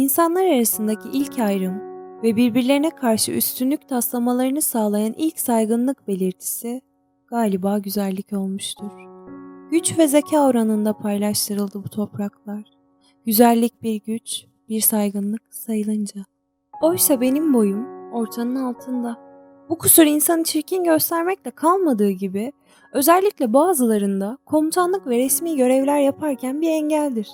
İnsanlar arasındaki ilk ayrım ve birbirlerine karşı üstünlük taslamalarını sağlayan ilk saygınlık belirtisi galiba güzellik olmuştur. Güç ve zeka oranında paylaştırıldı bu topraklar. Güzellik bir güç, bir saygınlık sayılınca. Oysa benim boyum ortanın altında. Bu kusur insanı çirkin göstermekle kalmadığı gibi özellikle bazılarında komutanlık ve resmi görevler yaparken bir engeldir.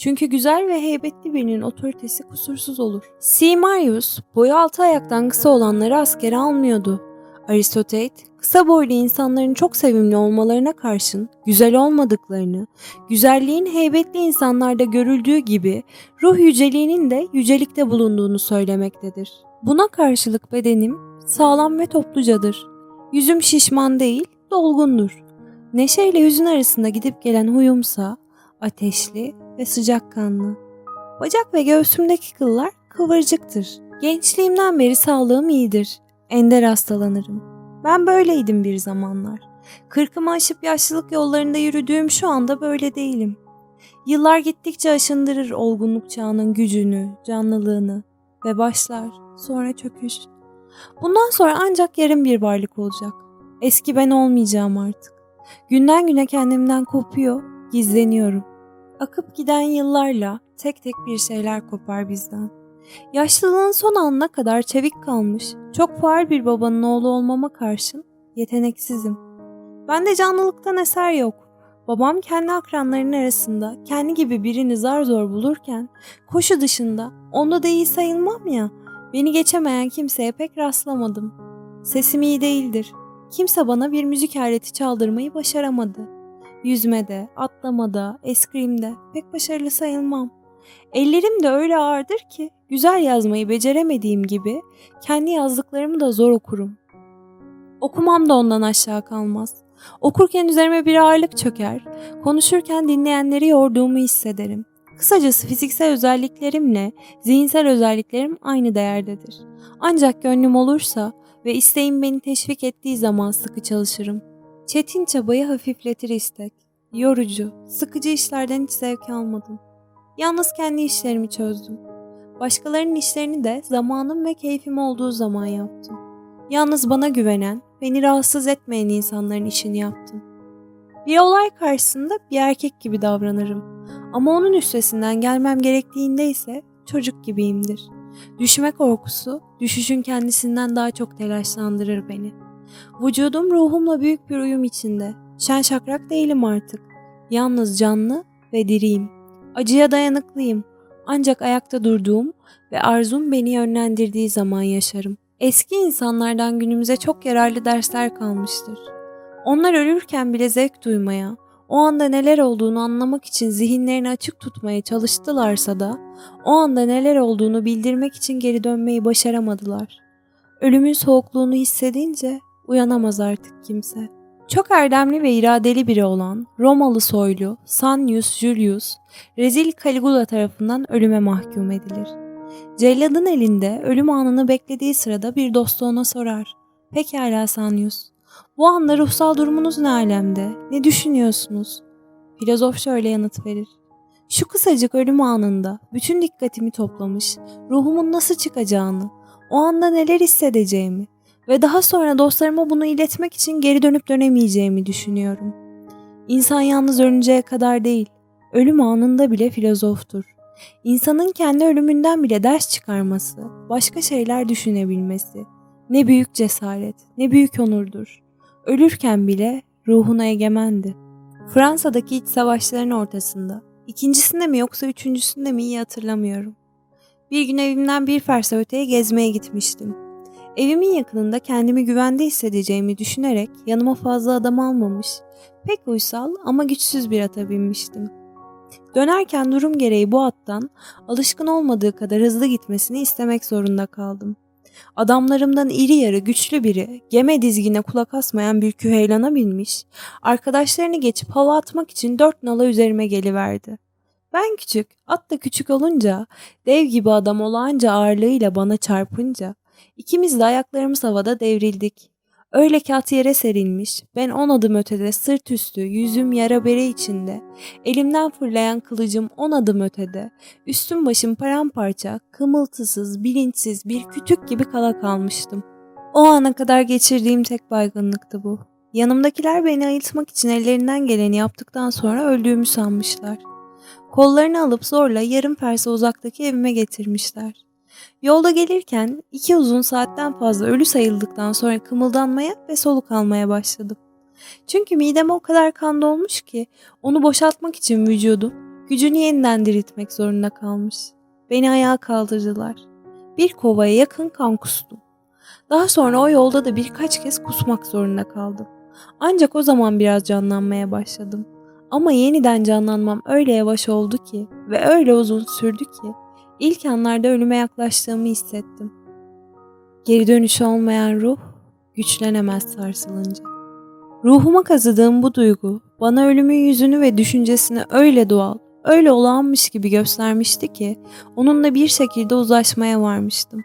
Çünkü güzel ve heybetli birinin otoritesi kusursuz olur. Simarius boyu altı ayaktan kısa olanları askere almıyordu. Aristoteles kısa boylu insanların çok sevimli olmalarına karşın güzel olmadıklarını, güzelliğin heybetli insanlarda görüldüğü gibi ruh yüceliğinin de yücelikte bulunduğunu söylemektedir. Buna karşılık bedenim sağlam ve toplucadır. Yüzüm şişman değil, dolgundur. Neşeyle hüzün arasında gidip gelen huyumsa ateşli ve sıcakkanlı. Bacak ve göğsümdeki kıllar kıvırcıktır. Gençliğimden beri sağlığım iyidir. Ender hastalanırım. Ben böyleydim bir zamanlar. Kırkımı aşıp yaşlılık yollarında yürüdüğüm şu anda böyle değilim. Yıllar gittikçe aşındırır olgunluk çağının gücünü, canlılığını ve başlar sonra çöküş. Bundan sonra ancak yarım bir varlık olacak. Eski ben olmayacağım artık. Günden güne kendimden kopuyor, gizleniyorum. Akıp giden yıllarla tek tek bir şeyler kopar bizden. Yaşlılığın son anına kadar çevik kalmış, çok faal bir babanın oğlu olmama karşın yeteneksizim. Bende canlılıktan eser yok. Babam kendi akranlarının arasında kendi gibi birini zar zor bulurken koşu dışında onda da iyi sayılmam ya beni geçemeyen kimseye pek rastlamadım. Sesim iyi değildir. Kimse bana bir müzik aleti çaldırmayı başaramadı. Yüzmede, atlamada, eskrimde pek başarılı sayılmam. Ellerim de öyle ağırdır ki güzel yazmayı beceremediğim gibi kendi yazdıklarımı da zor okurum. Okumam da ondan aşağı kalmaz. Okurken üzerime bir ağırlık çöker, konuşurken dinleyenleri yorduğumu hissederim. Kısacası fiziksel özelliklerimle zihinsel özelliklerim aynı değerdedir. Ancak gönlüm olursa ve isteğim beni teşvik ettiği zaman sıkı çalışırım. Çetin çabayı hafifletir istek. Yorucu, sıkıcı işlerden hiç zevk almadım. Yalnız kendi işlerimi çözdüm. Başkalarının işlerini de zamanım ve keyfim olduğu zaman yaptım. Yalnız bana güvenen, beni rahatsız etmeyen insanların işini yaptım. Bir olay karşısında bir erkek gibi davranırım. Ama onun üstesinden gelmem gerektiğinde ise çocuk gibiyimdir. Düşme korkusu, düşüşün kendisinden daha çok telaşlandırır beni. Vücudum ruhumla büyük bir uyum içinde. Şen şakrak değilim artık. Yalnız canlı ve diriyim. Acıya dayanıklıyım. Ancak ayakta durduğum ve arzum beni yönlendirdiği zaman yaşarım. Eski insanlardan günümüze çok yararlı dersler kalmıştır. Onlar ölürken bile zevk duymaya, o anda neler olduğunu anlamak için zihinlerini açık tutmaya çalıştılarsa da o anda neler olduğunu bildirmek için geri dönmeyi başaramadılar. Ölümün soğukluğunu hissedince uyanamaz artık kimse. Çok erdemli ve iradeli biri olan Romalı soylu Sannius Julius, rezil Caligula tarafından ölüme mahkum edilir. Celladın elinde ölüm anını beklediği sırada bir dostu ona sorar. Pekala Sannius, bu anda ruhsal durumunuz ne alemde? Ne düşünüyorsunuz? Filozof şöyle yanıt verir. Şu kısacık ölüm anında bütün dikkatimi toplamış, ruhumun nasıl çıkacağını, o anda neler hissedeceğimi ve daha sonra dostlarıma bunu iletmek için geri dönüp dönemeyeceğimi düşünüyorum. İnsan yalnız ölünceye kadar değil, ölüm anında bile filozoftur. İnsanın kendi ölümünden bile ders çıkarması, başka şeyler düşünebilmesi, ne büyük cesaret, ne büyük onurdur. Ölürken bile ruhuna egemendi. Fransa'daki iç savaşların ortasında, ikincisinde mi yoksa üçüncüsünde mi iyi hatırlamıyorum. Bir gün evimden bir fersah öteye gezmeye gitmiştim. Evimin yakınında kendimi güvende hissedeceğimi düşünerek yanıma fazla adam almamış, pek uysal ama güçsüz bir ata binmiştim. Dönerken durum gereği bu attan alışkın olmadığı kadar hızlı gitmesini istemek zorunda kaldım. Adamlarımdan iri yarı güçlü biri geme dizgine kulak asmayan bir küheylana binmiş, arkadaşlarını geçip hava atmak için dört nala üzerime geliverdi. Ben küçük, at da küçük olunca, dev gibi adam olağanca ağırlığıyla bana çarpınca, ikimiz de ayaklarımız havada devrildik. Öyle kağıt yere serilmiş, ben on adım ötede sırt üstü, yüzüm yara bere içinde, elimden fırlayan kılıcım on adım ötede, üstüm başım paramparça, kımıltısız, bilinçsiz bir kütük gibi kala kalmıştım. O ana kadar geçirdiğim tek baygınlıktı bu. Yanımdakiler beni ayıltmak için ellerinden geleni yaptıktan sonra öldüğümü sanmışlar. Kollarını alıp zorla yarım perse uzaktaki evime getirmişler. Yolda gelirken iki uzun saatten fazla ölü sayıldıktan sonra kımıldanmaya ve soluk almaya başladım. Çünkü mideme o kadar kan dolmuş ki onu boşaltmak için vücudum gücünü yeniden diriltmek zorunda kalmış. Beni ayağa kaldırdılar. Bir kovaya yakın kan kustum. Daha sonra o yolda da birkaç kez kusmak zorunda kaldım. Ancak o zaman biraz canlanmaya başladım. Ama yeniden canlanmam öyle yavaş oldu ki ve öyle uzun sürdü ki ilk anlarda ölüme yaklaştığımı hissettim. Geri dönüşü olmayan ruh güçlenemez sarsılınca. Ruhuma kazıdığım bu duygu bana ölümün yüzünü ve düşüncesini öyle doğal, öyle olağanmış gibi göstermişti ki onunla bir şekilde uzlaşmaya varmıştım.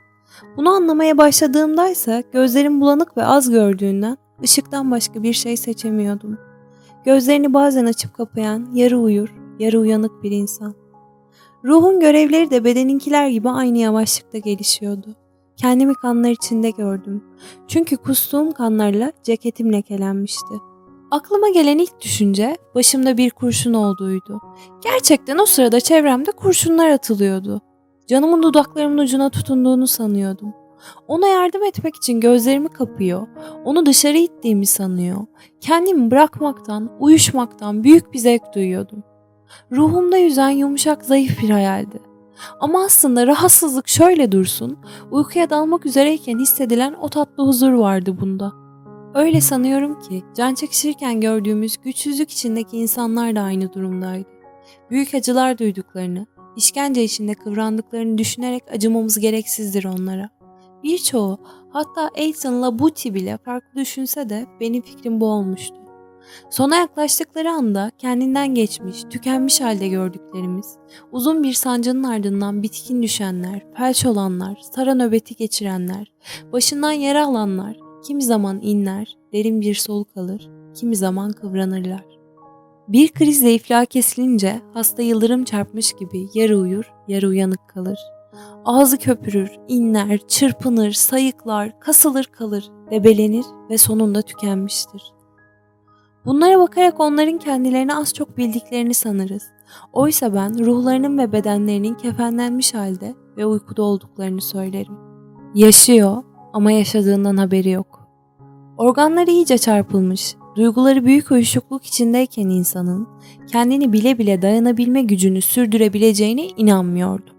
Bunu anlamaya başladığımdaysa gözlerim bulanık ve az gördüğünden ışıktan başka bir şey seçemiyordum. Gözlerini bazen açıp kapayan, yarı uyur, yarı uyanık bir insan. Ruhun görevleri de bedeninkiler gibi aynı yavaşlıkta gelişiyordu. Kendimi kanlar içinde gördüm. Çünkü kustuğum kanlarla ceketim lekelenmişti. Aklıma gelen ilk düşünce başımda bir kurşun olduğuydu. Gerçekten o sırada çevremde kurşunlar atılıyordu. Canımın dudaklarımın ucuna tutunduğunu sanıyordum. Ona yardım etmek için gözlerimi kapıyor, onu dışarı ittiğimi sanıyor. Kendimi bırakmaktan, uyuşmaktan büyük bir zevk duyuyordum. Ruhumda yüzen yumuşak zayıf bir hayaldi. Ama aslında rahatsızlık şöyle dursun, uykuya dalmak üzereyken hissedilen o tatlı huzur vardı bunda. Öyle sanıyorum ki can çekişirken gördüğümüz güçsüzlük içindeki insanlar da aynı durumdaydı. Büyük acılar duyduklarını, işkence içinde kıvrandıklarını düşünerek acımamız gereksizdir onlara. Birçoğu hatta Aiton'la Buti bile farklı düşünse de benim fikrim bu olmuştu. Sona yaklaştıkları anda kendinden geçmiş, tükenmiş halde gördüklerimiz, uzun bir sancının ardından bitkin düşenler, felç olanlar, sara nöbeti geçirenler, başından yara alanlar, kimi zaman inler, derin bir soluk alır, kimi zaman kıvranırlar. Bir krizle iflah kesilince hasta yıldırım çarpmış gibi yarı uyur, yarı uyanık kalır. Ağzı köpürür, inler, çırpınır, sayıklar, kasılır kalır, debelenir ve sonunda tükenmiştir. Bunlara bakarak onların kendilerini az çok bildiklerini sanırız. Oysa ben ruhlarının ve bedenlerinin kefenlenmiş halde ve uykuda olduklarını söylerim. Yaşıyor ama yaşadığından haberi yok. Organları iyice çarpılmış, duyguları büyük uyuşukluk içindeyken insanın kendini bile bile dayanabilme gücünü sürdürebileceğine inanmıyordu.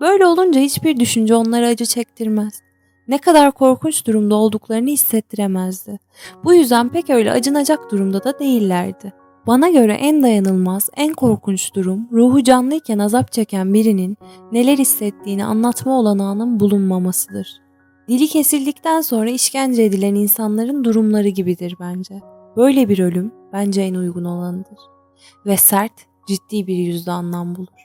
Böyle olunca hiçbir düşünce onlara acı çektirmez. Ne kadar korkunç durumda olduklarını hissettiremezdi. Bu yüzden pek öyle acınacak durumda da değillerdi. Bana göre en dayanılmaz, en korkunç durum ruhu canlıyken azap çeken birinin neler hissettiğini anlatma olanağının bulunmamasıdır. Dili kesildikten sonra işkence edilen insanların durumları gibidir bence. Böyle bir ölüm bence en uygun olanıdır. Ve sert, ciddi bir yüzde anlam bulur.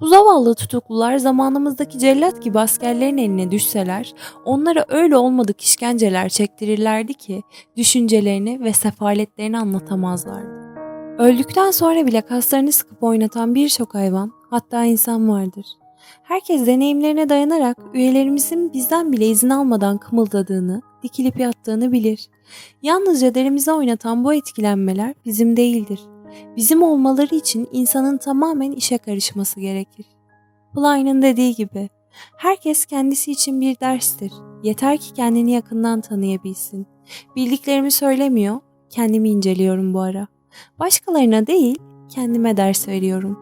Bu zavallı tutuklular zamanımızdaki cellat gibi askerlerin eline düşseler onlara öyle olmadık işkenceler çektirirlerdi ki düşüncelerini ve sefaletlerini anlatamazlardı. Öldükten sonra bile kaslarını sıkıp oynatan birçok hayvan hatta insan vardır. Herkes deneyimlerine dayanarak üyelerimizin bizden bile izin almadan kımıldadığını, dikilip yattığını bilir. Yalnızca derimize oynatan bu etkilenmeler bizim değildir. Bizim olmaları için insanın tamamen işe karışması gerekir. Blaine'ın dediği gibi, herkes kendisi için bir derstir. Yeter ki kendini yakından tanıyabilsin. Bildiklerimi söylemiyor, kendimi inceliyorum bu ara. Başkalarına değil, kendime ders veriyorum.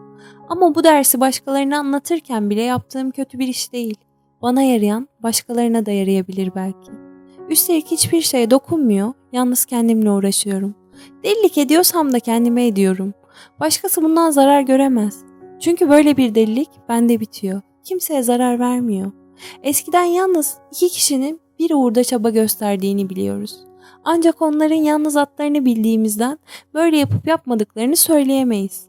Ama bu dersi başkalarına anlatırken bile yaptığım kötü bir iş değil. Bana yarayan başkalarına da yarayabilir belki. Üstelik hiçbir şeye dokunmuyor, yalnız kendimle uğraşıyorum. Delilik ediyorsam da kendime ediyorum. Başkası bundan zarar göremez. Çünkü böyle bir delilik bende bitiyor. Kimseye zarar vermiyor. Eskiden yalnız iki kişinin bir uğurda çaba gösterdiğini biliyoruz. Ancak onların yalnız atlarını bildiğimizden böyle yapıp yapmadıklarını söyleyemeyiz.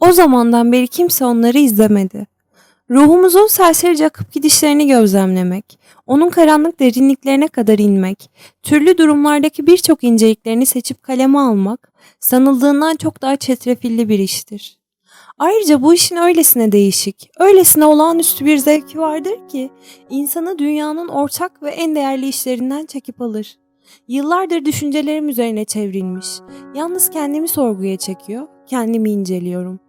O zamandan beri kimse onları izlemedi. Ruhumuzun serserice akıp gidişlerini gözlemlemek, onun karanlık derinliklerine kadar inmek, türlü durumlardaki birçok inceliklerini seçip kaleme almak, sanıldığından çok daha çetrefilli bir iştir. Ayrıca bu işin öylesine değişik, öylesine olağanüstü bir zevki vardır ki insanı dünyanın ortak ve en değerli işlerinden çekip alır. Yıllardır düşüncelerim üzerine çevrilmiş. Yalnız kendimi sorguya çekiyor, kendimi inceliyorum.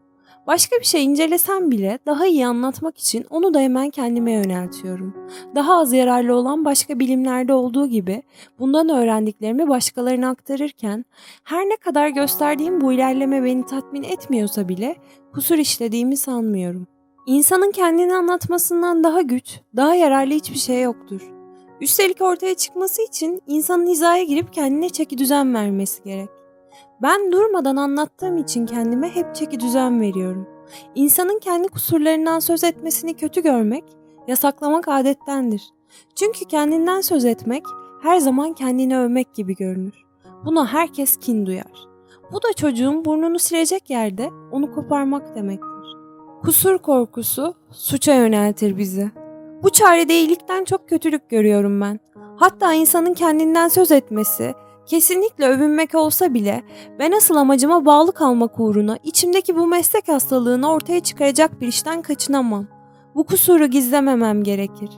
Başka bir şey incelesem bile daha iyi anlatmak için onu da hemen kendime yöneltiyorum. Daha az yararlı olan başka bilimlerde olduğu gibi bundan öğrendiklerimi başkalarına aktarırken her ne kadar gösterdiğim bu ilerleme beni tatmin etmiyorsa bile kusur işlediğimi sanmıyorum. İnsanın kendini anlatmasından daha güç, daha yararlı hiçbir şey yoktur. Üstelik ortaya çıkması için insanın hizaya girip kendine çeki düzen vermesi gerek. Ben durmadan anlattığım için kendime hep çeki düzen veriyorum. İnsanın kendi kusurlarından söz etmesini kötü görmek, yasaklamak adettendir. Çünkü kendinden söz etmek her zaman kendini övmek gibi görünür. Buna herkes kin duyar. Bu da çocuğun burnunu silecek yerde onu koparmak demektir. Kusur korkusu suça yöneltir bizi. Bu çarede iyilikten çok kötülük görüyorum ben. Hatta insanın kendinden söz etmesi, kesinlikle övünmek olsa bile ben asıl amacıma bağlı kalmak uğruna içimdeki bu meslek hastalığını ortaya çıkaracak bir işten kaçınamam. Bu kusuru gizlememem gerekir.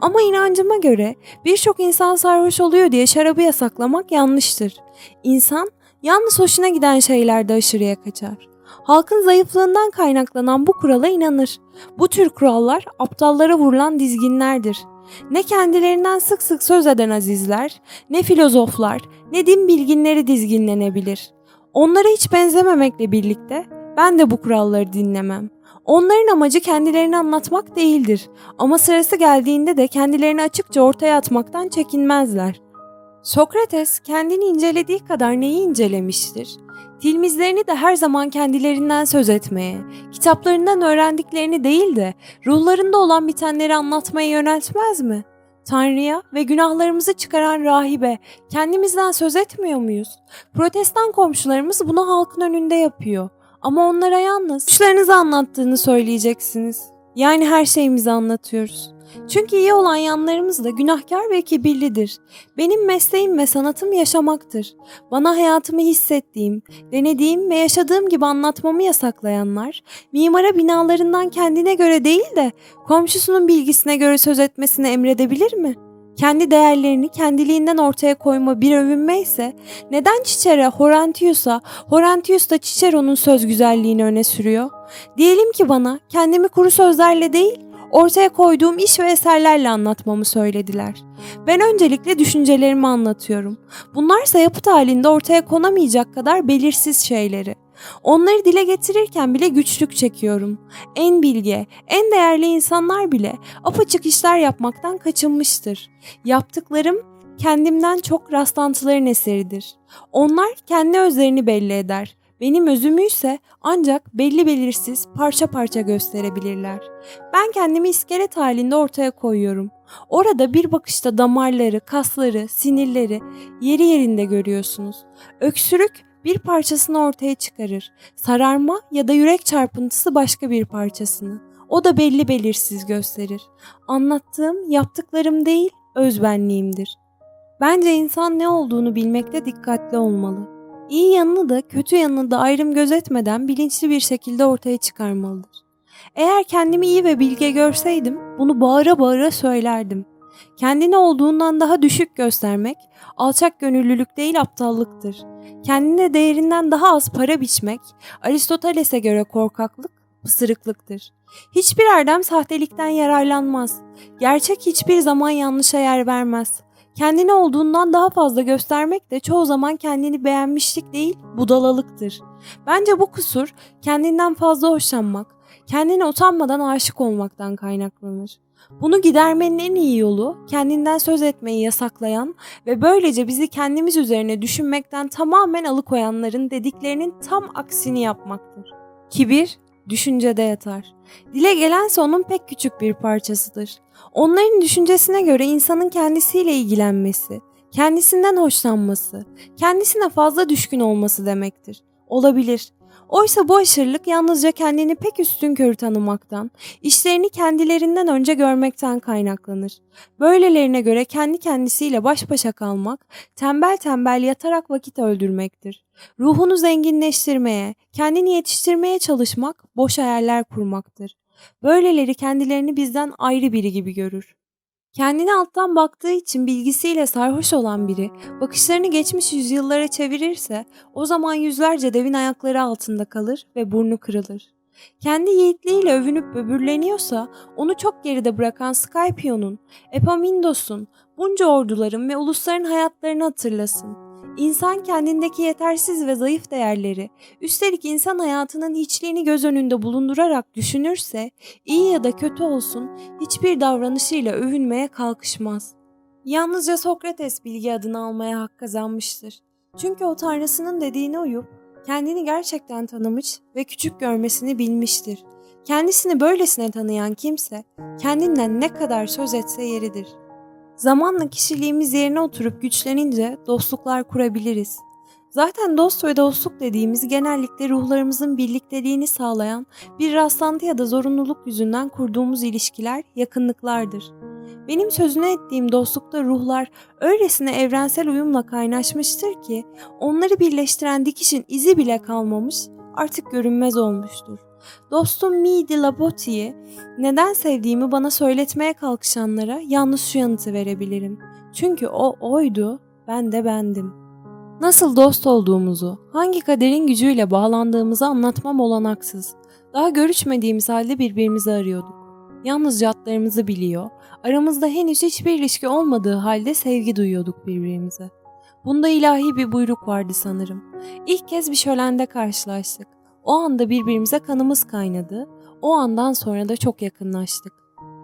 Ama inancıma göre birçok insan sarhoş oluyor diye şarabı yasaklamak yanlıştır. İnsan yalnız hoşuna giden şeylerde aşırıya kaçar. Halkın zayıflığından kaynaklanan bu kurala inanır. Bu tür kurallar aptallara vurulan dizginlerdir. Ne kendilerinden sık sık söz eden azizler, ne filozoflar, ne din bilginleri dizginlenebilir. Onlara hiç benzememekle birlikte ben de bu kuralları dinlemem. Onların amacı kendilerini anlatmak değildir ama sırası geldiğinde de kendilerini açıkça ortaya atmaktan çekinmezler. Sokrates kendini incelediği kadar neyi incelemiştir? Tilmizlerini de her zaman kendilerinden söz etmeye, kitaplarından öğrendiklerini değil de ruhlarında olan bitenleri anlatmaya yöneltmez mi? Tanrı'ya ve günahlarımızı çıkaran rahibe kendimizden söz etmiyor muyuz? Protestan komşularımız bunu halkın önünde yapıyor. Ama onlara yalnız suçlarınızı anlattığını söyleyeceksiniz. Yani her şeyimizi anlatıyoruz. Çünkü iyi olan yanlarımız da günahkar ve kibirlidir. Benim mesleğim ve sanatım yaşamaktır. Bana hayatımı hissettiğim, denediğim ve yaşadığım gibi anlatmamı yasaklayanlar, mimara binalarından kendine göre değil de komşusunun bilgisine göre söz etmesini emredebilir mi?'' kendi değerlerini kendiliğinden ortaya koyma bir övünme ise neden Çiçer'e Horatius'a, Horatius da Çiçero'nun söz güzelliğini öne sürüyor? Diyelim ki bana kendimi kuru sözlerle değil, ortaya koyduğum iş ve eserlerle anlatmamı söylediler. Ben öncelikle düşüncelerimi anlatıyorum. Bunlarsa yapıt halinde ortaya konamayacak kadar belirsiz şeyleri. Onları dile getirirken bile güçlük çekiyorum. En bilge, en değerli insanlar bile apaçık işler yapmaktan kaçınmıştır. Yaptıklarım kendimden çok rastlantıların eseridir. Onlar kendi özlerini belli eder. Benim özümü ise ancak belli belirsiz parça parça gösterebilirler. Ben kendimi iskelet halinde ortaya koyuyorum. Orada bir bakışta damarları, kasları, sinirleri yeri yerinde görüyorsunuz. Öksürük bir parçasını ortaya çıkarır. Sararma ya da yürek çarpıntısı başka bir parçasını. O da belli belirsiz gösterir. Anlattığım yaptıklarım değil, özbenliğimdir. Bence insan ne olduğunu bilmekte dikkatli olmalı. İyi yanını da kötü yanını da ayrım gözetmeden bilinçli bir şekilde ortaya çıkarmalıdır. Eğer kendimi iyi ve bilge görseydim bunu bağıra bağıra söylerdim. Kendini olduğundan daha düşük göstermek alçak gönüllülük değil aptallıktır. Kendine değerinden daha az para biçmek Aristoteles'e göre korkaklık, pısırıklıktır. Hiçbir erdem sahtelikten yararlanmaz. Gerçek hiçbir zaman yanlışa yer vermez. Kendini olduğundan daha fazla göstermek de çoğu zaman kendini beğenmişlik değil, budalalıktır. Bence bu kusur kendinden fazla hoşlanmak, kendine utanmadan aşık olmaktan kaynaklanır. Bunu gidermenin en iyi yolu kendinden söz etmeyi yasaklayan ve böylece bizi kendimiz üzerine düşünmekten tamamen alıkoyanların dediklerinin tam aksini yapmaktır. Kibir düşüncede yatar. Dile gelense onun pek küçük bir parçasıdır. Onların düşüncesine göre insanın kendisiyle ilgilenmesi, kendisinden hoşlanması, kendisine fazla düşkün olması demektir. Olabilir. Oysa bu aşırılık yalnızca kendini pek üstün körü tanımaktan, işlerini kendilerinden önce görmekten kaynaklanır. Böylelerine göre kendi kendisiyle baş başa kalmak, tembel tembel yatarak vakit öldürmektir. Ruhunu zenginleştirmeye, kendini yetiştirmeye çalışmak, boş hayaller kurmaktır. Böyleleri kendilerini bizden ayrı biri gibi görür. Kendine alttan baktığı için bilgisiyle sarhoş olan biri bakışlarını geçmiş yüzyıllara çevirirse o zaman yüzlerce devin ayakları altında kalır ve burnu kırılır. Kendi yiğitliğiyle övünüp böbürleniyorsa onu çok geride bırakan Skypion'un, Epamindos'un, bunca orduların ve ulusların hayatlarını hatırlasın. İnsan kendindeki yetersiz ve zayıf değerleri, üstelik insan hayatının hiçliğini göz önünde bulundurarak düşünürse, iyi ya da kötü olsun hiçbir davranışıyla övünmeye kalkışmaz. Yalnızca Sokrates bilgi adını almaya hak kazanmıştır. Çünkü o tanrısının dediğine uyup kendini gerçekten tanımış ve küçük görmesini bilmiştir. Kendisini böylesine tanıyan kimse kendinden ne kadar söz etse yeridir.'' Zamanla kişiliğimiz yerine oturup güçlenince dostluklar kurabiliriz. Zaten dost ve dostluk dediğimiz genellikle ruhlarımızın birlikteliğini sağlayan bir rastlantı ya da zorunluluk yüzünden kurduğumuz ilişkiler, yakınlıklardır. Benim sözüne ettiğim dostlukta ruhlar öylesine evrensel uyumla kaynaşmıştır ki onları birleştiren dikişin izi bile kalmamış, artık görünmez olmuştur. Dostum Mi de Labotti'yi neden sevdiğimi bana söyletmeye kalkışanlara yalnız şu yanıtı verebilirim. Çünkü o oydu, ben de bendim. Nasıl dost olduğumuzu, hangi kaderin gücüyle bağlandığımızı anlatmam olanaksız. Daha görüşmediğimiz halde birbirimizi arıyorduk. Yalnızca adlarımızı biliyor, aramızda henüz hiçbir ilişki olmadığı halde sevgi duyuyorduk birbirimize. Bunda ilahi bir buyruk vardı sanırım. İlk kez bir şölende karşılaştık. O anda birbirimize kanımız kaynadı. O andan sonra da çok yakınlaştık.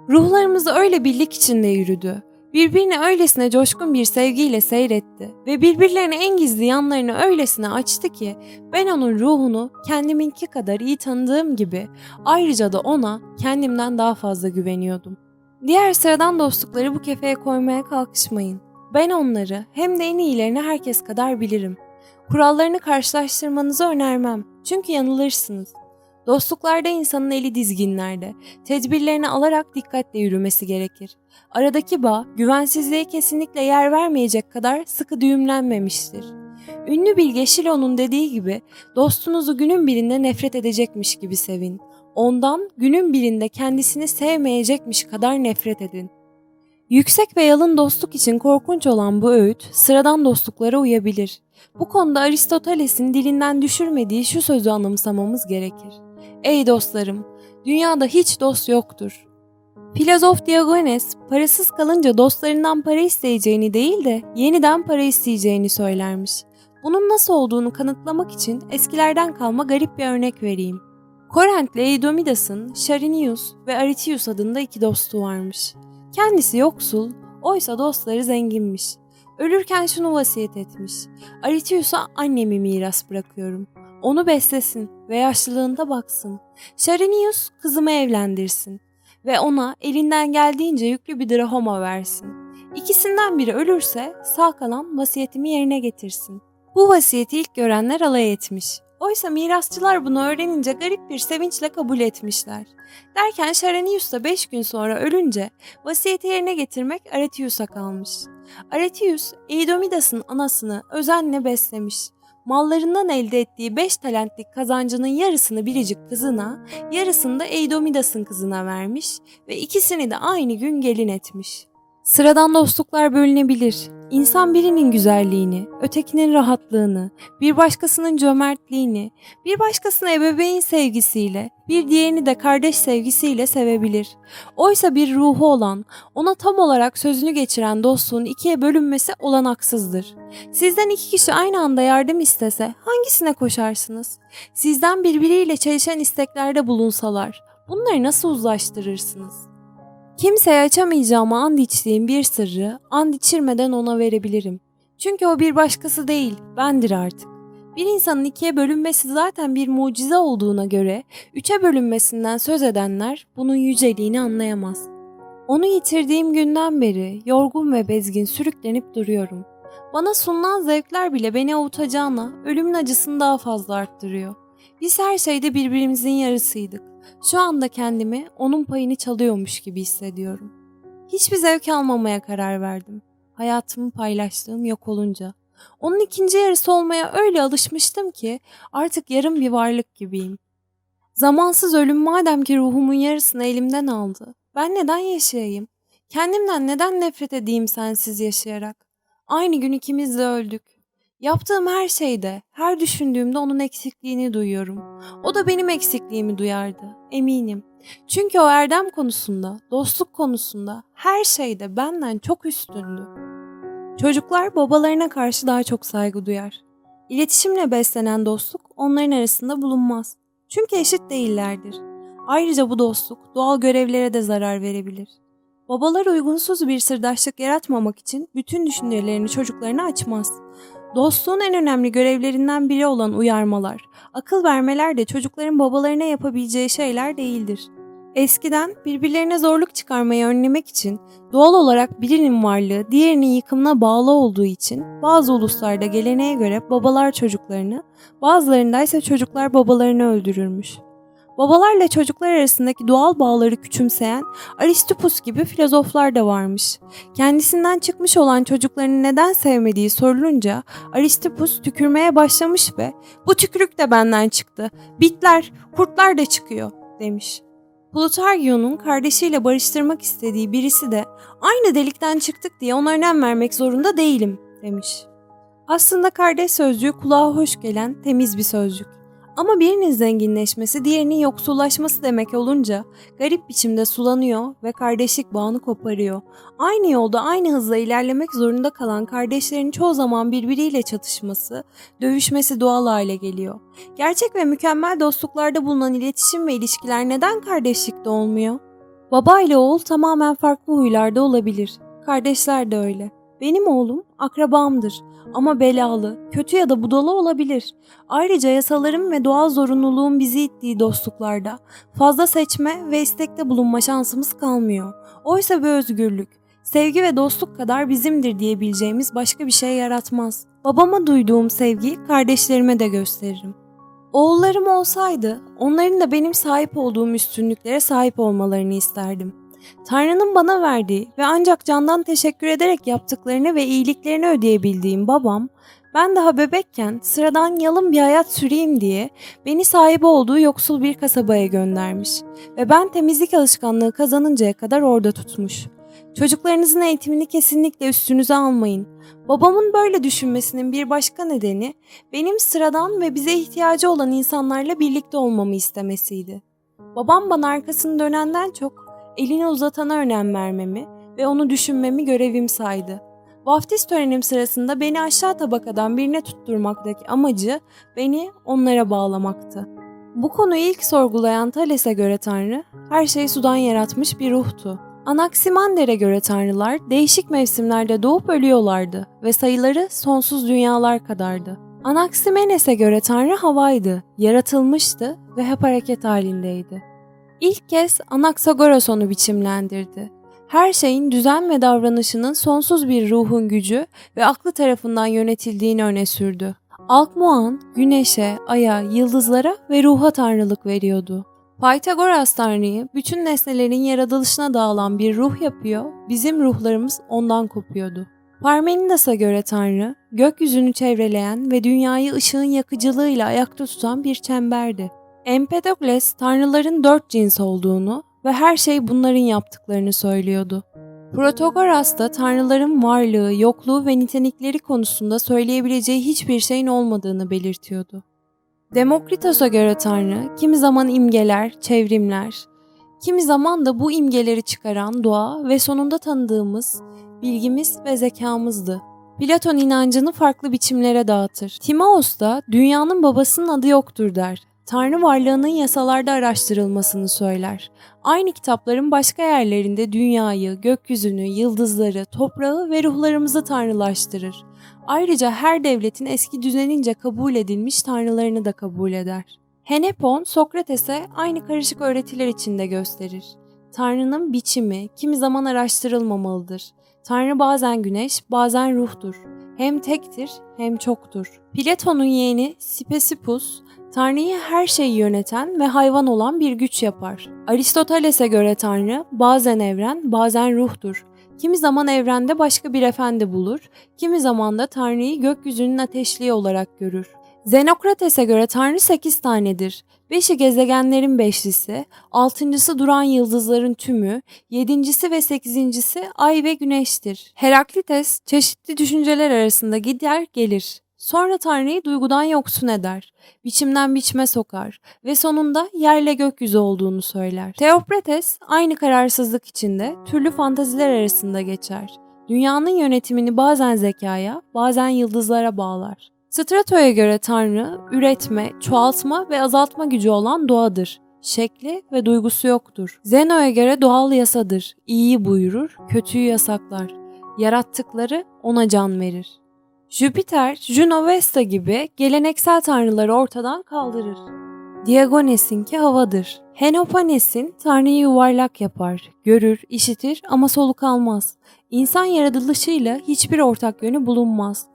Ruhlarımız öyle birlik içinde yürüdü. Birbirini öylesine coşkun bir sevgiyle seyretti ve birbirlerine en gizli yanlarını öylesine açtı ki ben onun ruhunu kendiminki kadar iyi tanıdığım gibi ayrıca da ona kendimden daha fazla güveniyordum. Diğer sıradan dostlukları bu kefeye koymaya kalkışmayın. Ben onları hem de en iyilerini herkes kadar bilirim. Kurallarını karşılaştırmanızı önermem. Çünkü yanılırsınız. Dostluklarda insanın eli dizginlerde, tedbirlerini alarak dikkatle yürümesi gerekir. Aradaki bağ güvensizliğe kesinlikle yer vermeyecek kadar sıkı düğümlenmemiştir. Ünlü bilge Şilo'nun dediği gibi dostunuzu günün birinde nefret edecekmiş gibi sevin. Ondan günün birinde kendisini sevmeyecekmiş kadar nefret edin. Yüksek ve yalın dostluk için korkunç olan bu öğüt sıradan dostluklara uyabilir. Bu konuda Aristoteles'in dilinden düşürmediği şu sözü anımsamamız gerekir. Ey dostlarım, dünyada hiç dost yoktur. Filozof Diogenes parasız kalınca dostlarından para isteyeceğini değil de yeniden para isteyeceğini söylermiş. Bunun nasıl olduğunu kanıtlamak için eskilerden kalma garip bir örnek vereyim. Korent'le Eidomidas'ın Şarinius ve Aritius adında iki dostu varmış. Kendisi yoksul, oysa dostları zenginmiş. Ölürken şunu vasiyet etmiş. Aritius'a annemi miras bırakıyorum. Onu beslesin ve yaşlılığında baksın. Şarenius kızımı evlendirsin ve ona elinden geldiğince yüklü bir drahoma versin. İkisinden biri ölürse sağ kalan vasiyetimi yerine getirsin. Bu vasiyeti ilk görenler alay etmiş. Oysa mirasçılar bunu öğrenince garip bir sevinçle kabul etmişler. Derken Şarenius da 5 gün sonra ölünce vasiyeti yerine getirmek Aretius'a kalmış. Aretius, Eidomidas'ın anasını özenle beslemiş. Mallarından elde ettiği 5 talentlik kazancının yarısını biricik kızına, yarısını da Eidomidas'ın kızına vermiş ve ikisini de aynı gün gelin etmiş. Sıradan dostluklar bölünebilir. İnsan birinin güzelliğini, ötekinin rahatlığını, bir başkasının cömertliğini, bir başkasını ebeveyn sevgisiyle, bir diğerini de kardeş sevgisiyle sevebilir. Oysa bir ruhu olan, ona tam olarak sözünü geçiren dostluğun ikiye bölünmesi olanaksızdır. Sizden iki kişi aynı anda yardım istese hangisine koşarsınız? Sizden birbiriyle çelişen isteklerde bulunsalar bunları nasıl uzlaştırırsınız?'' Kimseye açamayacağıma and içtiğim bir sırrı and içirmeden ona verebilirim. Çünkü o bir başkası değil, bendir artık. Bir insanın ikiye bölünmesi zaten bir mucize olduğuna göre üçe bölünmesinden söz edenler bunun yüceliğini anlayamaz. Onu yitirdiğim günden beri yorgun ve bezgin sürüklenip duruyorum. Bana sunulan zevkler bile beni avutacağına ölümün acısını daha fazla arttırıyor. Biz her şeyde birbirimizin yarısıydık. Şu anda kendimi onun payını çalıyormuş gibi hissediyorum. Hiçbir zevk almamaya karar verdim. Hayatımı paylaştığım yok olunca. Onun ikinci yarısı olmaya öyle alışmıştım ki artık yarım bir varlık gibiyim. Zamansız ölüm madem ki ruhumun yarısını elimden aldı. Ben neden yaşayayım? Kendimden neden nefret edeyim sensiz yaşayarak? Aynı gün ikimiz de öldük. Yaptığım her şeyde, her düşündüğümde onun eksikliğini duyuyorum. O da benim eksikliğimi duyardı, eminim. Çünkü o erdem konusunda, dostluk konusunda, her şeyde benden çok üstündü. Çocuklar babalarına karşı daha çok saygı duyar. İletişimle beslenen dostluk onların arasında bulunmaz. Çünkü eşit değillerdir. Ayrıca bu dostluk doğal görevlere de zarar verebilir. Babalar uygunsuz bir sırdaşlık yaratmamak için bütün düşüncelerini çocuklarına açmaz. Dostluğun en önemli görevlerinden biri olan uyarmalar, akıl vermeler de çocukların babalarına yapabileceği şeyler değildir. Eskiden birbirlerine zorluk çıkarmayı önlemek için doğal olarak birinin varlığı diğerinin yıkımına bağlı olduğu için bazı uluslarda geleneğe göre babalar çocuklarını, bazılarında ise çocuklar babalarını öldürürmüş. Babalarla çocuklar arasındaki doğal bağları küçümseyen Aristoppus gibi filozoflar da varmış. Kendisinden çıkmış olan çocuklarını neden sevmediği sorulunca Aristoppus tükürmeye başlamış ve bu tükürük de benden çıktı. Bitler, kurtlar da çıkıyor demiş. Plutarchion'un kardeşiyle barıştırmak istediği birisi de aynı delikten çıktık diye ona önem vermek zorunda değilim demiş. Aslında kardeş sözcüğü kulağa hoş gelen temiz bir sözcük. Ama birinin zenginleşmesi diğerinin yoksullaşması demek olunca garip biçimde sulanıyor ve kardeşlik bağını koparıyor. Aynı yolda aynı hızla ilerlemek zorunda kalan kardeşlerin çoğu zaman birbiriyle çatışması, dövüşmesi doğal hale geliyor. Gerçek ve mükemmel dostluklarda bulunan iletişim ve ilişkiler neden kardeşlikte olmuyor? Baba ile oğul tamamen farklı huylarda olabilir. Kardeşler de öyle. Benim oğlum akrabamdır ama belalı, kötü ya da budala olabilir. Ayrıca yasalarım ve doğal zorunluluğun bizi ittiği dostluklarda fazla seçme ve istekte bulunma şansımız kalmıyor. Oysa bir özgürlük, sevgi ve dostluk kadar bizimdir diyebileceğimiz başka bir şey yaratmaz. Babama duyduğum sevgi kardeşlerime de gösteririm. Oğullarım olsaydı onların da benim sahip olduğum üstünlüklere sahip olmalarını isterdim. Tanrı'nın bana verdiği ve ancak candan teşekkür ederek yaptıklarını ve iyiliklerini ödeyebildiğim babam, ben daha bebekken sıradan yalın bir hayat süreyim diye beni sahibi olduğu yoksul bir kasabaya göndermiş ve ben temizlik alışkanlığı kazanıncaya kadar orada tutmuş. Çocuklarınızın eğitimini kesinlikle üstünüze almayın. Babamın böyle düşünmesinin bir başka nedeni benim sıradan ve bize ihtiyacı olan insanlarla birlikte olmamı istemesiydi. Babam bana arkasını dönenden çok elini uzatana önem vermemi ve onu düşünmemi görevim saydı. Vaftiz törenim sırasında beni aşağı tabakadan birine tutturmaktaki amacı beni onlara bağlamaktı. Bu konuyu ilk sorgulayan Thales'e göre Tanrı, her şeyi sudan yaratmış bir ruhtu. Anaksimander'e göre tanrılar değişik mevsimlerde doğup ölüyorlardı ve sayıları sonsuz dünyalar kadardı. Anaximenes'e göre tanrı havaydı, yaratılmıştı ve hep hareket halindeydi. İlk kez Anaksagoras onu biçimlendirdi. Her şeyin düzen ve davranışının sonsuz bir ruhun gücü ve aklı tarafından yönetildiğini öne sürdü. Alkmuan, güneşe, aya, yıldızlara ve ruha tanrılık veriyordu. Pythagoras tanrıyı bütün nesnelerin yaratılışına dağılan bir ruh yapıyor, bizim ruhlarımız ondan kopuyordu. Parmenidas'a göre tanrı, gökyüzünü çevreleyen ve dünyayı ışığın yakıcılığıyla ayakta tutan bir çemberdi. Empedokles tanrıların dört cins olduğunu ve her şey bunların yaptıklarını söylüyordu. Protagoras da tanrıların varlığı, yokluğu ve nitelikleri konusunda söyleyebileceği hiçbir şeyin olmadığını belirtiyordu. Demokritos'a göre tanrı kimi zaman imgeler, çevrimler, kimi zaman da bu imgeleri çıkaran doğa ve sonunda tanıdığımız bilgimiz ve zekamızdı. Platon inancını farklı biçimlere dağıtır. Timaeus da dünyanın babasının adı yoktur der. Tanrı varlığının yasalarda araştırılmasını söyler. Aynı kitapların başka yerlerinde dünyayı, gökyüzünü, yıldızları, toprağı ve ruhlarımızı tanrılaştırır. Ayrıca her devletin eski düzenince kabul edilmiş tanrılarını da kabul eder. Henepon, Sokrates'e aynı karışık öğretiler içinde gösterir. Tanrı'nın biçimi kimi zaman araştırılmamalıdır. Tanrı bazen güneş, bazen ruhtur. Hem tektir hem çoktur. Platon'un yeğeni Spesipus, Tanrı'yı her şeyi yöneten ve hayvan olan bir güç yapar. Aristoteles'e göre Tanrı bazen evren, bazen ruhtur. Kimi zaman evrende başka bir efendi bulur, kimi zaman da Tanrı'yı gökyüzünün ateşliği olarak görür. Zenokrates'e göre Tanrı sekiz tanedir. Beşi gezegenlerin beşlisi, altıncısı duran yıldızların tümü, yedincisi ve sekizincisi ay ve güneştir. Heraklites çeşitli düşünceler arasında gider gelir. Sonra Tanrı'yı duygudan yoksun eder, biçimden biçime sokar ve sonunda yerle gökyüzü olduğunu söyler. Teopretes aynı kararsızlık içinde türlü fantaziler arasında geçer. Dünyanın yönetimini bazen zekaya, bazen yıldızlara bağlar. Strato'ya göre Tanrı, üretme, çoğaltma ve azaltma gücü olan doğadır. Şekli ve duygusu yoktur. Zeno'ya göre doğal yasadır. İyiyi buyurur, kötüyü yasaklar. Yarattıkları ona can verir. Jüpiter, Juno Vesta gibi geleneksel tanrıları ortadan kaldırır. Diagones'inki havadır. Henopanes'in tanrıyı yuvarlak yapar, görür, işitir ama soluk almaz. İnsan yaratılışıyla hiçbir ortak yönü bulunmaz.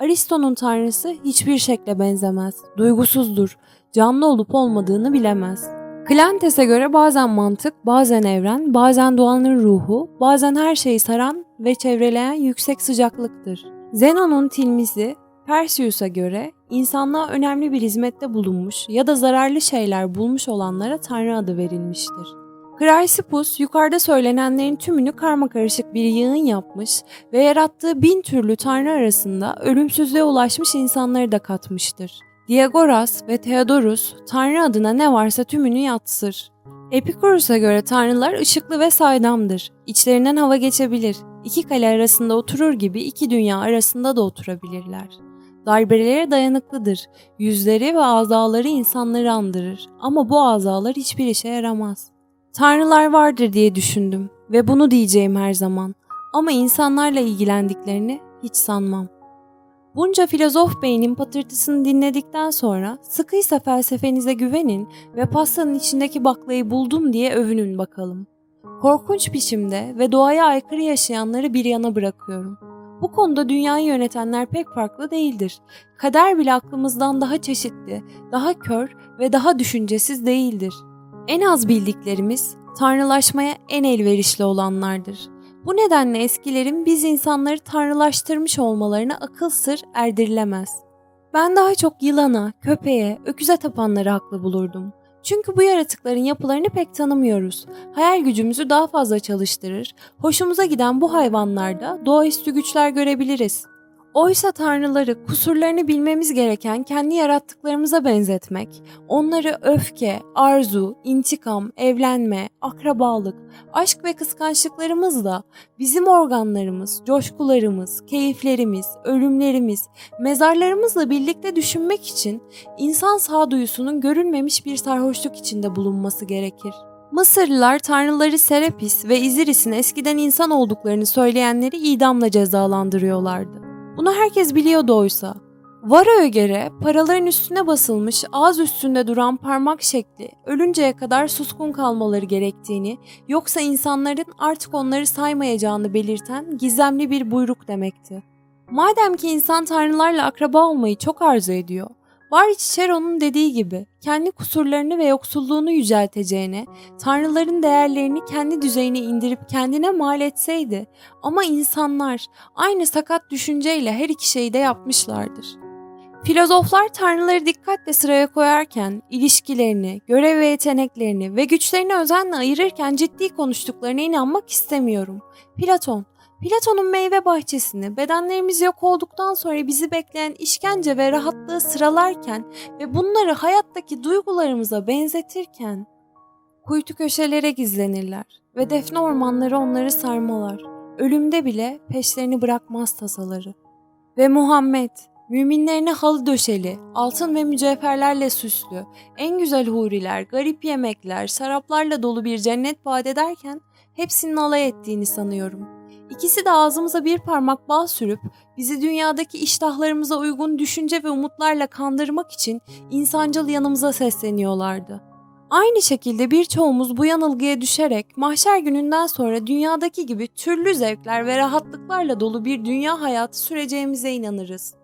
Aristo'nun tanrısı hiçbir şekle benzemez, duygusuzdur, canlı olup olmadığını bilemez. Klantes'e göre bazen mantık, bazen evren, bazen doğanın ruhu, bazen her şeyi saran ve çevreleyen yüksek sıcaklıktır. Zenon'un tilmizi Perseus'a göre insanlığa önemli bir hizmette bulunmuş ya da zararlı şeyler bulmuş olanlara tanrı adı verilmiştir. Chrysippus yukarıda söylenenlerin tümünü karma karışık bir yığın yapmış ve yarattığı bin türlü tanrı arasında ölümsüzlüğe ulaşmış insanları da katmıştır. Diagoras ve Theodorus tanrı adına ne varsa tümünü yatsır. Epikurus'a göre tanrılar ışıklı ve saydamdır. İçlerinden hava geçebilir. İki kale arasında oturur gibi iki dünya arasında da oturabilirler. Darbelere dayanıklıdır. Yüzleri ve azaları insanları andırır. Ama bu azalar hiçbir işe yaramaz. Tanrılar vardır diye düşündüm ve bunu diyeceğim her zaman. Ama insanlarla ilgilendiklerini hiç sanmam. Bunca filozof beynin patırtısını dinledikten sonra sıkıysa felsefenize güvenin ve pastanın içindeki baklayı buldum diye övünün bakalım. Korkunç biçimde ve doğaya aykırı yaşayanları bir yana bırakıyorum. Bu konuda dünyayı yönetenler pek farklı değildir. Kader bile aklımızdan daha çeşitli, daha kör ve daha düşüncesiz değildir. En az bildiklerimiz tanrılaşmaya en elverişli olanlardır. Bu nedenle eskilerin biz insanları tanrılaştırmış olmalarına akıl sır erdirilemez. Ben daha çok yılana, köpeğe, öküze tapanları haklı bulurdum. Çünkü bu yaratıkların yapılarını pek tanımıyoruz. Hayal gücümüzü daha fazla çalıştırır, hoşumuza giden bu hayvanlarda doğaüstü güçler görebiliriz. Oysa tanrıları kusurlarını bilmemiz gereken kendi yarattıklarımıza benzetmek, onları öfke, arzu, intikam, evlenme, akrabalık, aşk ve kıskançlıklarımızla bizim organlarımız, coşkularımız, keyiflerimiz, ölümlerimiz, mezarlarımızla birlikte düşünmek için insan sağduyusunun görülmemiş bir sarhoşluk içinde bulunması gerekir. Mısırlılar tanrıları Serapis ve Iziris'in eskiden insan olduklarını söyleyenleri idamla cezalandırıyorlardı. Bunu herkes biliyordu oysa. Vara'ya göre paraların üstüne basılmış ağız üstünde duran parmak şekli ölünceye kadar suskun kalmaları gerektiğini yoksa insanların artık onları saymayacağını belirten gizemli bir buyruk demekti. Madem ki insan tanrılarla akraba olmayı çok arzu ediyor, Bari Cicero'nun dediği gibi kendi kusurlarını ve yoksulluğunu yücelteceğine, tanrıların değerlerini kendi düzeyine indirip kendine mal etseydi ama insanlar aynı sakat düşünceyle her iki şeyi de yapmışlardır. Filozoflar tanrıları dikkatle sıraya koyarken ilişkilerini, görev ve yeteneklerini ve güçlerini özenle ayırırken ciddi konuştuklarına inanmak istemiyorum. Platon, Platon'un meyve bahçesini bedenlerimiz yok olduktan sonra bizi bekleyen işkence ve rahatlığı sıralarken ve bunları hayattaki duygularımıza benzetirken kuytu köşelere gizlenirler ve defne ormanları onları sarmalar. Ölümde bile peşlerini bırakmaz tasaları. Ve Muhammed, müminlerine halı döşeli, altın ve mücevherlerle süslü, en güzel huriler, garip yemekler, saraplarla dolu bir cennet vaat ederken hepsinin alay ettiğini sanıyorum.'' İkisi de ağzımıza bir parmak bal sürüp bizi dünyadaki iştahlarımıza uygun düşünce ve umutlarla kandırmak için insancıl yanımıza sesleniyorlardı. Aynı şekilde birçoğumuz bu yanılgıya düşerek mahşer gününden sonra dünyadaki gibi türlü zevkler ve rahatlıklarla dolu bir dünya hayatı süreceğimize inanırız.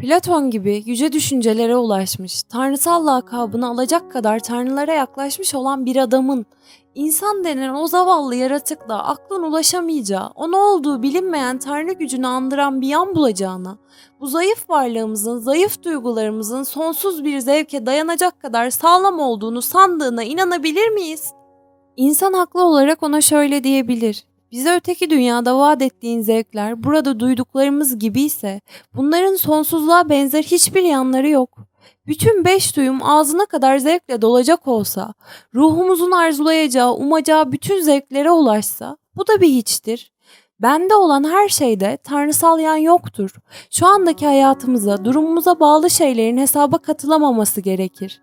Platon gibi yüce düşüncelere ulaşmış, tanrısal lakabını alacak kadar tanrılara yaklaşmış olan bir adamın insan denen o zavallı yaratıkla aklın ulaşamayacağı, o ne olduğu bilinmeyen tanrı gücünü andıran bir yan bulacağına, bu zayıf varlığımızın, zayıf duygularımızın sonsuz bir zevke dayanacak kadar sağlam olduğunu sandığına inanabilir miyiz? İnsan haklı olarak ona şöyle diyebilir. Bize öteki dünyada vaat ettiğin zevkler burada duyduklarımız gibi ise bunların sonsuzluğa benzer hiçbir yanları yok. Bütün beş duyum ağzına kadar zevkle dolacak olsa, ruhumuzun arzulayacağı, umacağı bütün zevklere ulaşsa bu da bir hiçtir. Bende olan her şeyde tanrısal yan yoktur. Şu andaki hayatımıza, durumumuza bağlı şeylerin hesaba katılamaması gerekir.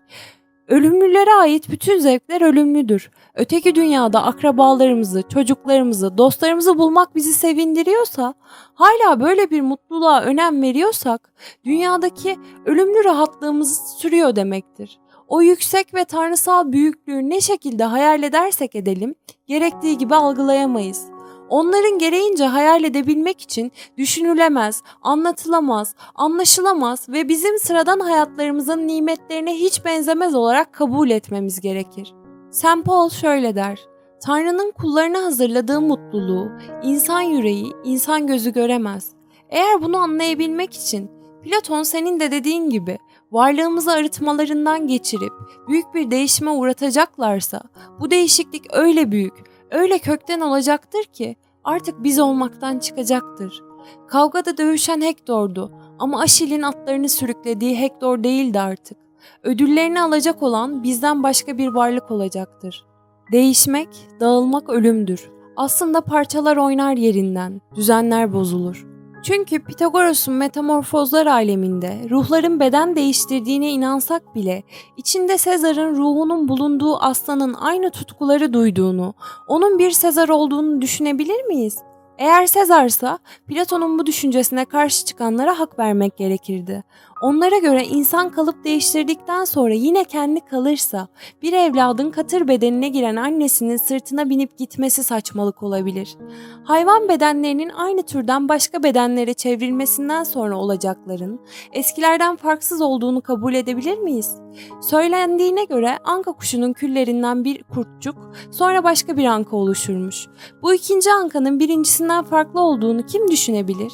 Ölümlülere ait bütün zevkler ölümlüdür. Öteki dünyada akrabalarımızı, çocuklarımızı, dostlarımızı bulmak bizi sevindiriyorsa, hala böyle bir mutluluğa önem veriyorsak, dünyadaki ölümlü rahatlığımız sürüyor demektir. O yüksek ve tanrısal büyüklüğü ne şekilde hayal edersek edelim, gerektiği gibi algılayamayız. Onların gereğince hayal edebilmek için düşünülemez, anlatılamaz, anlaşılamaz ve bizim sıradan hayatlarımızın nimetlerine hiç benzemez olarak kabul etmemiz gerekir. St. Paul şöyle der. Tanrı'nın kullarına hazırladığı mutluluğu insan yüreği, insan gözü göremez. Eğer bunu anlayabilmek için Platon senin de dediğin gibi varlığımızı arıtmalarından geçirip büyük bir değişime uğratacaklarsa bu değişiklik öyle büyük, öyle kökten olacaktır ki artık biz olmaktan çıkacaktır. Kavgada dövüşen Hektor'du ama Aşil'in atlarını sürüklediği Hektor değildi artık. Ödüllerini alacak olan bizden başka bir varlık olacaktır. Değişmek, dağılmak ölümdür. Aslında parçalar oynar yerinden, düzenler bozulur. Çünkü Pitagoras'ın metamorfozlar aleminde ruhların beden değiştirdiğine inansak bile içinde Sezar'ın ruhunun bulunduğu aslanın aynı tutkuları duyduğunu, onun bir Sezar olduğunu düşünebilir miyiz? Eğer Sezar'sa Platon'un bu düşüncesine karşı çıkanlara hak vermek gerekirdi. Onlara göre insan kalıp değiştirdikten sonra yine kendi kalırsa bir evladın katır bedenine giren annesinin sırtına binip gitmesi saçmalık olabilir. Hayvan bedenlerinin aynı türden başka bedenlere çevrilmesinden sonra olacakların eskilerden farksız olduğunu kabul edebilir miyiz? Söylendiğine göre anka kuşunun küllerinden bir kurtçuk sonra başka bir anka oluşurmuş. Bu ikinci ankanın birincisinden farklı olduğunu kim düşünebilir?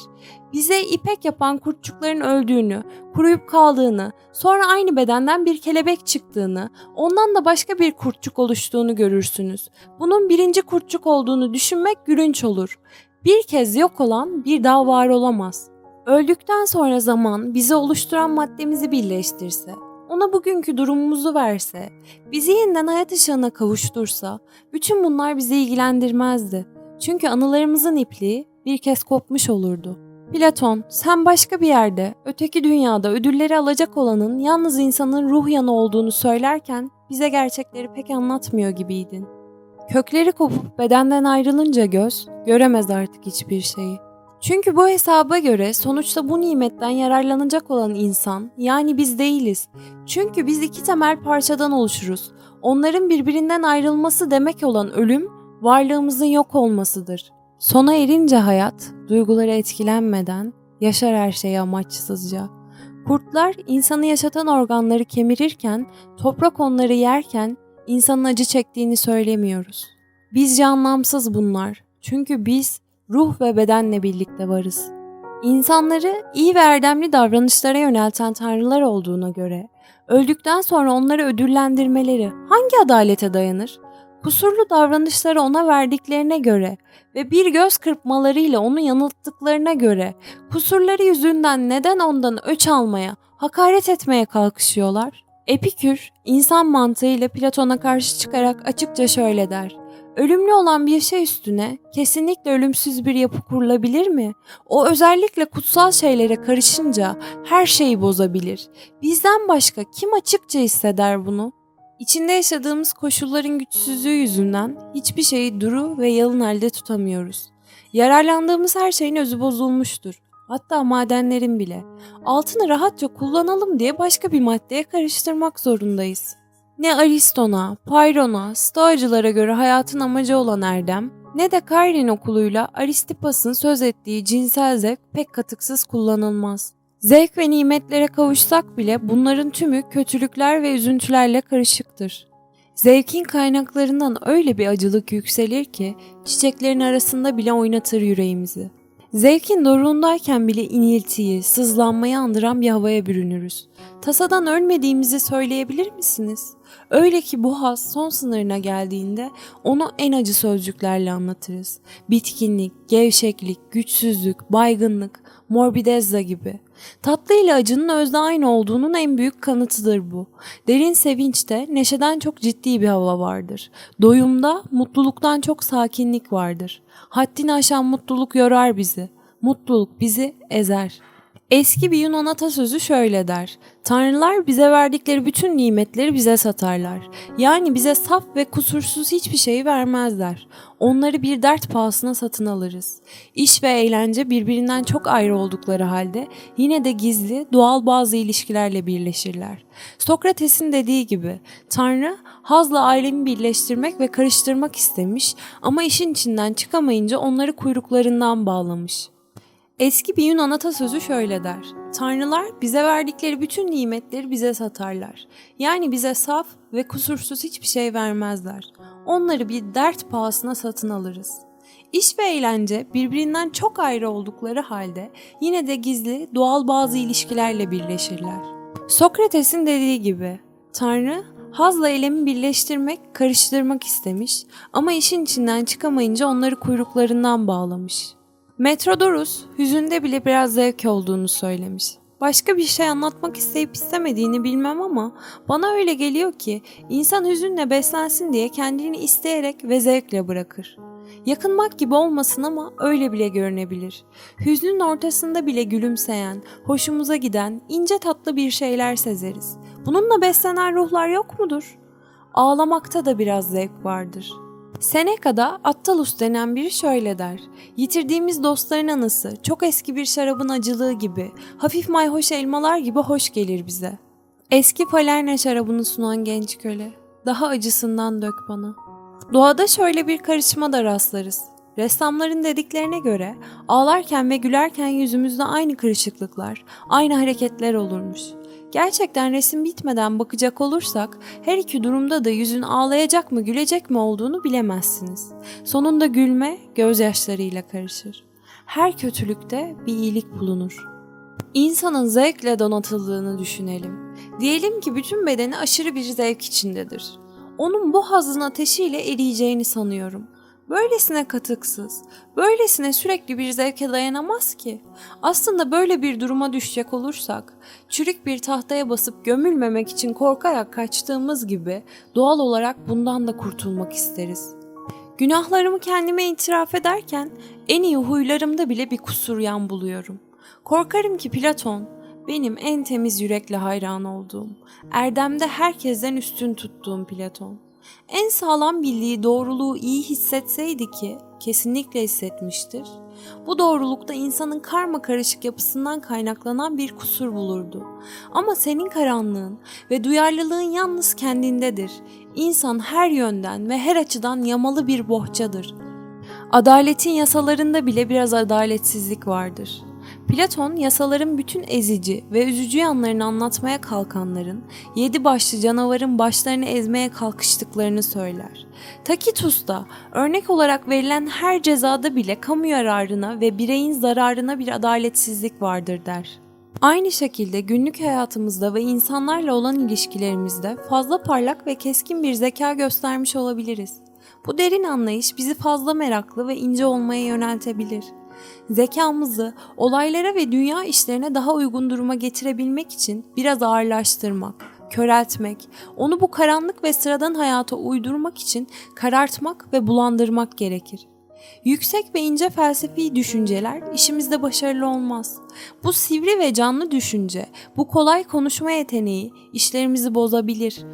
bize ipek yapan kurtçukların öldüğünü, kuruyup kaldığını, sonra aynı bedenden bir kelebek çıktığını, ondan da başka bir kurtçuk oluştuğunu görürsünüz. Bunun birinci kurtçuk olduğunu düşünmek gülünç olur. Bir kez yok olan bir daha var olamaz. Öldükten sonra zaman bizi oluşturan maddemizi birleştirse, ona bugünkü durumumuzu verse, bizi yeniden hayat ışığına kavuştursa, bütün bunlar bizi ilgilendirmezdi. Çünkü anılarımızın ipliği bir kez kopmuş olurdu. Platon, sen başka bir yerde, öteki dünyada ödülleri alacak olanın yalnız insanın ruh yanı olduğunu söylerken bize gerçekleri pek anlatmıyor gibiydin. Kökleri kopup bedenden ayrılınca göz, göremez artık hiçbir şeyi. Çünkü bu hesaba göre sonuçta bu nimetten yararlanacak olan insan, yani biz değiliz. Çünkü biz iki temel parçadan oluşuruz. Onların birbirinden ayrılması demek olan ölüm, varlığımızın yok olmasıdır. Sona erince hayat, duygulara etkilenmeden yaşar her şeyi amaçsızca. Kurtlar insanı yaşatan organları kemirirken, toprak onları yerken insanın acı çektiğini söylemiyoruz. Bizce anlamsız bunlar. Çünkü biz ruh ve bedenle birlikte varız. İnsanları iyi ve erdemli davranışlara yönelten tanrılar olduğuna göre öldükten sonra onları ödüllendirmeleri hangi adalete dayanır? kusurlu davranışları ona verdiklerine göre ve bir göz kırpmalarıyla onu yanılttıklarına göre kusurları yüzünden neden ondan öç almaya, hakaret etmeye kalkışıyorlar? Epikür, insan mantığıyla Platon'a karşı çıkarak açıkça şöyle der. Ölümlü olan bir şey üstüne kesinlikle ölümsüz bir yapı kurulabilir mi? O özellikle kutsal şeylere karışınca her şeyi bozabilir. Bizden başka kim açıkça hisseder bunu? İçinde yaşadığımız koşulların güçsüzlüğü yüzünden hiçbir şeyi duru ve yalın halde tutamıyoruz. Yararlandığımız her şeyin özü bozulmuştur. Hatta madenlerin bile. Altını rahatça kullanalım diye başka bir maddeye karıştırmak zorundayız. Ne Ariston'a, Payron'a, Stoacılara göre hayatın amacı olan erdem, ne de Kairin okuluyla Aristipas'ın söz ettiği cinsel zevk pek katıksız kullanılmaz. Zevk ve nimetlere kavuşsak bile bunların tümü kötülükler ve üzüntülerle karışıktır. Zevkin kaynaklarından öyle bir acılık yükselir ki çiçeklerin arasında bile oynatır yüreğimizi. Zevkin doruğundayken bile iniltiyi, sızlanmayı andıran bir havaya bürünürüz. Tasadan ölmediğimizi söyleyebilir misiniz? Öyle ki bu haz son sınırına geldiğinde onu en acı sözcüklerle anlatırız. Bitkinlik, gevşeklik, güçsüzlük, baygınlık, morbidezza gibi. Tatlı ile acının özde aynı olduğunun en büyük kanıtıdır bu. Derin sevinçte neşeden çok ciddi bir hava vardır. Doyumda mutluluktan çok sakinlik vardır. Haddini aşan mutluluk yorar bizi. Mutluluk bizi ezer. Eski bir Yunan atasözü şöyle der. Tanrılar bize verdikleri bütün nimetleri bize satarlar. Yani bize saf ve kusursuz hiçbir şey vermezler. Onları bir dert pahasına satın alırız. İş ve eğlence birbirinden çok ayrı oldukları halde yine de gizli, doğal bazı ilişkilerle birleşirler. Sokrates'in dediği gibi Tanrı hazla ailemi birleştirmek ve karıştırmak istemiş ama işin içinden çıkamayınca onları kuyruklarından bağlamış.'' Eski bir Yunan atasözü şöyle der. Tanrılar bize verdikleri bütün nimetleri bize satarlar. Yani bize saf ve kusursuz hiçbir şey vermezler. Onları bir dert pahasına satın alırız. İş ve eğlence birbirinden çok ayrı oldukları halde yine de gizli, doğal bazı ilişkilerle birleşirler. Sokrates'in dediği gibi Tanrı hazla eylemi birleştirmek, karıştırmak istemiş ama işin içinden çıkamayınca onları kuyruklarından bağlamış. Metrodorus hüzünde bile biraz zevk olduğunu söylemiş. Başka bir şey anlatmak isteyip istemediğini bilmem ama bana öyle geliyor ki insan hüzünle beslensin diye kendini isteyerek ve zevkle bırakır. Yakınmak gibi olmasın ama öyle bile görünebilir. Hüznün ortasında bile gülümseyen, hoşumuza giden, ince tatlı bir şeyler sezeriz. Bununla beslenen ruhlar yok mudur? Ağlamakta da biraz zevk vardır.'' Seneca'da Attalus denen biri şöyle der. Yitirdiğimiz dostların anısı çok eski bir şarabın acılığı gibi, hafif mayhoş elmalar gibi hoş gelir bize. Eski Palerna şarabını sunan genç köle, daha acısından dök bana. Doğada şöyle bir karışma da rastlarız. Ressamların dediklerine göre ağlarken ve gülerken yüzümüzde aynı kırışıklıklar, aynı hareketler olurmuş. Gerçekten resim bitmeden bakacak olursak her iki durumda da yüzün ağlayacak mı gülecek mi olduğunu bilemezsiniz. Sonunda gülme gözyaşlarıyla karışır. Her kötülükte bir iyilik bulunur. İnsanın zevkle donatıldığını düşünelim. Diyelim ki bütün bedeni aşırı bir zevk içindedir. Onun bu hazın ateşiyle eriyeceğini sanıyorum. Böylesine katıksız, böylesine sürekli bir zevke dayanamaz ki. Aslında böyle bir duruma düşecek olursak, çürük bir tahtaya basıp gömülmemek için korkarak kaçtığımız gibi doğal olarak bundan da kurtulmak isteriz. Günahlarımı kendime itiraf ederken en iyi huylarımda bile bir kusur yan buluyorum. Korkarım ki Platon, benim en temiz yürekle hayran olduğum, erdemde herkesten üstün tuttuğum Platon. En sağlam bildiği doğruluğu iyi hissetseydi ki kesinlikle hissetmiştir. Bu doğrulukta insanın karma karışık yapısından kaynaklanan bir kusur bulurdu. Ama senin karanlığın ve duyarlılığın yalnız kendindedir. İnsan her yönden ve her açıdan yamalı bir bohçadır. Adaletin yasalarında bile biraz adaletsizlik vardır.'' Platon yasaların bütün ezici ve üzücü yanlarını anlatmaya kalkanların yedi başlı canavarın başlarını ezmeye kalkıştıklarını söyler. Takitus da örnek olarak verilen her cezada bile kamu yararına ve bireyin zararına bir adaletsizlik vardır der. Aynı şekilde günlük hayatımızda ve insanlarla olan ilişkilerimizde fazla parlak ve keskin bir zeka göstermiş olabiliriz. Bu derin anlayış bizi fazla meraklı ve ince olmaya yöneltebilir zekamızı olaylara ve dünya işlerine daha uygun duruma getirebilmek için biraz ağırlaştırmak, köreltmek, onu bu karanlık ve sıradan hayata uydurmak için karartmak ve bulandırmak gerekir. Yüksek ve ince felsefi düşünceler işimizde başarılı olmaz. Bu sivri ve canlı düşünce, bu kolay konuşma yeteneği işlerimizi bozabilir.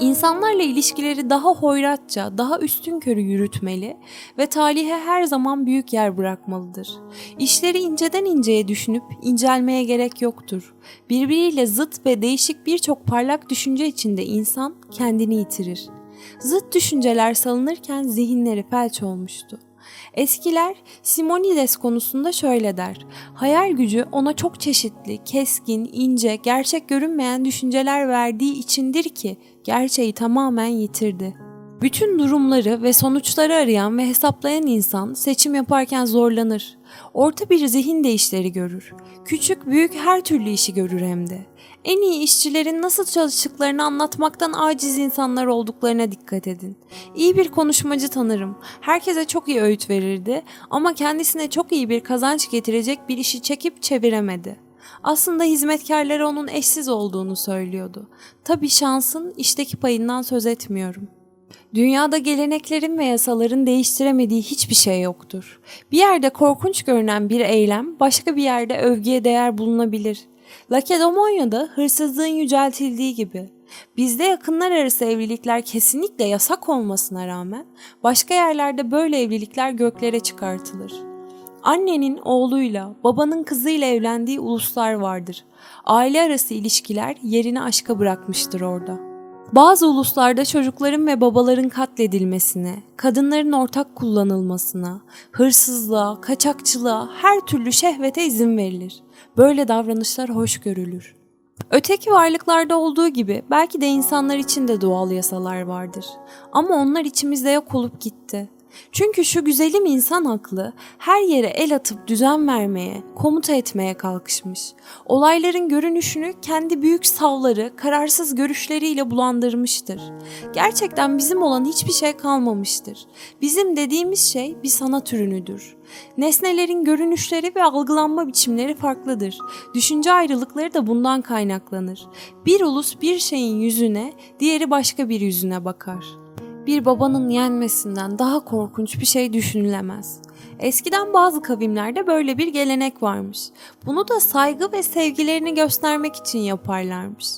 İnsanlarla ilişkileri daha hoyratça, daha üstün körü yürütmeli ve talihe her zaman büyük yer bırakmalıdır. İşleri inceden inceye düşünüp incelmeye gerek yoktur. Birbiriyle zıt ve değişik birçok parlak düşünce içinde insan kendini yitirir. Zıt düşünceler salınırken zihinleri felç olmuştu. Eskiler Simonides konusunda şöyle der. Hayal gücü ona çok çeşitli, keskin, ince, gerçek görünmeyen düşünceler verdiği içindir ki gerçeği tamamen yitirdi. Bütün durumları ve sonuçları arayan ve hesaplayan insan seçim yaparken zorlanır. Orta bir zihin değişleri görür. Küçük büyük her türlü işi görür hem de. En iyi işçilerin nasıl çalıştıklarını anlatmaktan aciz insanlar olduklarına dikkat edin. İyi bir konuşmacı tanırım. Herkese çok iyi öğüt verirdi ama kendisine çok iyi bir kazanç getirecek bir işi çekip çeviremedi. Aslında hizmetkarları onun eşsiz olduğunu söylüyordu. Tabi şansın işteki payından söz etmiyorum. Dünyada geleneklerin ve yasaların değiştiremediği hiçbir şey yoktur. Bir yerde korkunç görünen bir eylem başka bir yerde övgüye değer bulunabilir. Lakedemonya'da hırsızlığın yüceltildiği gibi. Bizde yakınlar arası evlilikler kesinlikle yasak olmasına rağmen başka yerlerde böyle evlilikler göklere çıkartılır. Annenin oğluyla, babanın kızıyla evlendiği uluslar vardır. Aile arası ilişkiler yerini aşka bırakmıştır orada.'' Bazı uluslarda çocukların ve babaların katledilmesine, kadınların ortak kullanılmasına, hırsızlığa, kaçakçılığa, her türlü şehvete izin verilir. Böyle davranışlar hoş görülür. Öteki varlıklarda olduğu gibi belki de insanlar için de doğal yasalar vardır. Ama onlar içimizde yok olup gitti. Çünkü şu güzelim insan aklı her yere el atıp düzen vermeye, komuta etmeye kalkışmış. Olayların görünüşünü kendi büyük savları, kararsız görüşleriyle bulandırmıştır. Gerçekten bizim olan hiçbir şey kalmamıştır. Bizim dediğimiz şey bir sanat ürünüdür. Nesnelerin görünüşleri ve algılanma biçimleri farklıdır. Düşünce ayrılıkları da bundan kaynaklanır. Bir ulus bir şeyin yüzüne, diğeri başka bir yüzüne bakar.'' Bir babanın yenmesinden daha korkunç bir şey düşünülemez. Eskiden bazı kavimlerde böyle bir gelenek varmış. Bunu da saygı ve sevgilerini göstermek için yaparlarmış.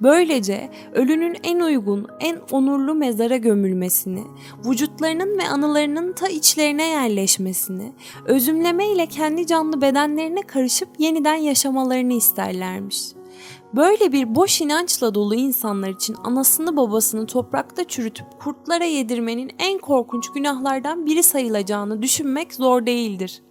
Böylece ölünün en uygun, en onurlu mezara gömülmesini, vücutlarının ve anılarının ta içlerine yerleşmesini, özümleme ile kendi canlı bedenlerine karışıp yeniden yaşamalarını isterlermiş.'' Böyle bir boş inançla dolu insanlar için anasını babasını toprakta çürütüp kurtlara yedirmenin en korkunç günahlardan biri sayılacağını düşünmek zor değildir.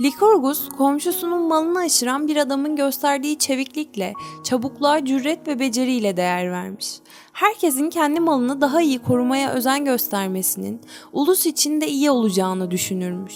Likorgus komşusunun malını aşıran bir adamın gösterdiği çeviklikle, çabukluğa, cüret ve beceriyle değer vermiş. Herkesin kendi malını daha iyi korumaya özen göstermesinin ulus için de iyi olacağını düşünürmüş.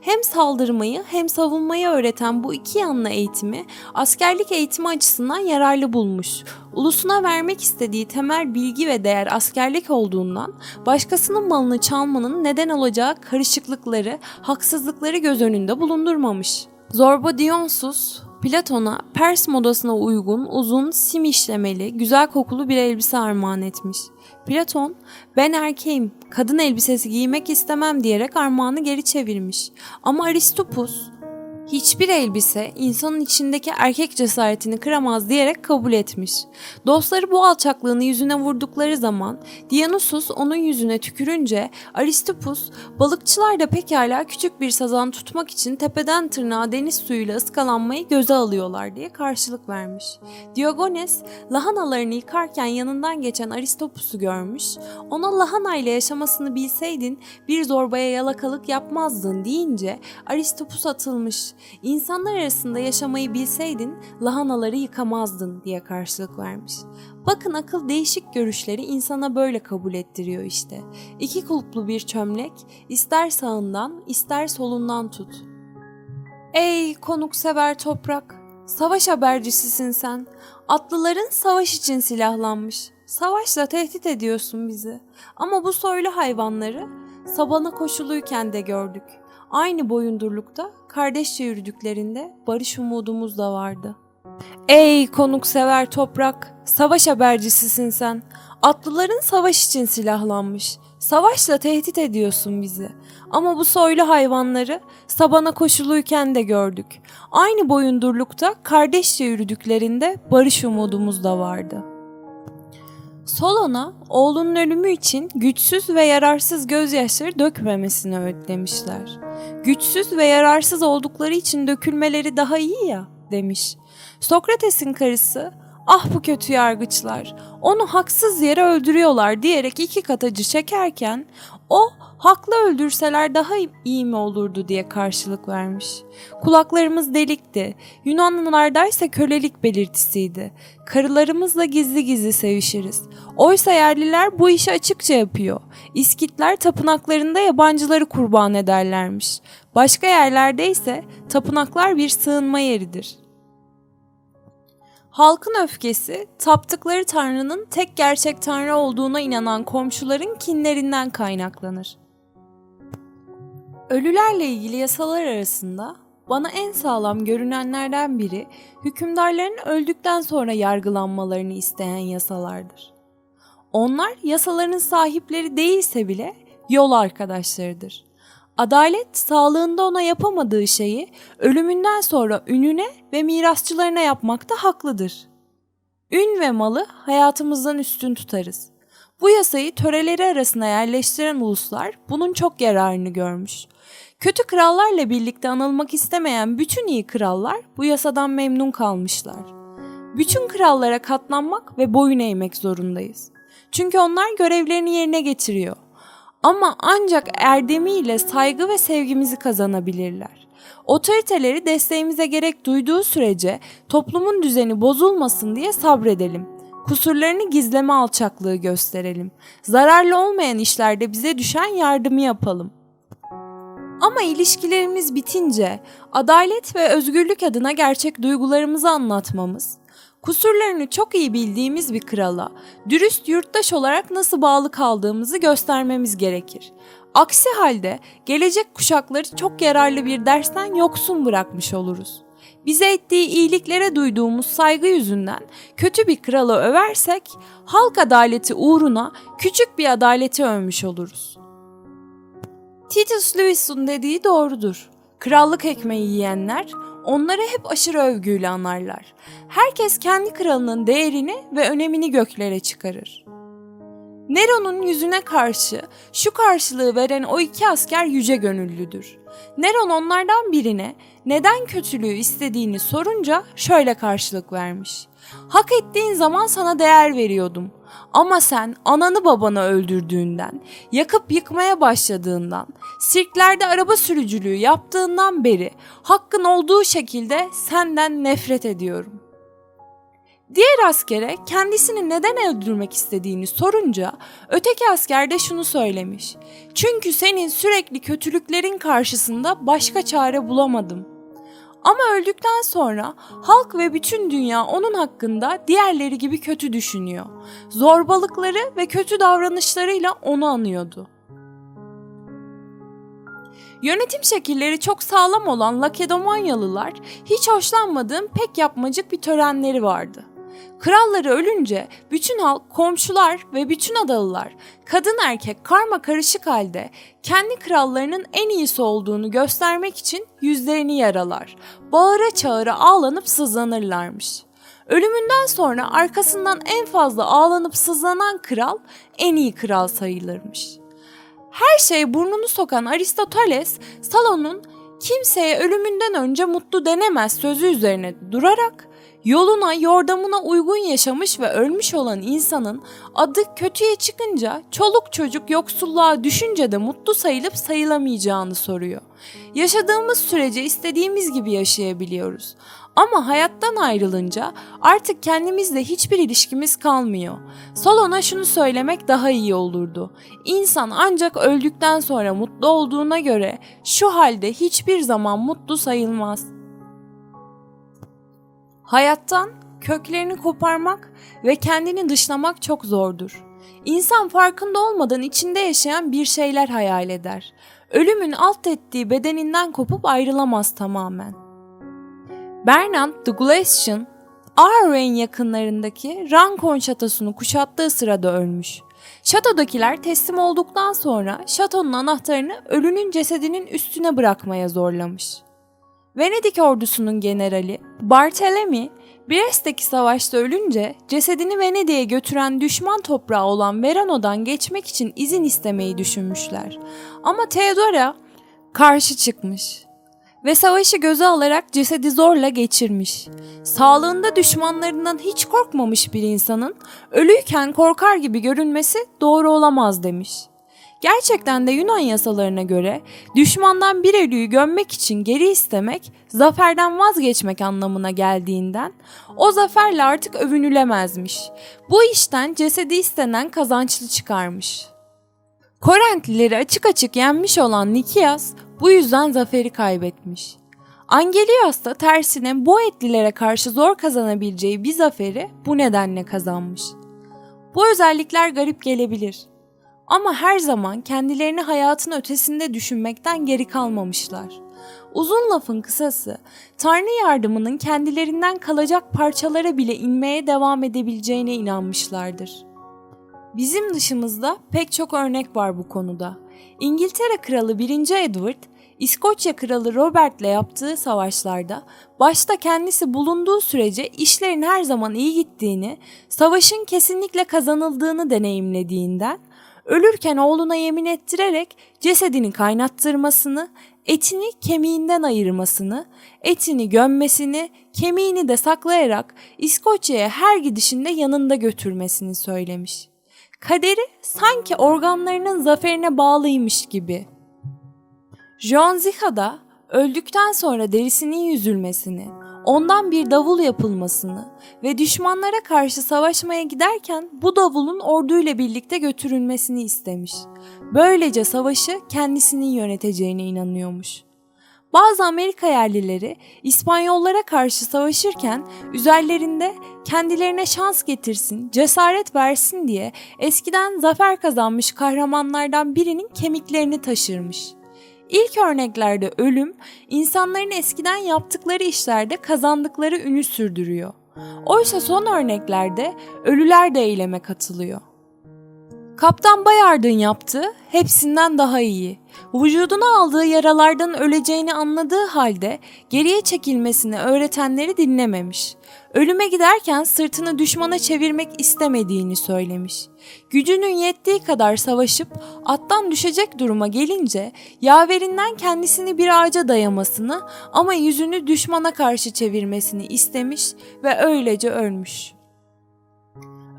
Hem saldırmayı hem savunmayı öğreten bu iki yanlı eğitimi askerlik eğitimi açısından yararlı bulmuş. Ulusuna vermek istediği temel bilgi ve değer askerlik olduğundan başkasının malını çalmanın neden olacağı karışıklıkları, haksızlıkları göz önünde bulundurmamış. Zorba Dionysus Platon'a Pers modasına uygun uzun sim işlemeli güzel kokulu bir elbise armağan etmiş. Platon ben erkeğim kadın elbisesi giymek istemem diyerek armağanı geri çevirmiş. Ama Aristopus hiçbir elbise insanın içindeki erkek cesaretini kıramaz diyerek kabul etmiş. Dostları bu alçaklığını yüzüne vurdukları zaman Dionysus onun yüzüne tükürünce Aristopus balıkçılar da pekala küçük bir sazan tutmak için tepeden tırnağa deniz suyuyla ıskalanmayı göze alıyorlar diye karşılık vermiş. Diogenes lahanalarını yıkarken yanından geçen Aristopus'u görmüş. Ona lahana ile yaşamasını bilseydin bir zorbaya yalakalık yapmazdın deyince Aristopus atılmış. İnsanlar arasında yaşamayı bilseydin lahanaları yıkamazdın diye karşılık vermiş. Bakın akıl değişik görüşleri insana böyle kabul ettiriyor işte. İki kulplu bir çömlek ister sağından ister solundan tut. Ey konuksever toprak, savaş habercisisin sen. Atlıların savaş için silahlanmış. Savaşla tehdit ediyorsun bizi. Ama bu soylu hayvanları sabana koşuluyken de gördük. Aynı boyundurlukta kardeşçe yürüdüklerinde barış umudumuz da vardı. Ey konuksever toprak, savaş habercisisin sen. Atlıların savaş için silahlanmış. Savaşla tehdit ediyorsun bizi. Ama bu soylu hayvanları sabana koşuluyken de gördük. Aynı boyundurlukta kardeşçe yürüdüklerinde barış umudumuz da vardı. Solon'a oğlunun ölümü için güçsüz ve yararsız gözyaşları dökmemesini öğütlemişler. Güçsüz ve yararsız oldukları için dökülmeleri daha iyi ya demiş. Sokrates'in karısı ah bu kötü yargıçlar onu haksız yere öldürüyorlar diyerek iki kat acı çekerken o haklı öldürseler daha iyi mi olurdu diye karşılık vermiş. Kulaklarımız delikti. Yunanlılardaysa kölelik belirtisiydi. Karılarımızla gizli gizli sevişiriz. Oysa yerliler bu işi açıkça yapıyor. İskitler tapınaklarında yabancıları kurban ederlermiş. Başka yerlerde ise tapınaklar bir sığınma yeridir. Halkın öfkesi, taptıkları tanrının tek gerçek tanrı olduğuna inanan komşuların kinlerinden kaynaklanır. Ölülerle ilgili yasalar arasında bana en sağlam görünenlerden biri hükümdarların öldükten sonra yargılanmalarını isteyen yasalardır. Onlar yasaların sahipleri değilse bile yol arkadaşlarıdır. Adalet sağlığında ona yapamadığı şeyi ölümünden sonra ününe ve mirasçılarına yapmakta haklıdır. Ün ve malı hayatımızdan üstün tutarız. Bu yasayı töreleri arasına yerleştiren uluslar bunun çok yararını görmüş. Kötü krallarla birlikte anılmak istemeyen bütün iyi krallar bu yasadan memnun kalmışlar. Bütün krallara katlanmak ve boyun eğmek zorundayız. Çünkü onlar görevlerini yerine getiriyor. Ama ancak erdemiyle saygı ve sevgimizi kazanabilirler. Otoriteleri desteğimize gerek duyduğu sürece toplumun düzeni bozulmasın diye sabredelim. Kusurlarını gizleme alçaklığı gösterelim. Zararlı olmayan işlerde bize düşen yardımı yapalım. Ama ilişkilerimiz bitince adalet ve özgürlük adına gerçek duygularımızı anlatmamız, kusurlarını çok iyi bildiğimiz bir krala dürüst yurttaş olarak nasıl bağlı kaldığımızı göstermemiz gerekir. Aksi halde gelecek kuşakları çok yararlı bir dersten yoksun bırakmış oluruz. Bize ettiği iyiliklere duyduğumuz saygı yüzünden kötü bir kralı översek halk adaleti uğruna küçük bir adaleti övmüş oluruz. Titus Livius'un dediği doğrudur. Krallık ekmeği yiyenler onları hep aşırı övgüyle anarlar. Herkes kendi kralının değerini ve önemini göklere çıkarır. Nero'nun yüzüne karşı şu karşılığı veren o iki asker yüce gönüllüdür. Neron onlardan birine neden kötülüğü istediğini sorunca şöyle karşılık vermiş. Hak ettiğin zaman sana değer veriyordum. Ama sen ananı babanı öldürdüğünden, yakıp yıkmaya başladığından, sirklerde araba sürücülüğü yaptığından beri hakkın olduğu şekilde senden nefret ediyorum. Diğer askere kendisini neden öldürmek istediğini sorunca öteki asker de şunu söylemiş. Çünkü senin sürekli kötülüklerin karşısında başka çare bulamadım. Ama öldükten sonra halk ve bütün dünya onun hakkında diğerleri gibi kötü düşünüyor. Zorbalıkları ve kötü davranışlarıyla onu anıyordu. Yönetim şekilleri çok sağlam olan Lakedomanyalılar hiç hoşlanmadığım pek yapmacık bir törenleri vardı. Kralları ölünce bütün halk, komşular ve bütün adalılar kadın erkek karma karışık halde kendi krallarının en iyisi olduğunu göstermek için yüzlerini yaralar. Bağıra çağıra ağlanıp sızlanırlarmış. Ölümünden sonra arkasından en fazla ağlanıp sızlanan kral en iyi kral sayılırmış. Her şey burnunu sokan Aristoteles salonun kimseye ölümünden önce mutlu denemez sözü üzerine durarak Yoluna, yordamına uygun yaşamış ve ölmüş olan insanın adı kötüye çıkınca çoluk çocuk yoksulluğa düşünce de mutlu sayılıp sayılamayacağını soruyor. Yaşadığımız sürece istediğimiz gibi yaşayabiliyoruz. Ama hayattan ayrılınca artık kendimizle hiçbir ilişkimiz kalmıyor. Salona şunu söylemek daha iyi olurdu. İnsan ancak öldükten sonra mutlu olduğuna göre şu halde hiçbir zaman mutlu sayılmaz. Hayattan köklerini koparmak ve kendini dışlamak çok zordur. İnsan farkında olmadan içinde yaşayan bir şeyler hayal eder. Ölümün alt ettiği bedeninden kopup ayrılamaz tamamen. Bernard de Glacian, Aarau yakınlarındaki Rancon şatosunu kuşattığı sırada ölmüş. Şatodakiler teslim olduktan sonra şatonun anahtarını ölünün cesedinin üstüne bırakmaya zorlamış. Venedik ordusunun generali Barthélemy Brest'teki savaşta ölünce cesedini Venedik'e götüren düşman toprağı olan Verano'dan geçmek için izin istemeyi düşünmüşler. Ama Theodora karşı çıkmış ve savaşı göze alarak cesedi zorla geçirmiş. Sağlığında düşmanlarından hiç korkmamış bir insanın ölüyken korkar gibi görünmesi doğru olamaz demiş. Gerçekten de Yunan yasalarına göre düşmandan bir ölüyü gömmek için geri istemek zaferden vazgeçmek anlamına geldiğinden o zaferle artık övünülemezmiş. Bu işten cesedi istenen kazançlı çıkarmış. Korentlileri açık açık yenmiş olan Nikias bu yüzden zaferi kaybetmiş. Angelios da tersine bu etlilere karşı zor kazanabileceği bir zaferi bu nedenle kazanmış. Bu özellikler garip gelebilir. Ama her zaman kendilerini hayatın ötesinde düşünmekten geri kalmamışlar. Uzun lafın kısası, Tanrı yardımının kendilerinden kalacak parçalara bile inmeye devam edebileceğine inanmışlardır. Bizim dışımızda pek çok örnek var bu konuda. İngiltere Kralı 1. Edward, İskoçya Kralı Robert'le yaptığı savaşlarda başta kendisi bulunduğu sürece işlerin her zaman iyi gittiğini, savaşın kesinlikle kazanıldığını deneyimlediğinden ölürken oğluna yemin ettirerek cesedini kaynattırmasını, etini kemiğinden ayırmasını, etini gömmesini, kemiğini de saklayarak İskoçya'ya her gidişinde yanında götürmesini söylemiş. Kaderi sanki organlarının zaferine bağlıymış gibi. John Ziha da öldükten sonra derisinin yüzülmesini, ondan bir davul yapılmasını ve düşmanlara karşı savaşmaya giderken bu davulun orduyla birlikte götürülmesini istemiş. Böylece savaşı kendisinin yöneteceğine inanıyormuş. Bazı Amerika yerlileri İspanyollara karşı savaşırken üzerlerinde kendilerine şans getirsin, cesaret versin diye eskiden zafer kazanmış kahramanlardan birinin kemiklerini taşırmış. İlk örneklerde ölüm, insanların eskiden yaptıkları işlerde kazandıkları ünü sürdürüyor. Oysa son örneklerde ölüler de eyleme katılıyor. Kaptan Bayard'ın yaptığı hepsinden daha iyi. Vücuduna aldığı yaralardan öleceğini anladığı halde geriye çekilmesini öğretenleri dinlememiş. Ölüme giderken sırtını düşmana çevirmek istemediğini söylemiş. Gücünün yettiği kadar savaşıp attan düşecek duruma gelince yaverinden kendisini bir ağaca dayamasını ama yüzünü düşmana karşı çevirmesini istemiş ve öylece ölmüş.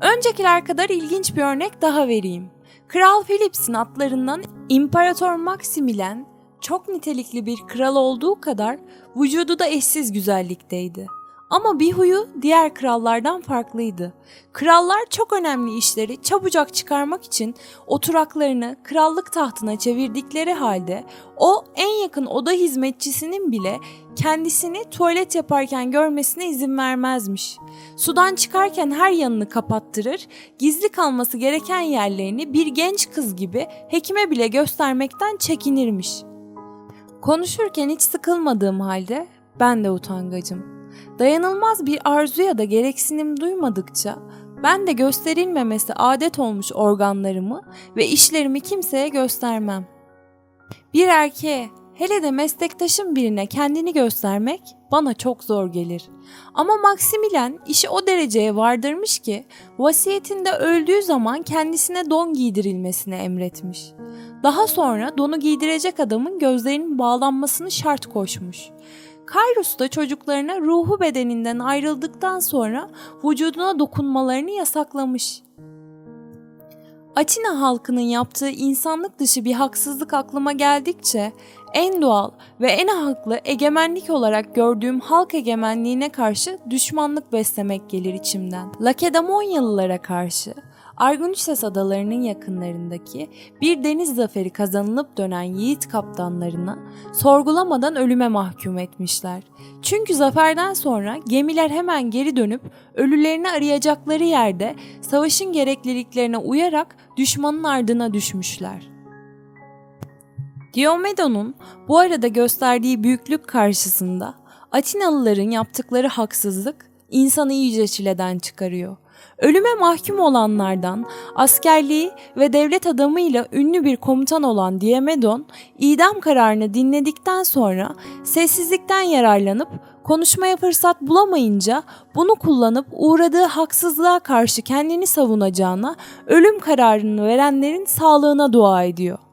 Öncekiler kadar ilginç bir örnek daha vereyim. Kral Philips'in atlarından İmparator Maximilian çok nitelikli bir kral olduğu kadar vücudu da eşsiz güzellikteydi. Ama bir huyu diğer krallardan farklıydı. Krallar çok önemli işleri çabucak çıkarmak için oturaklarını krallık tahtına çevirdikleri halde o en yakın oda hizmetçisinin bile kendisini tuvalet yaparken görmesine izin vermezmiş. Sudan çıkarken her yanını kapattırır, gizli kalması gereken yerlerini bir genç kız gibi hekime bile göstermekten çekinirmiş. Konuşurken hiç sıkılmadığım halde ben de utangacım.'' Dayanılmaz bir arzu ya da gereksinim duymadıkça ben de gösterilmemesi adet olmuş organlarımı ve işlerimi kimseye göstermem. Bir erkeğe, hele de meslektaşım birine kendini göstermek bana çok zor gelir. Ama Maximilian işi o dereceye vardırmış ki vasiyetinde öldüğü zaman kendisine don giydirilmesini emretmiş. Daha sonra donu giydirecek adamın gözlerinin bağlanmasını şart koşmuş. Kairus da çocuklarına ruhu bedeninden ayrıldıktan sonra vücuduna dokunmalarını yasaklamış. Atina halkının yaptığı insanlık dışı bir haksızlık aklıma geldikçe en doğal ve en haklı egemenlik olarak gördüğüm halk egemenliğine karşı düşmanlık beslemek gelir içimden. Lakedamonyalılara karşı Argonüses adalarının yakınlarındaki bir deniz zaferi kazanılıp dönen yiğit kaptanlarına sorgulamadan ölüme mahkum etmişler. Çünkü zaferden sonra gemiler hemen geri dönüp ölülerini arayacakları yerde savaşın gerekliliklerine uyarak düşmanın ardına düşmüşler. Diomedon'un bu arada gösterdiği büyüklük karşısında Atinalıların yaptıkları haksızlık insanı iyice çileden çıkarıyor. Ölüme mahkum olanlardan askerliği ve devlet adamıyla ünlü bir komutan olan Diomedon idam kararını dinledikten sonra sessizlikten yararlanıp konuşmaya fırsat bulamayınca bunu kullanıp uğradığı haksızlığa karşı kendini savunacağına ölüm kararını verenlerin sağlığına dua ediyor.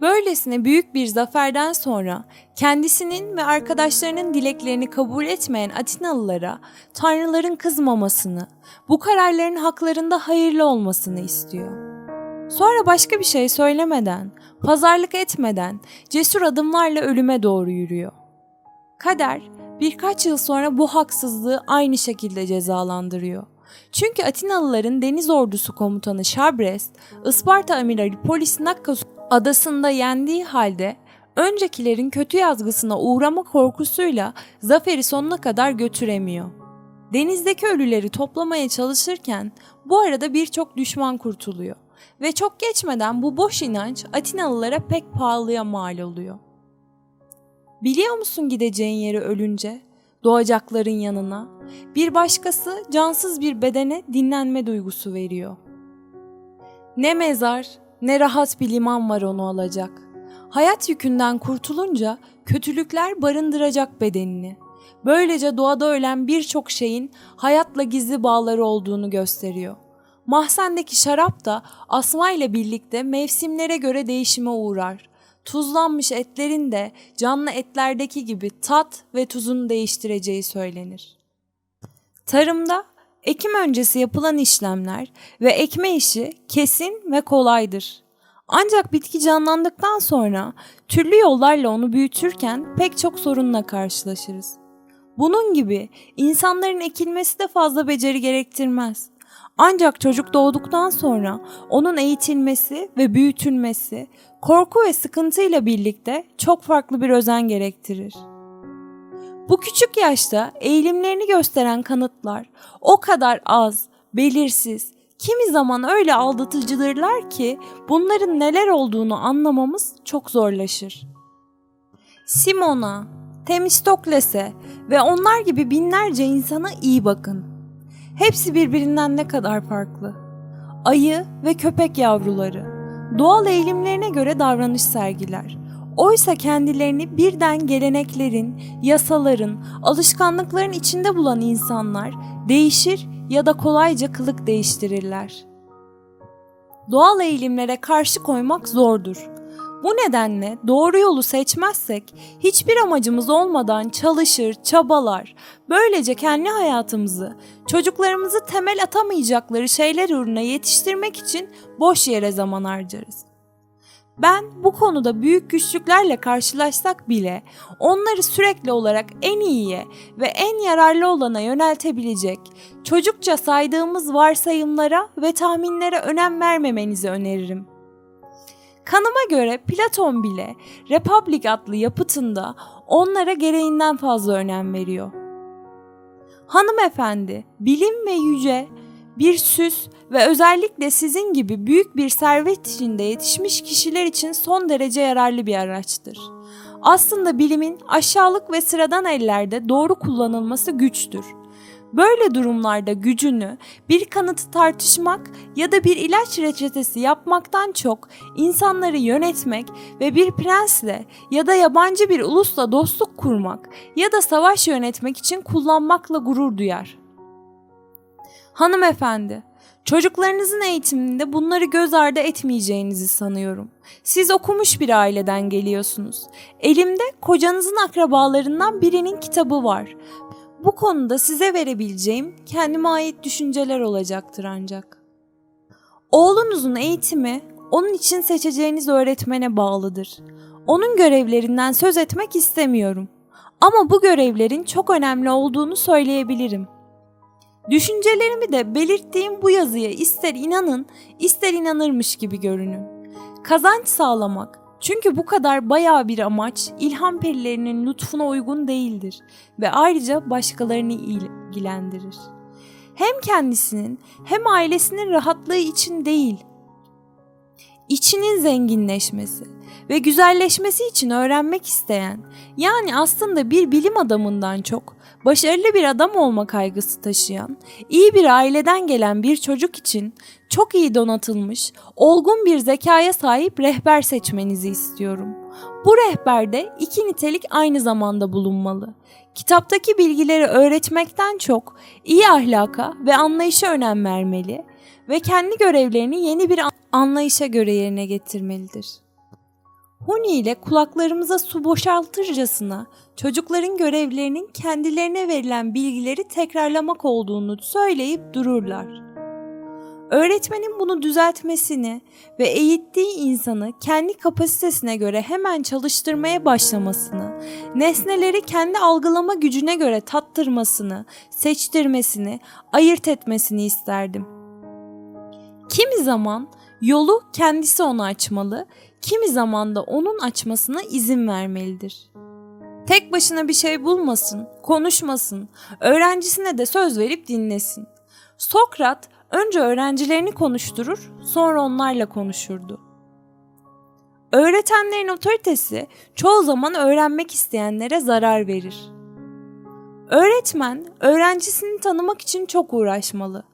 Böylesine büyük bir zaferden sonra kendisinin ve arkadaşlarının dileklerini kabul etmeyen Atinalılara tanrıların kızmamasını, bu kararların haklarında hayırlı olmasını istiyor. Sonra başka bir şey söylemeden, pazarlık etmeden cesur adımlarla ölüme doğru yürüyor. Kader birkaç yıl sonra bu haksızlığı aynı şekilde cezalandırıyor. Çünkü Atinalıların deniz ordusu komutanı Şabrest, Isparta amirali Polis Nakkos adasında yendiği halde öncekilerin kötü yazgısına uğrama korkusuyla zaferi sonuna kadar götüremiyor. Denizdeki ölüleri toplamaya çalışırken bu arada birçok düşman kurtuluyor ve çok geçmeden bu boş inanç Atinalılara pek pahalıya mal oluyor. Biliyor musun gideceğin yeri ölünce? Doğacakların yanına. Bir başkası cansız bir bedene dinlenme duygusu veriyor. Ne mezar ne rahat bir liman var onu alacak. Hayat yükünden kurtulunca kötülükler barındıracak bedenini. Böylece doğada ölen birçok şeyin hayatla gizli bağları olduğunu gösteriyor. Mahzendeki şarap da asma ile birlikte mevsimlere göre değişime uğrar. Tuzlanmış etlerin de canlı etlerdeki gibi tat ve tuzunu değiştireceği söylenir. Tarımda ekim öncesi yapılan işlemler ve ekme işi kesin ve kolaydır. Ancak bitki canlandıktan sonra türlü yollarla onu büyütürken pek çok sorunla karşılaşırız. Bunun gibi insanların ekilmesi de fazla beceri gerektirmez. Ancak çocuk doğduktan sonra onun eğitilmesi ve büyütülmesi korku ve sıkıntıyla birlikte çok farklı bir özen gerektirir. Bu küçük yaşta eğilimlerini gösteren kanıtlar o kadar az, belirsiz, kimi zaman öyle aldatıcıdırlar ki bunların neler olduğunu anlamamız çok zorlaşır. Simon'a, Temistokles'e ve onlar gibi binlerce insana iyi bakın. Hepsi birbirinden ne kadar farklı. Ayı ve köpek yavruları. Doğal eğilimlerine göre davranış sergiler. Oysa kendilerini birden geleneklerin, yasaların, alışkanlıkların içinde bulan insanlar değişir ya da kolayca kılık değiştirirler. Doğal eğilimlere karşı koymak zordur. Bu nedenle doğru yolu seçmezsek hiçbir amacımız olmadan çalışır, çabalar. Böylece kendi hayatımızı, çocuklarımızı temel atamayacakları şeyler uğruna yetiştirmek için boş yere zaman harcarız. Ben bu konuda büyük güçlüklerle karşılaşsak bile onları sürekli olarak en iyiye ve en yararlı olana yöneltebilecek, çocukça saydığımız varsayımlara ve tahminlere önem vermemenizi öneririm. Kanıma göre Platon bile Republic adlı yapıtında onlara gereğinden fazla önem veriyor. Hanımefendi, bilim ve yüce, bir süs ve özellikle sizin gibi büyük bir servet içinde yetişmiş kişiler için son derece yararlı bir araçtır. Aslında bilimin aşağılık ve sıradan ellerde doğru kullanılması güçtür. Böyle durumlarda gücünü bir kanıtı tartışmak ya da bir ilaç reçetesi yapmaktan çok insanları yönetmek ve bir prensle ya da yabancı bir ulusla dostluk kurmak ya da savaş yönetmek için kullanmakla gurur duyar. Hanımefendi, çocuklarınızın eğitiminde bunları göz ardı etmeyeceğinizi sanıyorum. Siz okumuş bir aileden geliyorsunuz. Elimde kocanızın akrabalarından birinin kitabı var. Bu konuda size verebileceğim kendime ait düşünceler olacaktır ancak. Oğlunuzun eğitimi onun için seçeceğiniz öğretmene bağlıdır. Onun görevlerinden söz etmek istemiyorum. Ama bu görevlerin çok önemli olduğunu söyleyebilirim. Düşüncelerimi de belirttiğim bu yazıya ister inanın, ister inanırmış gibi görünün. Kazanç sağlamak, çünkü bu kadar bayağı bir amaç ilham perilerinin lütfuna uygun değildir ve ayrıca başkalarını ilgilendirir. Hem kendisinin hem ailesinin rahatlığı için değil, içinin zenginleşmesi ve güzelleşmesi için öğrenmek isteyen, yani aslında bir bilim adamından çok başarılı bir adam olma kaygısı taşıyan, iyi bir aileden gelen bir çocuk için çok iyi donatılmış, olgun bir zekaya sahip rehber seçmenizi istiyorum. Bu rehberde iki nitelik aynı zamanda bulunmalı. Kitaptaki bilgileri öğretmekten çok iyi ahlaka ve anlayışa önem vermeli ve kendi görevlerini yeni bir anlayışa göre yerine getirmelidir. Huni ile kulaklarımıza su boşaltırcasına çocukların görevlerinin kendilerine verilen bilgileri tekrarlamak olduğunu söyleyip dururlar. Öğretmenin bunu düzeltmesini ve eğittiği insanı kendi kapasitesine göre hemen çalıştırmaya başlamasını, nesneleri kendi algılama gücüne göre tattırmasını, seçtirmesini, ayırt etmesini isterdim. Kimi zaman yolu kendisi ona açmalı, kimi zaman da onun açmasına izin vermelidir. Tek başına bir şey bulmasın, konuşmasın, öğrencisine de söz verip dinlesin. Sokrat önce öğrencilerini konuşturur, sonra onlarla konuşurdu. Öğretenlerin otoritesi çoğu zaman öğrenmek isteyenlere zarar verir. Öğretmen öğrencisini tanımak için çok uğraşmalı.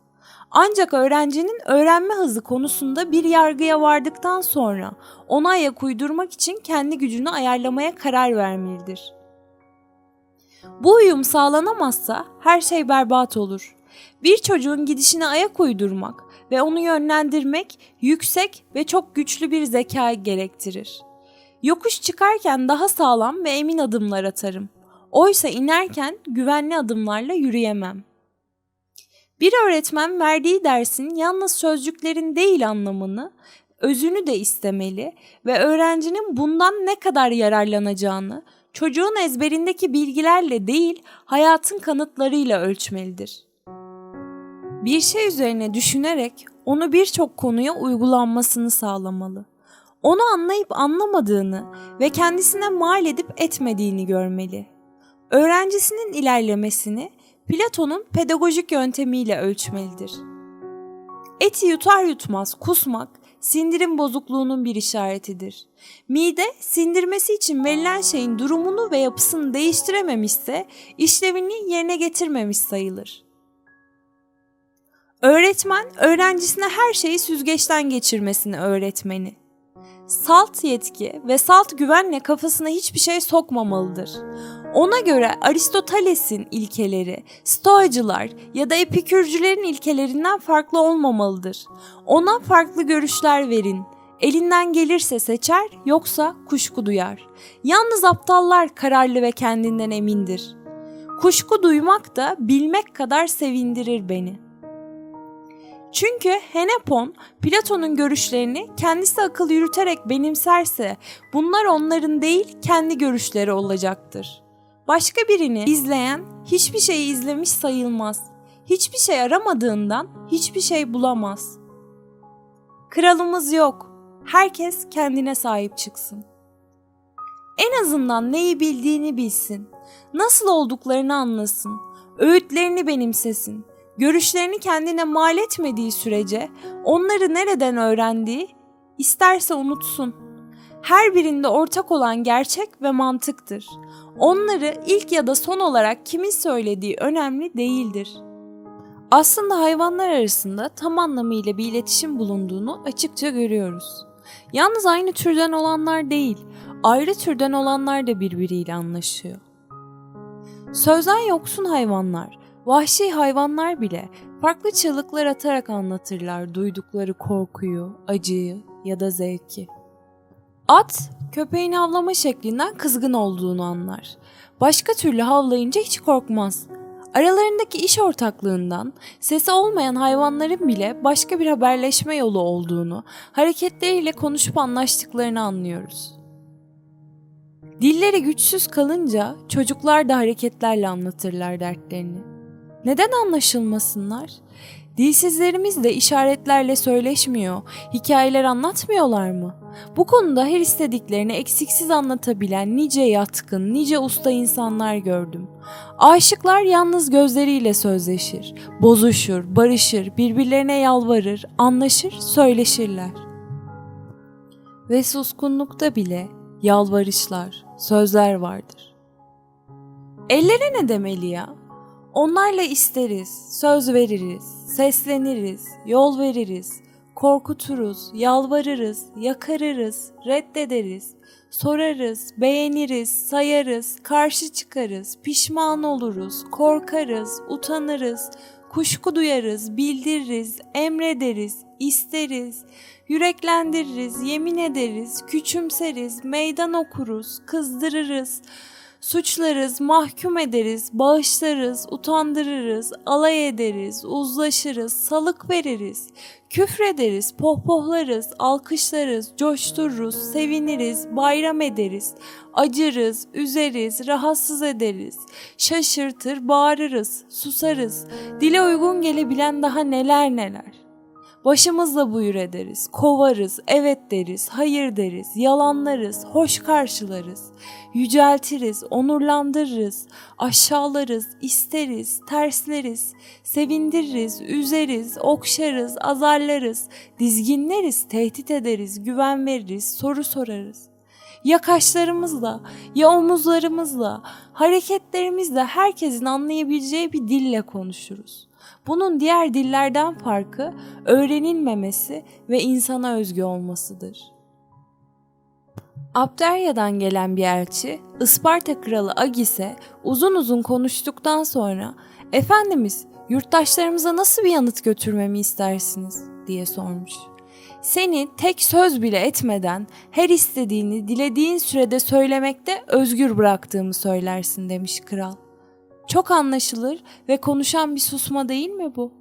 Ancak öğrencinin öğrenme hızı konusunda bir yargıya vardıktan sonra ona ayak uydurmak için kendi gücünü ayarlamaya karar vermelidir. Bu uyum sağlanamazsa her şey berbat olur. Bir çocuğun gidişine ayak uydurmak ve onu yönlendirmek yüksek ve çok güçlü bir zeka gerektirir. Yokuş çıkarken daha sağlam ve emin adımlar atarım. Oysa inerken güvenli adımlarla yürüyemem. Bir öğretmen verdiği dersin yalnız sözcüklerin değil anlamını, özünü de istemeli ve öğrencinin bundan ne kadar yararlanacağını çocuğun ezberindeki bilgilerle değil, hayatın kanıtlarıyla ölçmelidir. Bir şey üzerine düşünerek onu birçok konuya uygulanmasını sağlamalı. Onu anlayıp anlamadığını ve kendisine mal edip etmediğini görmeli. Öğrencisinin ilerlemesini Platon'un pedagojik yöntemiyle ölçmelidir. Eti yutar yutmaz kusmak sindirim bozukluğunun bir işaretidir. Mide sindirmesi için verilen şeyin durumunu ve yapısını değiştirememişse işlevini yerine getirmemiş sayılır. Öğretmen öğrencisine her şeyi süzgeçten geçirmesini öğretmeni. Salt yetki ve salt güvenle kafasına hiçbir şey sokmamalıdır. Ona göre Aristoteles'in ilkeleri, Stoacılar ya da Epikürcülerin ilkelerinden farklı olmamalıdır. Ona farklı görüşler verin. Elinden gelirse seçer, yoksa kuşku duyar. Yalnız aptallar kararlı ve kendinden emindir. Kuşku duymak da bilmek kadar sevindirir beni.'' Çünkü Henepon Platon'un görüşlerini kendisi akıl yürüterek benimserse bunlar onların değil kendi görüşleri olacaktır. Başka birini izleyen hiçbir şeyi izlemiş sayılmaz. Hiçbir şey aramadığından hiçbir şey bulamaz. Kralımız yok. Herkes kendine sahip çıksın. En azından neyi bildiğini bilsin. Nasıl olduklarını anlasın. Öğütlerini benimsesin görüşlerini kendine mal etmediği sürece onları nereden öğrendiği isterse unutsun. Her birinde ortak olan gerçek ve mantıktır. Onları ilk ya da son olarak kimin söylediği önemli değildir. Aslında hayvanlar arasında tam anlamıyla bir iletişim bulunduğunu açıkça görüyoruz. Yalnız aynı türden olanlar değil, ayrı türden olanlar da birbiriyle anlaşıyor. Sözden yoksun hayvanlar Vahşi hayvanlar bile farklı çığlıklar atarak anlatırlar duydukları korkuyu, acıyı ya da zevki. At, köpeğin havlama şeklinden kızgın olduğunu anlar. Başka türlü havlayınca hiç korkmaz. Aralarındaki iş ortaklığından, sesi olmayan hayvanların bile başka bir haberleşme yolu olduğunu, hareketleriyle konuşup anlaştıklarını anlıyoruz. Dilleri güçsüz kalınca çocuklar da hareketlerle anlatırlar dertlerini. Neden anlaşılmasınlar? Dilsizlerimiz de işaretlerle söyleşmiyor, hikayeler anlatmıyorlar mı? Bu konuda her istediklerini eksiksiz anlatabilen nice yatkın, nice usta insanlar gördüm. Aşıklar yalnız gözleriyle sözleşir, bozuşur, barışır, birbirlerine yalvarır, anlaşır, söyleşirler. Ve suskunlukta bile yalvarışlar, sözler vardır. Ellere ne demeli ya? Onlarla isteriz, söz veririz, sesleniriz, yol veririz, korkuturuz, yalvarırız, yakarırız, reddederiz, sorarız, beğeniriz, sayarız, karşı çıkarız, pişman oluruz, korkarız, utanırız, kuşku duyarız, bildiririz, emrederiz, isteriz, yüreklendiririz, yemin ederiz, küçümseriz, meydan okuruz, kızdırırız, Suçlarız, mahkum ederiz, bağışlarız, utandırırız, alay ederiz, uzlaşırız, salık veririz, küfrederiz, pohpohlarız, alkışlarız, coştururuz, seviniriz, bayram ederiz, acırız, üzeriz, rahatsız ederiz, şaşırtır, bağırırız, susarız, dile uygun gelebilen daha neler neler. Başımızla buyur ederiz, kovarız, evet deriz, hayır deriz, yalanlarız, hoş karşılarız, yüceltiriz, onurlandırırız, aşağılarız, isteriz, tersleriz, sevindiririz, üzeriz, okşarız, azarlarız, dizginleriz, tehdit ederiz, güven veririz, soru sorarız. Ya kaşlarımızla, ya omuzlarımızla, hareketlerimizle herkesin anlayabileceği bir dille konuşuruz. Bunun diğer dillerden farkı öğrenilmemesi ve insana özgü olmasıdır. Abderya'dan gelen bir elçi Isparta kralı Agis'e uzun uzun konuştuktan sonra "Efendimiz, yurttaşlarımıza nasıl bir yanıt götürmemi istersiniz?" diye sormuş. Seni tek söz bile etmeden her istediğini dilediğin sürede söylemekte özgür bıraktığımı söylersin demiş kral. Çok anlaşılır ve konuşan bir susma değil mi bu?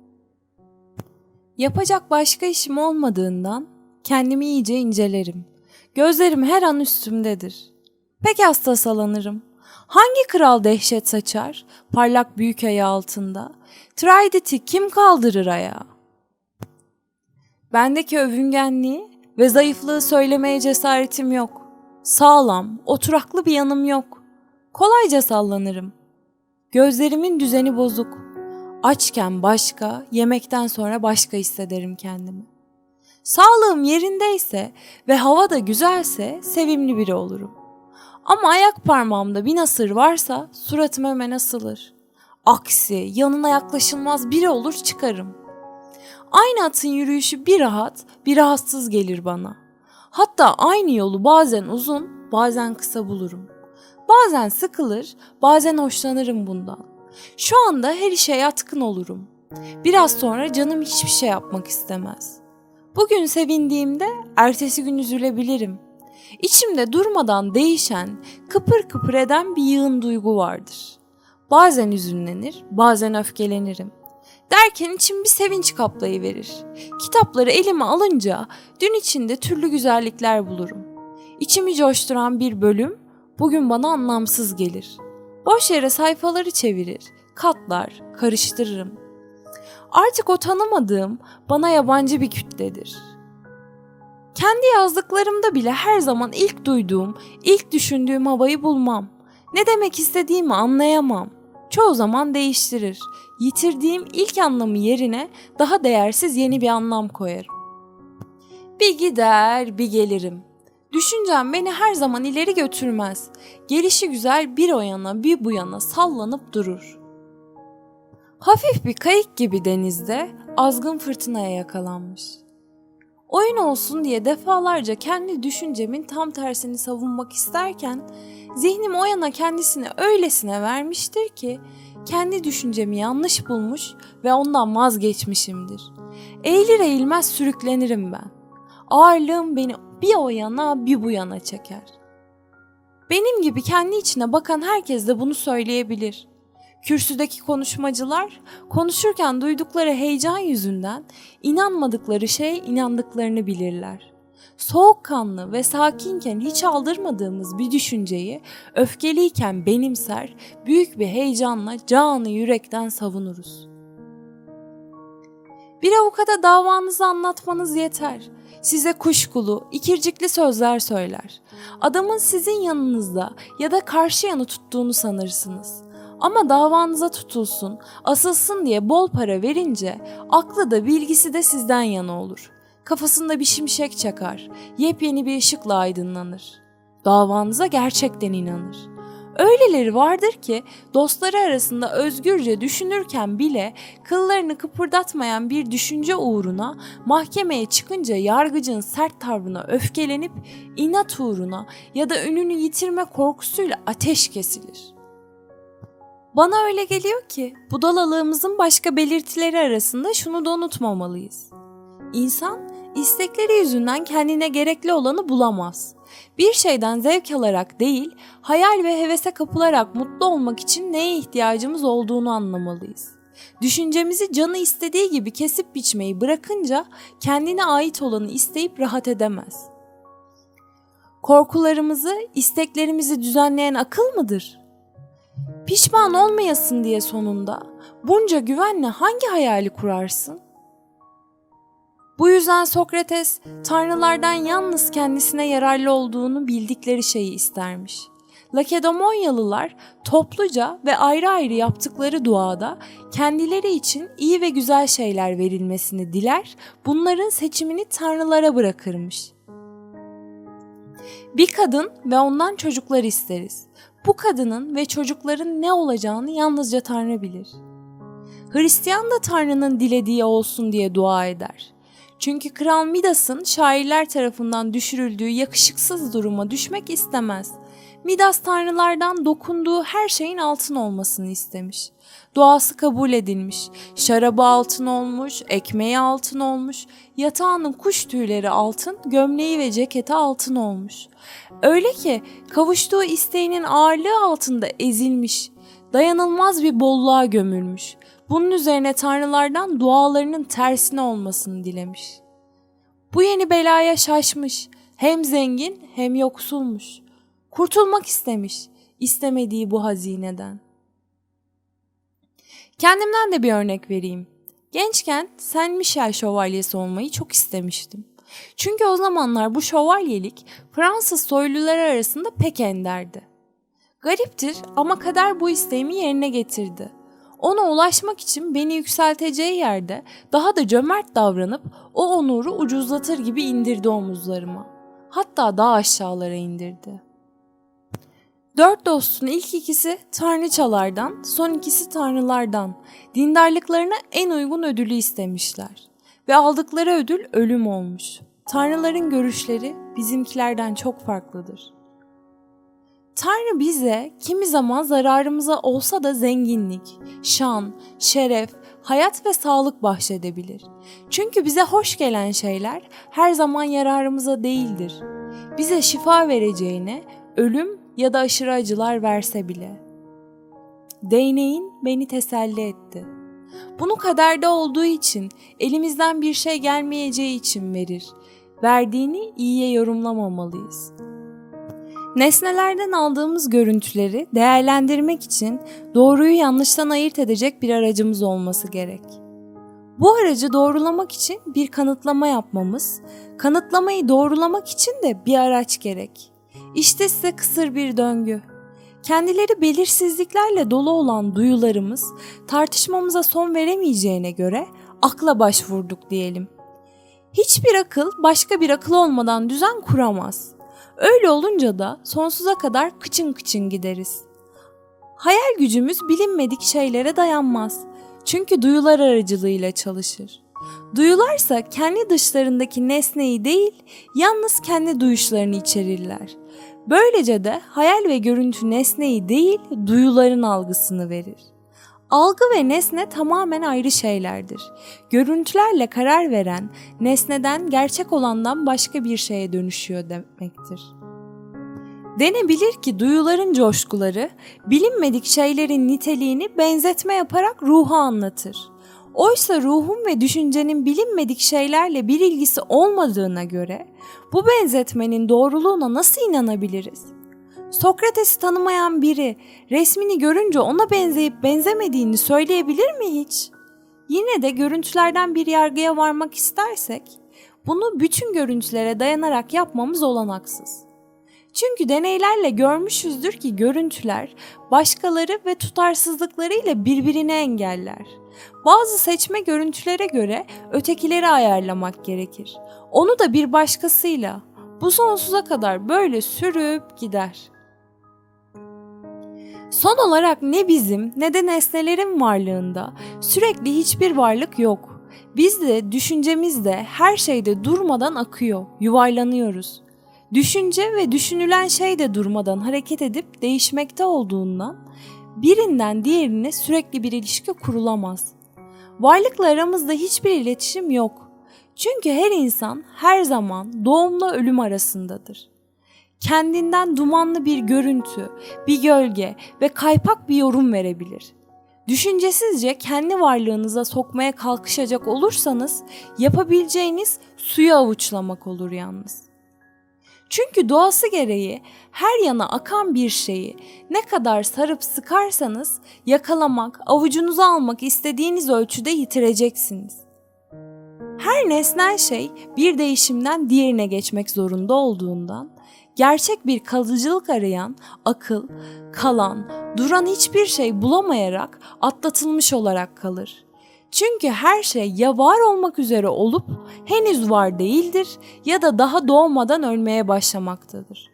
Yapacak başka işim olmadığından kendimi iyice incelerim. Gözlerim her an üstümdedir. Pek hasta salanırım. Hangi kral dehşet saçar parlak büyük ayağı altında? Trident'i kim kaldırır ayağa? Bendeki övüngenliği ve zayıflığı söylemeye cesaretim yok. Sağlam, oturaklı bir yanım yok. Kolayca sallanırım. Gözlerimin düzeni bozuk. Açken başka, yemekten sonra başka hissederim kendimi. Sağlığım yerindeyse ve hava da güzelse sevimli biri olurum. Ama ayak parmağımda bir nasır varsa suratım hemen asılır. Aksi yanına yaklaşılmaz biri olur çıkarım. Aynı atın yürüyüşü bir rahat bir rahatsız gelir bana. Hatta aynı yolu bazen uzun bazen kısa bulurum.'' Bazen sıkılır, bazen hoşlanırım bundan. Şu anda her işe yatkın olurum. Biraz sonra canım hiçbir şey yapmak istemez. Bugün sevindiğimde ertesi gün üzülebilirim. İçimde durmadan değişen, kıpır kıpır eden bir yığın duygu vardır. Bazen üzünlenir, bazen öfkelenirim. Derken içim bir sevinç kaplayıverir. Kitapları elime alınca dün içinde türlü güzellikler bulurum. İçimi coşturan bir bölüm bugün bana anlamsız gelir. Boş yere sayfaları çevirir, katlar, karıştırırım. Artık o tanımadığım, bana yabancı bir kütledir. Kendi yazdıklarımda bile her zaman ilk duyduğum, ilk düşündüğüm havayı bulmam. Ne demek istediğimi anlayamam. Çoğu zaman değiştirir. Yitirdiğim ilk anlamı yerine daha değersiz yeni bir anlam koyarım. Bir gider, bir gelirim. Düşüncem beni her zaman ileri götürmez. Gelişi güzel bir o yana bir bu yana sallanıp durur. Hafif bir kayık gibi denizde azgın fırtınaya yakalanmış. Oyun olsun diye defalarca kendi düşüncemin tam tersini savunmak isterken zihnim o yana kendisini öylesine vermiştir ki kendi düşüncemi yanlış bulmuş ve ondan vazgeçmişimdir. Eğilir eğilmez sürüklenirim ben. Ağırlığım beni bir o yana bir bu yana çeker. Benim gibi kendi içine bakan herkes de bunu söyleyebilir. Kürsüdeki konuşmacılar konuşurken duydukları heyecan yüzünden inanmadıkları şey inandıklarını bilirler. Soğukkanlı ve sakinken hiç aldırmadığımız bir düşünceyi öfkeliyken benimser, büyük bir heyecanla canı yürekten savunuruz. Bir avukata davanızı anlatmanız yeter size kuşkulu, ikircikli sözler söyler. Adamın sizin yanınızda ya da karşı yanı tuttuğunu sanırsınız. Ama davanıza tutulsun, asılsın diye bol para verince aklı da bilgisi de sizden yana olur. Kafasında bir şimşek çakar, yepyeni bir ışıkla aydınlanır. Davanıza gerçekten inanır. Öyleleri vardır ki dostları arasında özgürce düşünürken bile kıllarını kıpırdatmayan bir düşünce uğruna mahkemeye çıkınca yargıcın sert tavrına öfkelenip inat uğruna ya da önünü yitirme korkusuyla ateş kesilir. Bana öyle geliyor ki budalalığımızın başka belirtileri arasında şunu da unutmamalıyız. İnsan istekleri yüzünden kendine gerekli olanı bulamaz. Bir şeyden zevk alarak değil, hayal ve hevese kapılarak mutlu olmak için neye ihtiyacımız olduğunu anlamalıyız. Düşüncemizi canı istediği gibi kesip biçmeyi bırakınca kendine ait olanı isteyip rahat edemez. Korkularımızı, isteklerimizi düzenleyen akıl mıdır? Pişman olmayasın diye sonunda bunca güvenle hangi hayali kurarsın? Bu yüzden Sokrates tanrılardan yalnız kendisine yararlı olduğunu bildikleri şeyi istermiş. Lakedamonyalılar topluca ve ayrı ayrı yaptıkları duada kendileri için iyi ve güzel şeyler verilmesini diler, bunların seçimini tanrılara bırakırmış. Bir kadın ve ondan çocuklar isteriz. Bu kadının ve çocukların ne olacağını yalnızca Tanrı bilir. Hristiyan da Tanrı'nın dilediği olsun diye dua eder. Çünkü Kral Midas'ın şairler tarafından düşürüldüğü yakışıksız duruma düşmek istemez. Midas tanrılardan dokunduğu her şeyin altın olmasını istemiş. Duası kabul edilmiş. Şarabı altın olmuş, ekmeği altın olmuş, yatağının kuş tüyleri altın, gömleği ve ceketi altın olmuş. Öyle ki kavuştuğu isteğinin ağırlığı altında ezilmiş, dayanılmaz bir bolluğa gömülmüş. Bunun üzerine tanrılardan dualarının tersine olmasını dilemiş. Bu yeni belaya şaşmış. Hem zengin hem yoksulmuş. Kurtulmak istemiş. istemediği bu hazineden. Kendimden de bir örnek vereyim. Gençken Saint Michel şövalyesi olmayı çok istemiştim. Çünkü o zamanlar bu şövalyelik Fransız soylular arasında pek enderdi. Gariptir ama kader bu isteğimi yerine getirdi. Ona ulaşmak için beni yükselteceği yerde daha da cömert davranıp o onuru ucuzlatır gibi indirdi omuzlarıma. Hatta daha aşağılara indirdi. Dört dostun ilk ikisi tanrıçalardan, son ikisi tanrılardan dindarlıklarına en uygun ödülü istemişler. Ve aldıkları ödül ölüm olmuş. Tanrıların görüşleri bizimkilerden çok farklıdır.'' Tanrı bize kimi zaman zararımıza olsa da zenginlik, şan, şeref, hayat ve sağlık bahşedebilir. Çünkü bize hoş gelen şeyler her zaman yararımıza değildir. Bize şifa vereceğine ölüm ya da aşırı acılar verse bile. Değneğin beni teselli etti. Bunu kaderde olduğu için, elimizden bir şey gelmeyeceği için verir. Verdiğini iyiye yorumlamamalıyız.'' Nesnelerden aldığımız görüntüleri değerlendirmek için doğruyu yanlıştan ayırt edecek bir aracımız olması gerek. Bu aracı doğrulamak için bir kanıtlama yapmamız, kanıtlamayı doğrulamak için de bir araç gerek. İşte size kısır bir döngü. Kendileri belirsizliklerle dolu olan duyularımız tartışmamıza son veremeyeceğine göre akla başvurduk diyelim. Hiçbir akıl başka bir akıl olmadan düzen kuramaz. Öyle olunca da sonsuza kadar kıçın kıçın gideriz. Hayal gücümüz bilinmedik şeylere dayanmaz. Çünkü duyular aracılığıyla çalışır. Duyularsa kendi dışlarındaki nesneyi değil, yalnız kendi duyuşlarını içerirler. Böylece de hayal ve görüntü nesneyi değil, duyuların algısını verir. Algı ve nesne tamamen ayrı şeylerdir. Görüntülerle karar veren nesneden gerçek olandan başka bir şeye dönüşüyor demektir. Denebilir ki duyuların coşkuları bilinmedik şeylerin niteliğini benzetme yaparak ruhu anlatır. Oysa ruhun ve düşüncenin bilinmedik şeylerle bir ilgisi olmadığına göre bu benzetmenin doğruluğuna nasıl inanabiliriz? Sokrates'i tanımayan biri resmini görünce ona benzeyip benzemediğini söyleyebilir mi hiç? Yine de görüntülerden bir yargıya varmak istersek bunu bütün görüntülere dayanarak yapmamız olanaksız. Çünkü deneylerle görmüşüzdür ki görüntüler başkaları ve tutarsızlıklarıyla birbirini engeller. Bazı seçme görüntülere göre ötekileri ayarlamak gerekir. Onu da bir başkasıyla. Bu sonsuza kadar böyle sürüp gider.'' Son olarak ne bizim ne de nesnelerin varlığında sürekli hiçbir varlık yok. Biz de düşüncemiz de her şeyde durmadan akıyor, yuvarlanıyoruz. Düşünce ve düşünülen şey de durmadan hareket edip değişmekte olduğundan birinden diğerine sürekli bir ilişki kurulamaz. Varlıkla aramızda hiçbir iletişim yok. Çünkü her insan her zaman doğumla ölüm arasındadır. Kendinden dumanlı bir görüntü, bir gölge ve kaypak bir yorum verebilir. Düşüncesizce kendi varlığınıza sokmaya kalkışacak olursanız yapabileceğiniz suyu avuçlamak olur yalnız. Çünkü doğası gereği her yana akan bir şeyi ne kadar sarıp sıkarsanız yakalamak, avucunuza almak istediğiniz ölçüde yitireceksiniz. Her nesnel şey bir değişimden diğerine geçmek zorunda olduğundan gerçek bir kalıcılık arayan akıl, kalan, duran hiçbir şey bulamayarak atlatılmış olarak kalır. Çünkü her şey ya var olmak üzere olup henüz var değildir ya da daha doğmadan ölmeye başlamaktadır.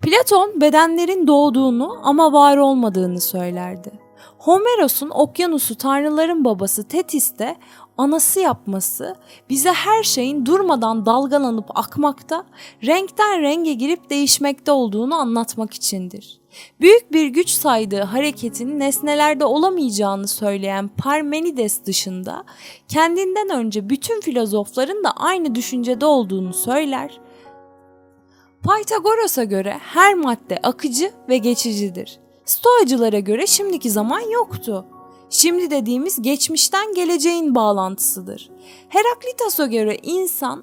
Platon bedenlerin doğduğunu ama var olmadığını söylerdi. Homeros'un okyanusu tanrıların babası Tetis de anası yapması bize her şeyin durmadan dalgalanıp akmakta, renkten renge girip değişmekte olduğunu anlatmak içindir. Büyük bir güç saydığı hareketin nesnelerde olamayacağını söyleyen Parmenides dışında kendinden önce bütün filozofların da aynı düşüncede olduğunu söyler. Pythagoras'a göre her madde akıcı ve geçicidir. Stoacılara göre şimdiki zaman yoktu. Şimdi dediğimiz geçmişten geleceğin bağlantısıdır. Heraklitos'a göre insan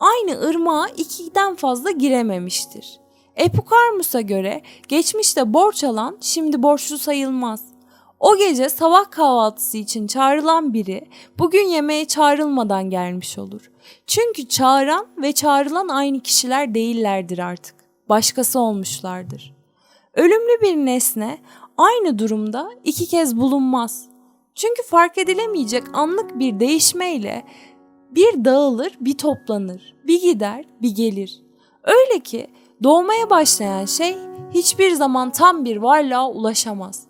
aynı ırmağa ikiden fazla girememiştir. Epikarmus'a göre geçmişte borç alan şimdi borçlu sayılmaz. O gece sabah kahvaltısı için çağrılan biri bugün yemeğe çağrılmadan gelmiş olur. Çünkü çağıran ve çağrılan aynı kişiler değillerdir artık. Başkası olmuşlardır. Ölümlü bir nesne aynı durumda iki kez bulunmaz. Çünkü fark edilemeyecek anlık bir değişmeyle bir dağılır, bir toplanır, bir gider, bir gelir. Öyle ki doğmaya başlayan şey hiçbir zaman tam bir varlığa ulaşamaz.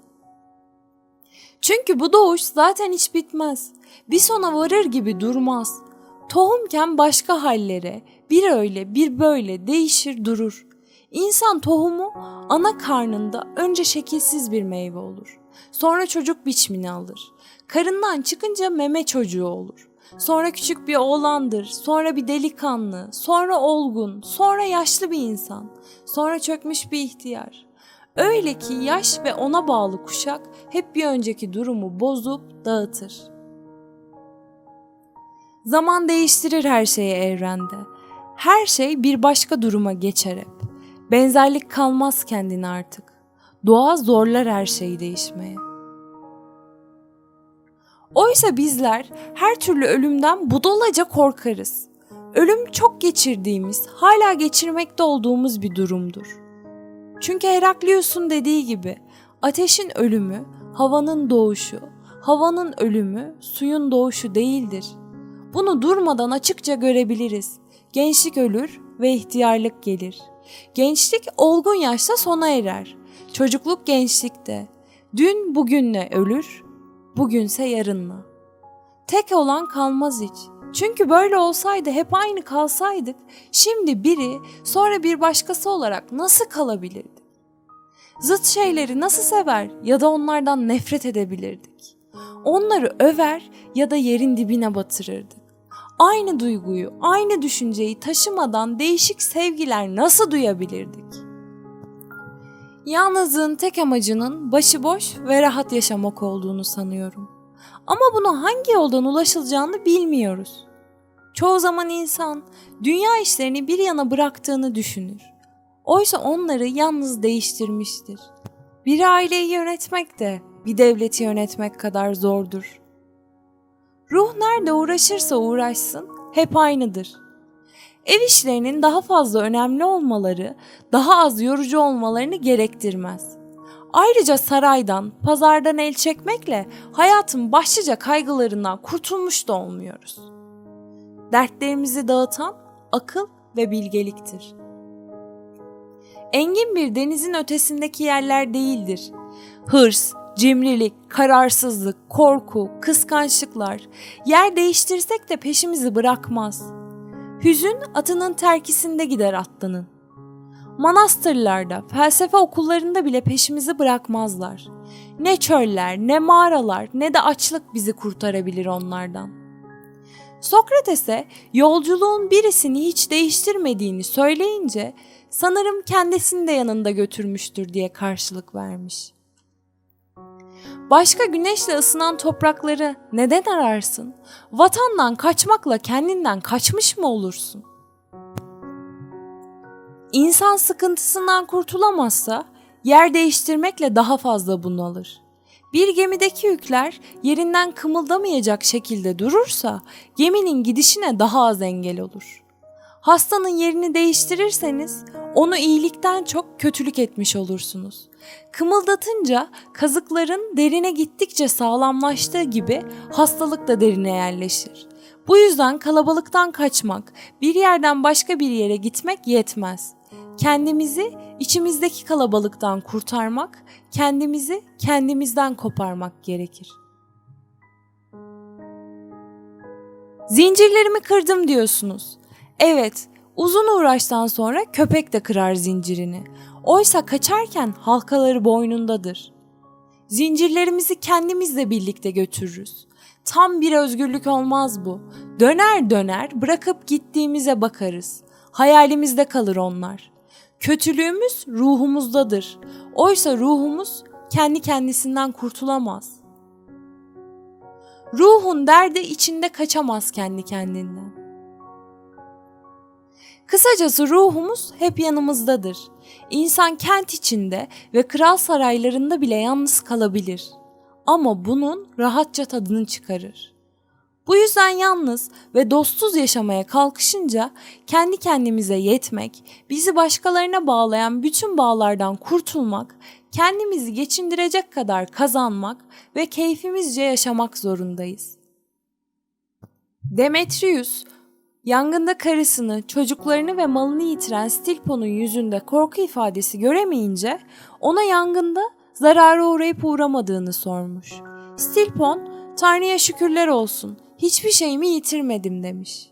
Çünkü bu doğuş zaten hiç bitmez. Bir sona varır gibi durmaz. Tohumken başka hallere, bir öyle bir böyle değişir durur. İnsan tohumu ana karnında önce şekilsiz bir meyve olur. Sonra çocuk biçimini alır. Karından çıkınca meme çocuğu olur. Sonra küçük bir oğlandır, sonra bir delikanlı, sonra olgun, sonra yaşlı bir insan, sonra çökmüş bir ihtiyar. Öyle ki yaş ve ona bağlı kuşak hep bir önceki durumu bozup dağıtır. Zaman değiştirir her şeyi evrende. Her şey bir başka duruma geçer hep. Benzerlik kalmaz kendine artık. Doğa zorlar her şeyi değişmeye. Oysa bizler her türlü ölümden budalaca korkarız. Ölüm çok geçirdiğimiz, hala geçirmekte olduğumuz bir durumdur. Çünkü Heraklius'un dediği gibi ateşin ölümü, havanın doğuşu, havanın ölümü, suyun doğuşu değildir. Bunu durmadan açıkça görebiliriz. Gençlik ölür ve ihtiyarlık gelir. Gençlik olgun yaşta sona erer. Çocukluk gençlikte. Dün bugünle ölür, bugünse yarınla. Tek olan kalmaz hiç. Çünkü böyle olsaydı hep aynı kalsaydık şimdi biri sonra bir başkası olarak nasıl kalabilirdik? Zıt şeyleri nasıl sever ya da onlardan nefret edebilirdik? Onları över ya da yerin dibine batırırdık. Aynı duyguyu, aynı düşünceyi taşımadan değişik sevgiler nasıl duyabilirdik? Yalnızlığın tek amacının başıboş ve rahat yaşamak olduğunu sanıyorum. Ama buna hangi yoldan ulaşılacağını bilmiyoruz. Çoğu zaman insan dünya işlerini bir yana bıraktığını düşünür. Oysa onları yalnız değiştirmiştir. Bir aileyi yönetmek de bir devleti yönetmek kadar zordur. Ruh nerede uğraşırsa uğraşsın hep aynıdır. Ev işlerinin daha fazla önemli olmaları, daha az yorucu olmalarını gerektirmez. Ayrıca saraydan, pazardan el çekmekle hayatın başlıca kaygılarından kurtulmuş da olmuyoruz. Dertlerimizi dağıtan akıl ve bilgeliktir. engin bir denizin ötesindeki yerler değildir. Hırs, cimrilik, kararsızlık, korku, kıskançlıklar yer değiştirsek de peşimizi bırakmaz. Hüzün atının terkisinde gider atlının. Manastırlarda, felsefe okullarında bile peşimizi bırakmazlar. Ne çöller, ne mağaralar, ne de açlık bizi kurtarabilir onlardan. Sokrates'e yolculuğun birisini hiç değiştirmediğini söyleyince sanırım kendisini de yanında götürmüştür diye karşılık vermiş. Başka güneşle ısınan toprakları neden ararsın? Vatandan kaçmakla kendinden kaçmış mı olursun? İnsan sıkıntısından kurtulamazsa yer değiştirmekle daha fazla bunalır. Bir gemideki yükler yerinden kımıldamayacak şekilde durursa geminin gidişine daha az engel olur. Hastanın yerini değiştirirseniz onu iyilikten çok kötülük etmiş olursunuz. Kımıldatınca kazıkların derine gittikçe sağlamlaştığı gibi hastalık da derine yerleşir. Bu yüzden kalabalıktan kaçmak, bir yerden başka bir yere gitmek yetmez. Kendimizi içimizdeki kalabalıktan kurtarmak, kendimizi kendimizden koparmak gerekir. Zincirlerimi kırdım diyorsunuz. Evet, uzun uğraştan sonra köpek de kırar zincirini. Oysa kaçarken halkaları boynundadır. Zincirlerimizi kendimizle birlikte götürürüz. Tam bir özgürlük olmaz bu. Döner döner bırakıp gittiğimize bakarız. Hayalimizde kalır onlar. Kötülüğümüz ruhumuzdadır. Oysa ruhumuz kendi kendisinden kurtulamaz. Ruhun derdi içinde kaçamaz kendi kendinden. Kısacası ruhumuz hep yanımızdadır. İnsan kent içinde ve kral saraylarında bile yalnız kalabilir. Ama bunun rahatça tadını çıkarır. Bu yüzden yalnız ve dostsuz yaşamaya kalkışınca kendi kendimize yetmek, bizi başkalarına bağlayan bütün bağlardan kurtulmak, kendimizi geçindirecek kadar kazanmak ve keyfimizce yaşamak zorundayız. Demetrius, yangında karısını, çocuklarını ve malını yitiren Stilpo'nun yüzünde korku ifadesi göremeyince ona yangında zarara uğrayıp uğramadığını sormuş. Stilpon, Tanrı'ya şükürler olsun, hiçbir şeyimi yitirmedim demiş.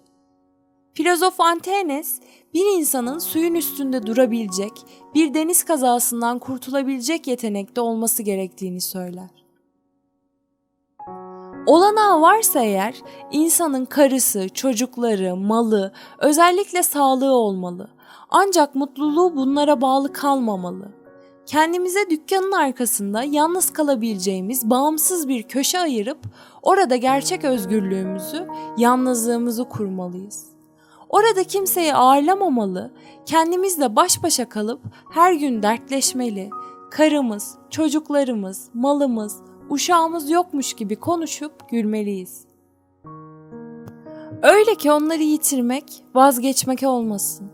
Filozof Antenes, bir insanın suyun üstünde durabilecek, bir deniz kazasından kurtulabilecek yetenekte olması gerektiğini söyler. Olanağı varsa eğer insanın karısı, çocukları, malı, özellikle sağlığı olmalı. Ancak mutluluğu bunlara bağlı kalmamalı. Kendimize dükkanın arkasında yalnız kalabileceğimiz bağımsız bir köşe ayırıp orada gerçek özgürlüğümüzü, yalnızlığımızı kurmalıyız. Orada kimseyi ağırlamamalı, kendimizle baş başa kalıp her gün dertleşmeli, karımız, çocuklarımız, malımız, uşağımız yokmuş gibi konuşup gülmeliyiz. Öyle ki onları yitirmek, vazgeçmek olmasın.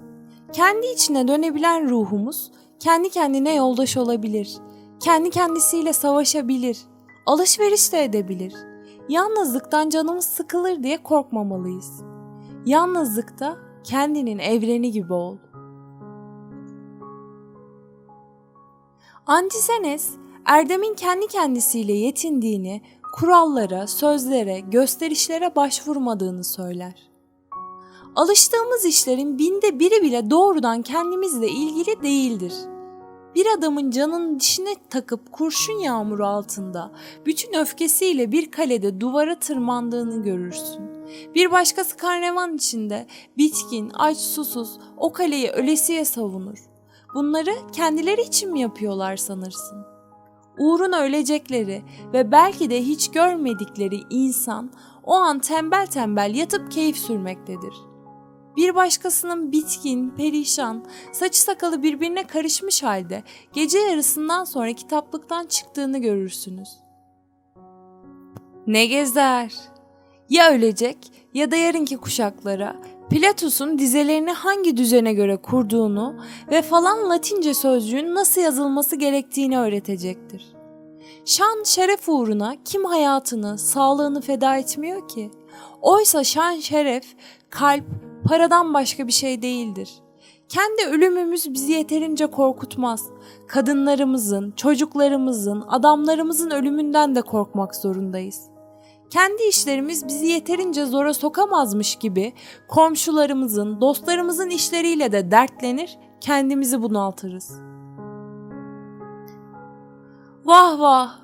Kendi içine dönebilen ruhumuz kendi kendine yoldaş olabilir. Kendi kendisiyle savaşabilir. Alışveriş de edebilir. Yalnızlıktan canımız sıkılır diye korkmamalıyız. Yalnızlıkta kendinin evreni gibi ol. Antisenes, Erdem'in kendi kendisiyle yetindiğini, kurallara, sözlere, gösterişlere başvurmadığını söyler. Alıştığımız işlerin binde biri bile doğrudan kendimizle ilgili değildir. Bir adamın canının dişine takıp kurşun yağmuru altında bütün öfkesiyle bir kalede duvara tırmandığını görürsün. Bir başkası karnevan içinde bitkin, aç, susuz o kaleyi ölesiye savunur. Bunları kendileri için mi yapıyorlar sanırsın? Uğruna ölecekleri ve belki de hiç görmedikleri insan o an tembel tembel yatıp keyif sürmektedir.'' Bir başkasının bitkin, perişan, saçı sakalı birbirine karışmış halde gece yarısından sonra kitaplıktan çıktığını görürsünüz. Ne gezer? Ya ölecek ya da yarınki kuşaklara Platus'un dizelerini hangi düzene göre kurduğunu ve falan Latince sözcüğün nasıl yazılması gerektiğini öğretecektir. Şan şeref uğruna kim hayatını, sağlığını feda etmiyor ki? Oysa şan şeref, kalp, paradan başka bir şey değildir. Kendi ölümümüz bizi yeterince korkutmaz. Kadınlarımızın, çocuklarımızın, adamlarımızın ölümünden de korkmak zorundayız. Kendi işlerimiz bizi yeterince zora sokamazmış gibi komşularımızın, dostlarımızın işleriyle de dertlenir, kendimizi bunaltırız. Vah vah!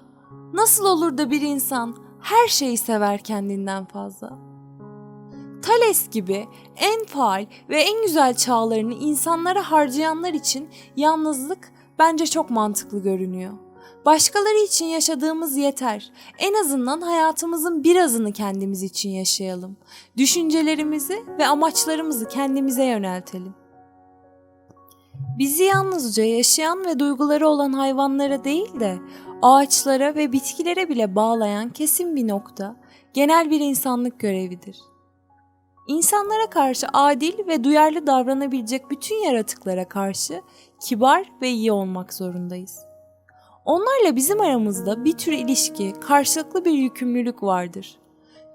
Nasıl olur da bir insan her şeyi sever kendinden fazla? Thales gibi en faal ve en güzel çağlarını insanlara harcayanlar için yalnızlık bence çok mantıklı görünüyor. Başkaları için yaşadığımız yeter. En azından hayatımızın birazını kendimiz için yaşayalım. Düşüncelerimizi ve amaçlarımızı kendimize yöneltelim. Bizi yalnızca yaşayan ve duyguları olan hayvanlara değil de ağaçlara ve bitkilere bile bağlayan kesin bir nokta genel bir insanlık görevidir. İnsanlara karşı adil ve duyarlı davranabilecek bütün yaratıklara karşı kibar ve iyi olmak zorundayız. Onlarla bizim aramızda bir tür ilişki, karşılıklı bir yükümlülük vardır.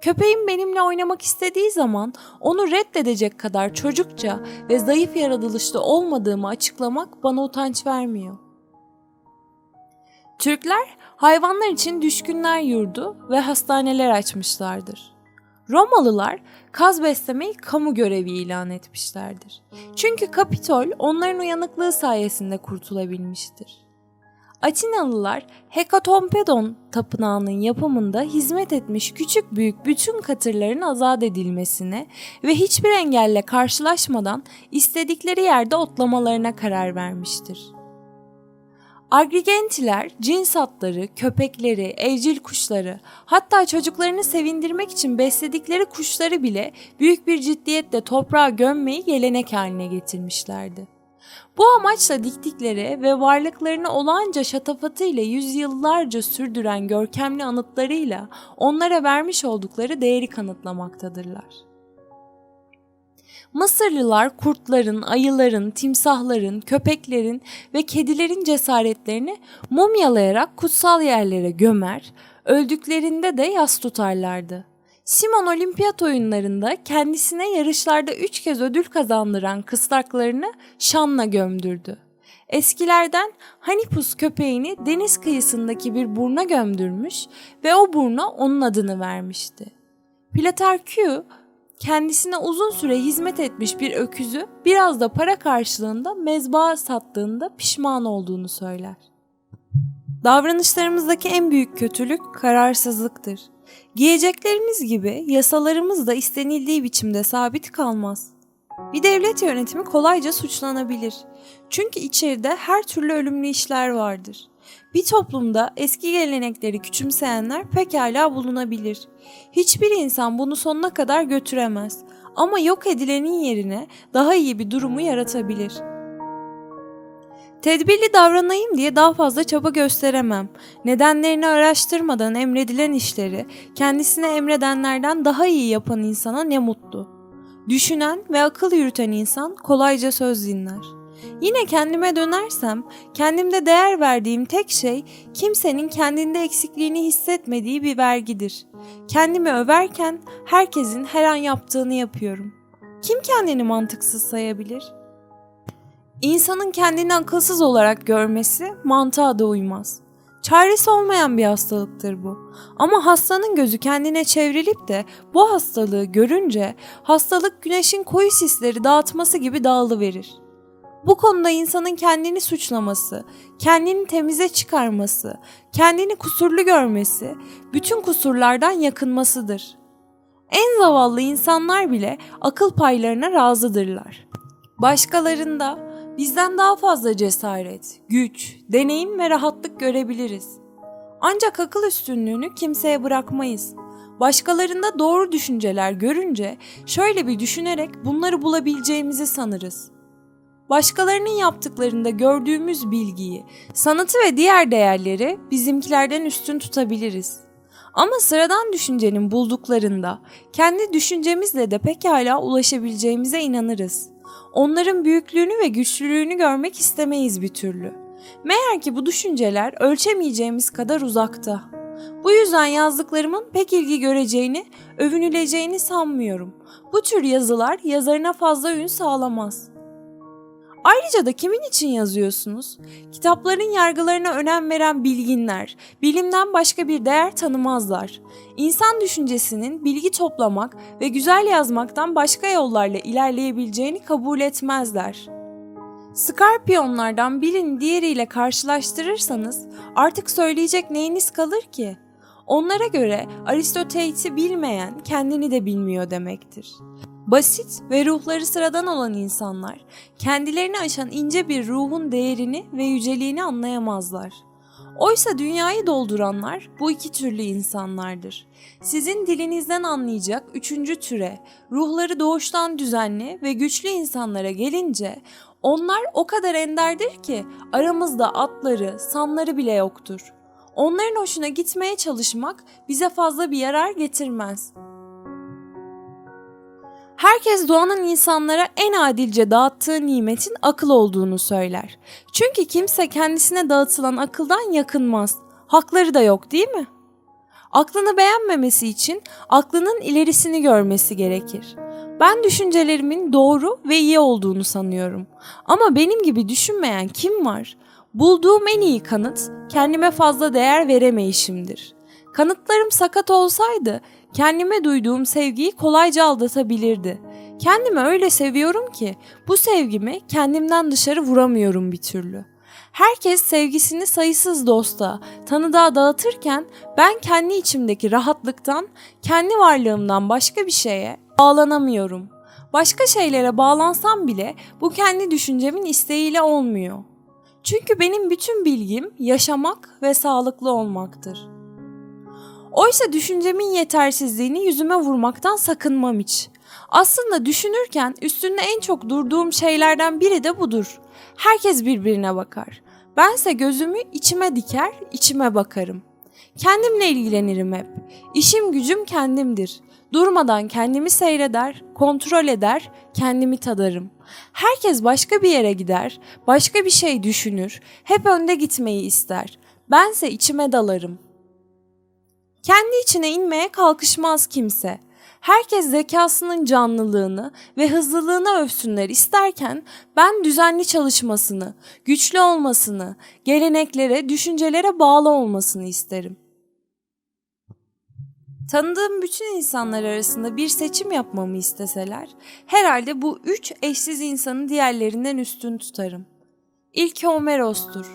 Köpeğim benimle oynamak istediği zaman onu reddedecek kadar çocukça ve zayıf yaratılışta olmadığımı açıklamak bana utanç vermiyor. Türkler hayvanlar için düşkünler yurdu ve hastaneler açmışlardır. Romalılar kaz beslemeyi kamu görevi ilan etmişlerdir. Çünkü Kapitol onların uyanıklığı sayesinde kurtulabilmiştir. Atinalılar Hekatompedon tapınağının yapımında hizmet etmiş küçük büyük bütün katırların azat edilmesine ve hiçbir engelle karşılaşmadan istedikleri yerde otlamalarına karar vermiştir. Agrigentiler cins atları, köpekleri, evcil kuşları, hatta çocuklarını sevindirmek için besledikleri kuşları bile büyük bir ciddiyetle toprağa gömmeyi gelenek haline getirmişlerdi. Bu amaçla diktikleri ve varlıklarını olağanca şatafatıyla yüzyıllarca sürdüren görkemli anıtlarıyla onlara vermiş oldukları değeri kanıtlamaktadırlar. Mısırlılar kurtların, ayıların, timsahların, köpeklerin ve kedilerin cesaretlerini mumyalayarak kutsal yerlere gömer, öldüklerinde de yas tutarlardı. Simon olimpiyat oyunlarında kendisine yarışlarda üç kez ödül kazandıran kısraklarını şanla gömdürdü. Eskilerden Hanipus köpeğini deniz kıyısındaki bir burna gömdürmüş ve o burna onun adını vermişti. Platarkü kendisine uzun süre hizmet etmiş bir öküzü biraz da para karşılığında mezbaha sattığında pişman olduğunu söyler. Davranışlarımızdaki en büyük kötülük kararsızlıktır. Giyeceklerimiz gibi yasalarımız da istenildiği biçimde sabit kalmaz. Bir devlet yönetimi kolayca suçlanabilir. Çünkü içeride her türlü ölümlü işler vardır. Bir toplumda eski gelenekleri küçümseyenler pekala bulunabilir. Hiçbir insan bunu sonuna kadar götüremez ama yok edilenin yerine daha iyi bir durumu yaratabilir.'' Tedbirli davranayım diye daha fazla çaba gösteremem. Nedenlerini araştırmadan emredilen işleri kendisine emredenlerden daha iyi yapan insana ne mutlu. Düşünen ve akıl yürüten insan kolayca söz dinler. Yine kendime dönersem kendimde değer verdiğim tek şey kimsenin kendinde eksikliğini hissetmediği bir vergidir. Kendimi överken herkesin her an yaptığını yapıyorum. Kim kendini mantıksız sayabilir?'' İnsanın kendini akılsız olarak görmesi mantığa da uymaz. Çaresi olmayan bir hastalıktır bu. Ama hastanın gözü kendine çevrilip de bu hastalığı görünce hastalık güneşin koyu sisleri dağıtması gibi dağılıverir. Bu konuda insanın kendini suçlaması, kendini temize çıkarması, kendini kusurlu görmesi, bütün kusurlardan yakınmasıdır. En zavallı insanlar bile akıl paylarına razıdırlar. Başkalarında bizden daha fazla cesaret, güç, deneyim ve rahatlık görebiliriz. Ancak akıl üstünlüğünü kimseye bırakmayız. Başkalarında doğru düşünceler görünce şöyle bir düşünerek bunları bulabileceğimizi sanırız. Başkalarının yaptıklarında gördüğümüz bilgiyi, sanatı ve diğer değerleri bizimkilerden üstün tutabiliriz. Ama sıradan düşüncenin bulduklarında kendi düşüncemizle de pekala ulaşabileceğimize inanırız onların büyüklüğünü ve güçlülüğünü görmek istemeyiz bir türlü. Meğer ki bu düşünceler ölçemeyeceğimiz kadar uzakta. Bu yüzden yazdıklarımın pek ilgi göreceğini, övünüleceğini sanmıyorum. Bu tür yazılar yazarına fazla ün sağlamaz. Ayrıca da kimin için yazıyorsunuz? Kitapların yargılarına önem veren bilginler, bilimden başka bir değer tanımazlar. İnsan düşüncesinin bilgi toplamak ve güzel yazmaktan başka yollarla ilerleyebileceğini kabul etmezler. Skarpiyonlardan birini diğeriyle karşılaştırırsanız artık söyleyecek neyiniz kalır ki? Onlara göre Aristoteles'i bilmeyen kendini de bilmiyor demektir. Basit ve ruhları sıradan olan insanlar kendilerini aşan ince bir ruhun değerini ve yüceliğini anlayamazlar. Oysa dünyayı dolduranlar bu iki türlü insanlardır. Sizin dilinizden anlayacak üçüncü türe, ruhları doğuştan düzenli ve güçlü insanlara gelince onlar o kadar enderdir ki aramızda atları, sanları bile yoktur. Onların hoşuna gitmeye çalışmak bize fazla bir yarar getirmez. Herkes doğanın insanlara en adilce dağıttığı nimetin akıl olduğunu söyler. Çünkü kimse kendisine dağıtılan akıldan yakınmaz. Hakları da yok değil mi? Aklını beğenmemesi için aklının ilerisini görmesi gerekir. Ben düşüncelerimin doğru ve iyi olduğunu sanıyorum. Ama benim gibi düşünmeyen kim var? Bulduğum en iyi kanıt kendime fazla değer veremeyişimdir. Kanıtlarım sakat olsaydı kendime duyduğum sevgiyi kolayca aldatabilirdi. Kendimi öyle seviyorum ki bu sevgimi kendimden dışarı vuramıyorum bir türlü. Herkes sevgisini sayısız dosta, tanıdığa dağıtırken ben kendi içimdeki rahatlıktan, kendi varlığımdan başka bir şeye bağlanamıyorum. Başka şeylere bağlansam bile bu kendi düşüncemin isteğiyle olmuyor. Çünkü benim bütün bilgim yaşamak ve sağlıklı olmaktır. Oysa düşüncemin yetersizliğini yüzüme vurmaktan sakınmam hiç. Aslında düşünürken üstünde en çok durduğum şeylerden biri de budur. Herkes birbirine bakar. Bense gözümü içime diker, içime bakarım. Kendimle ilgilenirim hep. İşim gücüm kendimdir. Durmadan kendimi seyreder, kontrol eder, kendimi tadarım. Herkes başka bir yere gider, başka bir şey düşünür, hep önde gitmeyi ister. Bense içime dalarım. Kendi içine inmeye kalkışmaz kimse. Herkes zekasının canlılığını ve hızlılığını övsünler isterken ben düzenli çalışmasını, güçlü olmasını, geleneklere, düşüncelere bağlı olmasını isterim. Tanıdığım bütün insanlar arasında bir seçim yapmamı isteseler, herhalde bu üç eşsiz insanı diğerlerinden üstün tutarım. İlk Homeros'tur.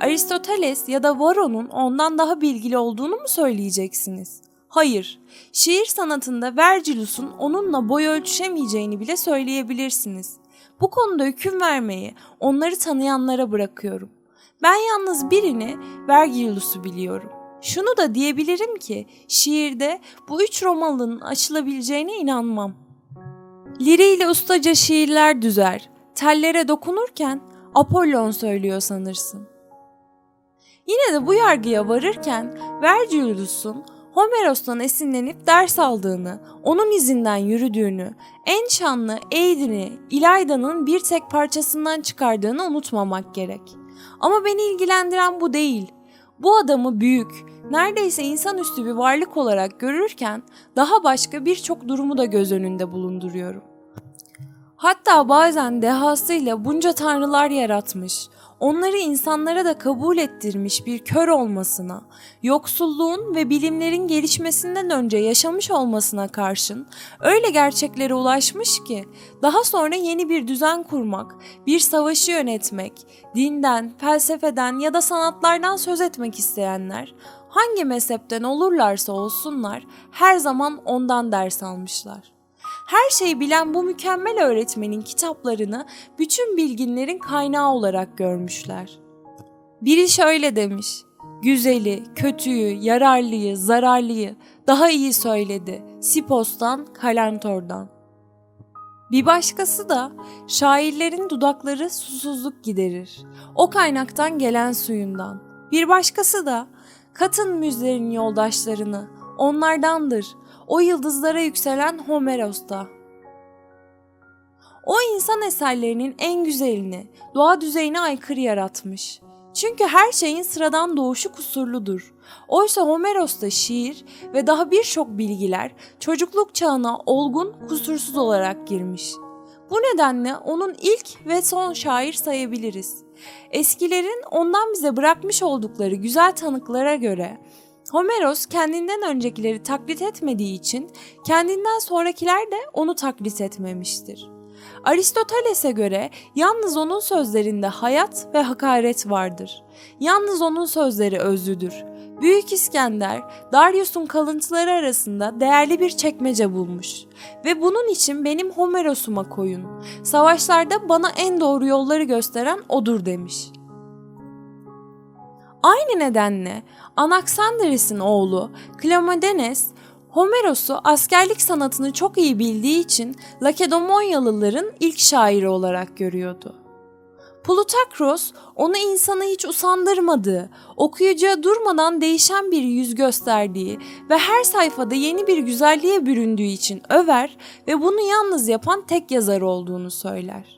Aristoteles ya da Varro'nun ondan daha bilgili olduğunu mu söyleyeceksiniz? Hayır, şiir sanatında Vergilius'un onunla boy ölçüşemeyeceğini bile söyleyebilirsiniz. Bu konuda hüküm vermeyi onları tanıyanlara bırakıyorum. Ben yalnız birini, Vergilius'u biliyorum. Şunu da diyebilirim ki şiirde bu üç Romalı'nın açılabileceğine inanmam. Liriyle ustaca şiirler düzer, tellere dokunurken Apollon söylüyor sanırsın. Yine de bu yargıya varırken Vergilius'un Homeros'tan esinlenip ders aldığını, onun izinden yürüdüğünü, en şanlı Eidin'i İlayda'nın bir tek parçasından çıkardığını unutmamak gerek. Ama beni ilgilendiren bu değil. Bu adamı büyük, neredeyse insanüstü bir varlık olarak görürken daha başka birçok durumu da göz önünde bulunduruyorum. Hatta bazen dehasıyla bunca tanrılar yaratmış, onları insanlara da kabul ettirmiş bir kör olmasına, yoksulluğun ve bilimlerin gelişmesinden önce yaşamış olmasına karşın öyle gerçeklere ulaşmış ki daha sonra yeni bir düzen kurmak, bir savaşı yönetmek, dinden, felsefeden ya da sanatlardan söz etmek isteyenler hangi mezhepten olurlarsa olsunlar her zaman ondan ders almışlar. Her şeyi bilen bu mükemmel öğretmenin kitaplarını bütün bilginlerin kaynağı olarak görmüşler. Biri şöyle demiş. Güzeli, kötüyü, yararlıyı, zararlıyı daha iyi söyledi. Sipos'tan, Kalentor'dan. Bir başkası da şairlerin dudakları susuzluk giderir. O kaynaktan gelen suyundan. Bir başkası da katın müzlerin yoldaşlarını, onlardandır o yıldızlara yükselen Homeros'ta. O insan eserlerinin en güzelini, doğa düzeyine aykırı yaratmış. Çünkü her şeyin sıradan doğuşu kusurludur. Oysa Homeros'ta şiir ve daha birçok bilgiler çocukluk çağına olgun, kusursuz olarak girmiş. Bu nedenle onun ilk ve son şair sayabiliriz. Eskilerin ondan bize bırakmış oldukları güzel tanıklara göre Homeros kendinden öncekileri taklit etmediği için kendinden sonrakiler de onu taklit etmemiştir. Aristoteles'e göre yalnız onun sözlerinde hayat ve hakaret vardır. Yalnız onun sözleri özlüdür. Büyük İskender, Darius'un kalıntıları arasında değerli bir çekmece bulmuş ve bunun için benim Homeros'uma koyun. Savaşlarda bana en doğru yolları gösteren odur demiş. Aynı nedenle Anaxandris'in oğlu Kleomenes Homeros'u askerlik sanatını çok iyi bildiği için Lakedemonyalıların ilk şairi olarak görüyordu. Plutakros onu insanı hiç usandırmadığı, okuyucuya durmadan değişen bir yüz gösterdiği ve her sayfada yeni bir güzelliğe büründüğü için över ve bunu yalnız yapan tek yazar olduğunu söyler.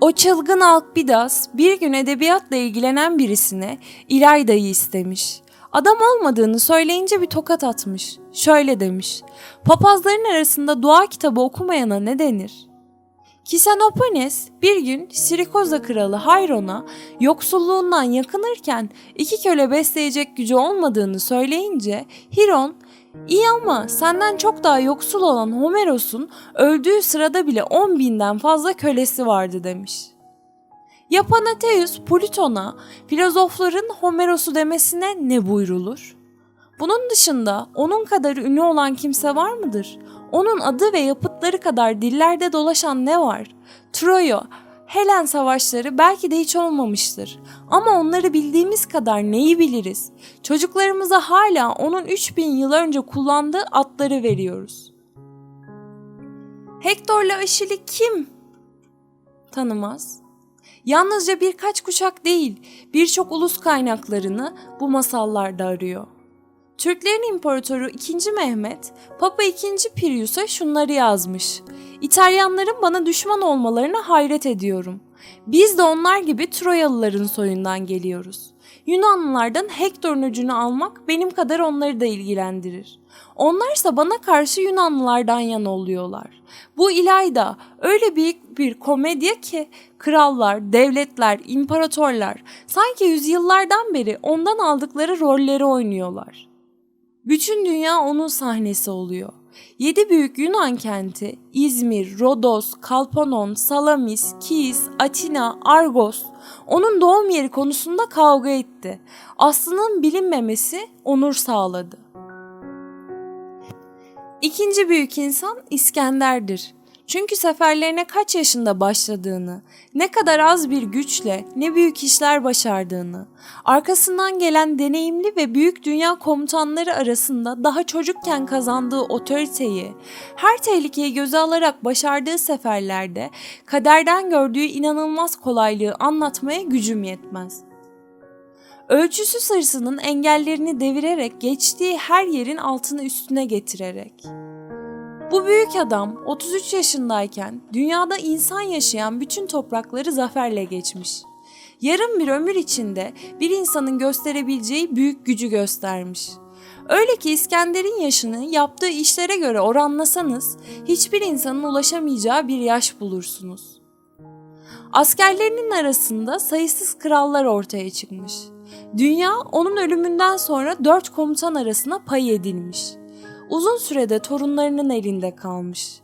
O çılgın Alkbidas bir gün edebiyatla ilgilenen birisine İlayda'yı istemiş. Adam olmadığını söyleyince bir tokat atmış. Şöyle demiş. Papazların arasında dua kitabı okumayana ne denir? Kisenopones bir gün Sirikoza kralı Hayron'a yoksulluğundan yakınırken iki köle besleyecek gücü olmadığını söyleyince Hiron İyi ama senden çok daha yoksul olan Homeros'un öldüğü sırada bile 10 binden fazla kölesi vardı demiş. Yapanateus Plüton'a filozofların Homeros'u demesine ne buyrulur? Bunun dışında onun kadar ünlü olan kimse var mıdır? Onun adı ve yapıtları kadar dillerde dolaşan ne var? Troya, Helen savaşları belki de hiç olmamıştır. Ama onları bildiğimiz kadar neyi biliriz? Çocuklarımıza hala onun 3000 yıl önce kullandığı atları veriyoruz. Hector'la Aşil'i kim tanımaz? Yalnızca birkaç kuşak değil, birçok ulus kaynaklarını bu masallarda arıyor. Türklerin İmparatoru 2. Mehmet, Papa 2. Pius'a şunları yazmış. İtalyanların bana düşman olmalarına hayret ediyorum. Biz de onlar gibi Troyalıların soyundan geliyoruz. Yunanlılardan Hektor'un öcünü almak benim kadar onları da ilgilendirir. Onlarsa bana karşı Yunanlılardan yana oluyorlar. Bu İlayda öyle büyük bir komedya ki krallar, devletler, imparatorlar sanki yüzyıllardan beri ondan aldıkları rolleri oynuyorlar. Bütün dünya onun sahnesi oluyor. Yedi büyük Yunan kenti İzmir, Rodos, Kalpanon, Salamis, Kis, Atina, Argos onun doğum yeri konusunda kavga etti. Aslının bilinmemesi onur sağladı. İkinci büyük insan İskender'dir. Çünkü seferlerine kaç yaşında başladığını, ne kadar az bir güçle ne büyük işler başardığını, arkasından gelen deneyimli ve büyük dünya komutanları arasında daha çocukken kazandığı otoriteyi, her tehlikeyi göze alarak başardığı seferlerde kaderden gördüğü inanılmaz kolaylığı anlatmaya gücüm yetmez. Ölçüsü hırsının engellerini devirerek geçtiği her yerin altını üstüne getirerek.'' Bu büyük adam 33 yaşındayken dünyada insan yaşayan bütün toprakları zaferle geçmiş. Yarım bir ömür içinde bir insanın gösterebileceği büyük gücü göstermiş. Öyle ki İskender'in yaşını yaptığı işlere göre oranlasanız hiçbir insanın ulaşamayacağı bir yaş bulursunuz. Askerlerinin arasında sayısız krallar ortaya çıkmış. Dünya onun ölümünden sonra dört komutan arasına pay edilmiş uzun sürede torunlarının elinde kalmış.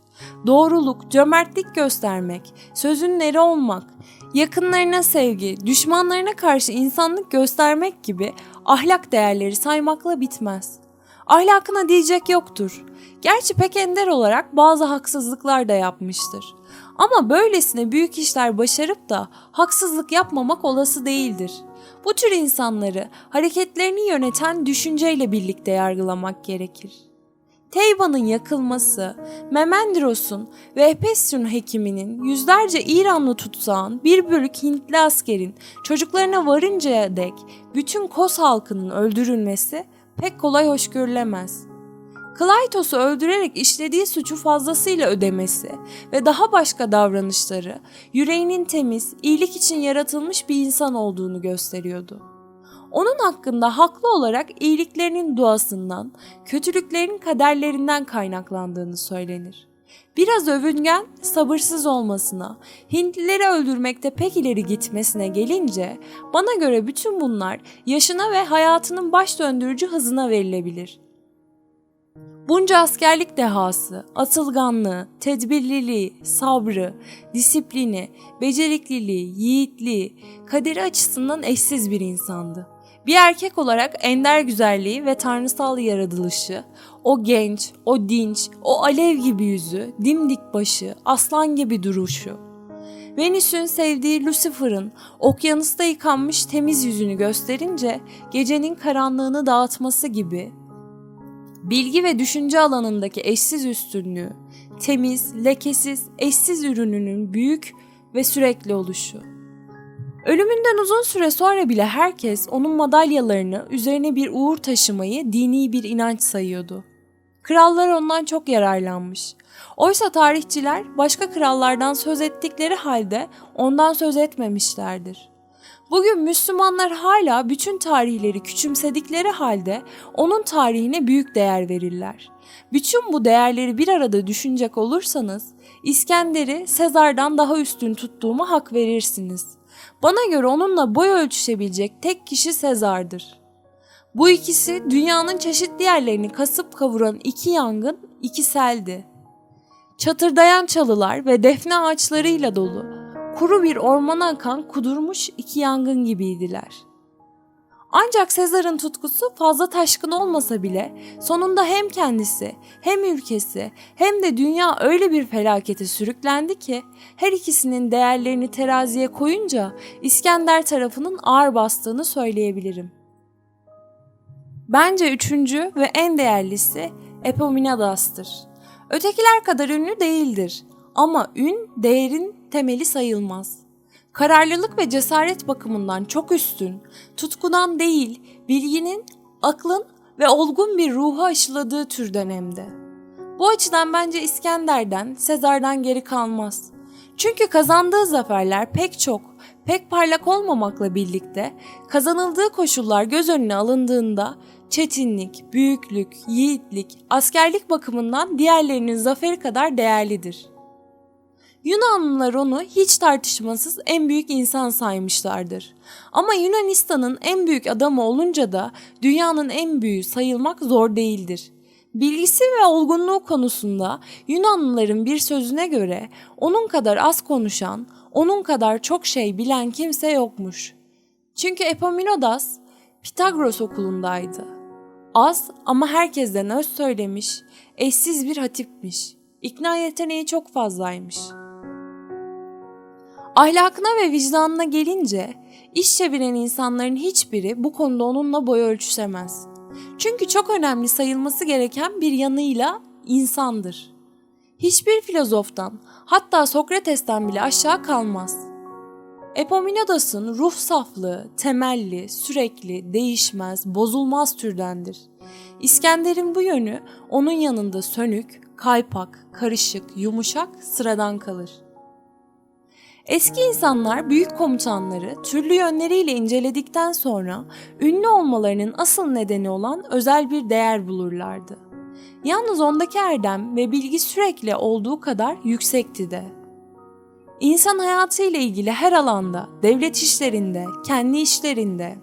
Doğruluk, cömertlik göstermek, sözün eri olmak, yakınlarına sevgi, düşmanlarına karşı insanlık göstermek gibi ahlak değerleri saymakla bitmez. Ahlakına diyecek yoktur. Gerçi pek ender olarak bazı haksızlıklar da yapmıştır. Ama böylesine büyük işler başarıp da haksızlık yapmamak olası değildir. Bu tür insanları hareketlerini yöneten düşünceyle birlikte yargılamak gerekir. Teyban'ın yakılması, Memendros'un ve Epesyun hekiminin yüzlerce İranlı tutsağın bir bölük Hintli askerin çocuklarına varıncaya dek bütün Kos halkının öldürülmesi pek kolay hoş görülemez. Klaytos'u öldürerek işlediği suçu fazlasıyla ödemesi ve daha başka davranışları yüreğinin temiz, iyilik için yaratılmış bir insan olduğunu gösteriyordu onun hakkında haklı olarak iyiliklerinin duasından, kötülüklerin kaderlerinden kaynaklandığını söylenir. Biraz övüngen, sabırsız olmasına, Hintlileri öldürmekte pek ileri gitmesine gelince bana göre bütün bunlar yaşına ve hayatının baş döndürücü hızına verilebilir. Bunca askerlik dehası, atılganlığı, tedbirliliği, sabrı, disiplini, becerikliliği, yiğitliği, kaderi açısından eşsiz bir insandı. Bir erkek olarak ender güzelliği ve tanrısal yaratılışı, o genç, o dinç, o alev gibi yüzü, dimdik başı, aslan gibi duruşu. Venüs'ün sevdiği Lucifer'ın okyanusta yıkanmış temiz yüzünü gösterince gecenin karanlığını dağıtması gibi bilgi ve düşünce alanındaki eşsiz üstünlüğü, temiz, lekesiz, eşsiz ürününün büyük ve sürekli oluşu. Ölümünden uzun süre sonra bile herkes onun madalyalarını üzerine bir uğur taşımayı dini bir inanç sayıyordu. Krallar ondan çok yararlanmış. Oysa tarihçiler başka krallardan söz ettikleri halde ondan söz etmemişlerdir. Bugün Müslümanlar hala bütün tarihleri küçümsedikleri halde onun tarihine büyük değer verirler. Bütün bu değerleri bir arada düşünecek olursanız İskender'i Sezar'dan daha üstün tuttuğumu hak verirsiniz. Bana göre onunla boy ölçüşebilecek tek kişi Sezar'dır. Bu ikisi dünyanın çeşitli yerlerini kasıp kavuran iki yangın, iki seldi. Çatırdayan çalılar ve defne ağaçlarıyla dolu, kuru bir ormana akan kudurmuş iki yangın gibiydiler. Ancak Sezar'ın tutkusu fazla taşkın olmasa bile sonunda hem kendisi hem ülkesi hem de dünya öyle bir felakete sürüklendi ki her ikisinin değerlerini teraziye koyunca İskender tarafının ağır bastığını söyleyebilirim. Bence üçüncü ve en değerlisi Epaminondas'tır. Ötekiler kadar ünlü değildir ama ün değerin temeli sayılmaz. Kararlılık ve cesaret bakımından çok üstün, tutkudan değil, bilginin, aklın ve olgun bir ruhu aşıladığı tür dönemde. Bu açıdan bence İskender'den, Sezar'dan geri kalmaz. Çünkü kazandığı zaferler pek çok, pek parlak olmamakla birlikte kazanıldığı koşullar göz önüne alındığında çetinlik, büyüklük, yiğitlik, askerlik bakımından diğerlerinin zaferi kadar değerlidir. Yunanlılar onu hiç tartışmasız en büyük insan saymışlardır. Ama Yunanistan'ın en büyük adamı olunca da dünyanın en büyüğü sayılmak zor değildir. Bilgisi ve olgunluğu konusunda Yunanlıların bir sözüne göre onun kadar az konuşan, onun kadar çok şey bilen kimse yokmuş. Çünkü Epaminondas Pitagros okulundaydı. Az ama herkesten öz söylemiş, eşsiz bir hatipmiş. İkna yeteneği çok fazlaymış.'' Ahlakına ve vicdanına gelince iş çeviren insanların hiçbiri bu konuda onunla boy ölçüşemez. Çünkü çok önemli sayılması gereken bir yanıyla insandır. Hiçbir filozoftan hatta Sokrates'ten bile aşağı kalmaz. Epaminondas'ın ruh saflığı, temelli, sürekli, değişmez, bozulmaz türdendir. İskender'in bu yönü onun yanında sönük, kaypak, karışık, yumuşak, sıradan kalır. Eski insanlar büyük komutanları türlü yönleriyle inceledikten sonra ünlü olmalarının asıl nedeni olan özel bir değer bulurlardı. Yalnız ondaki erdem ve bilgi sürekli olduğu kadar yüksekti de. İnsan hayatı ile ilgili her alanda, devlet işlerinde, kendi işlerinde,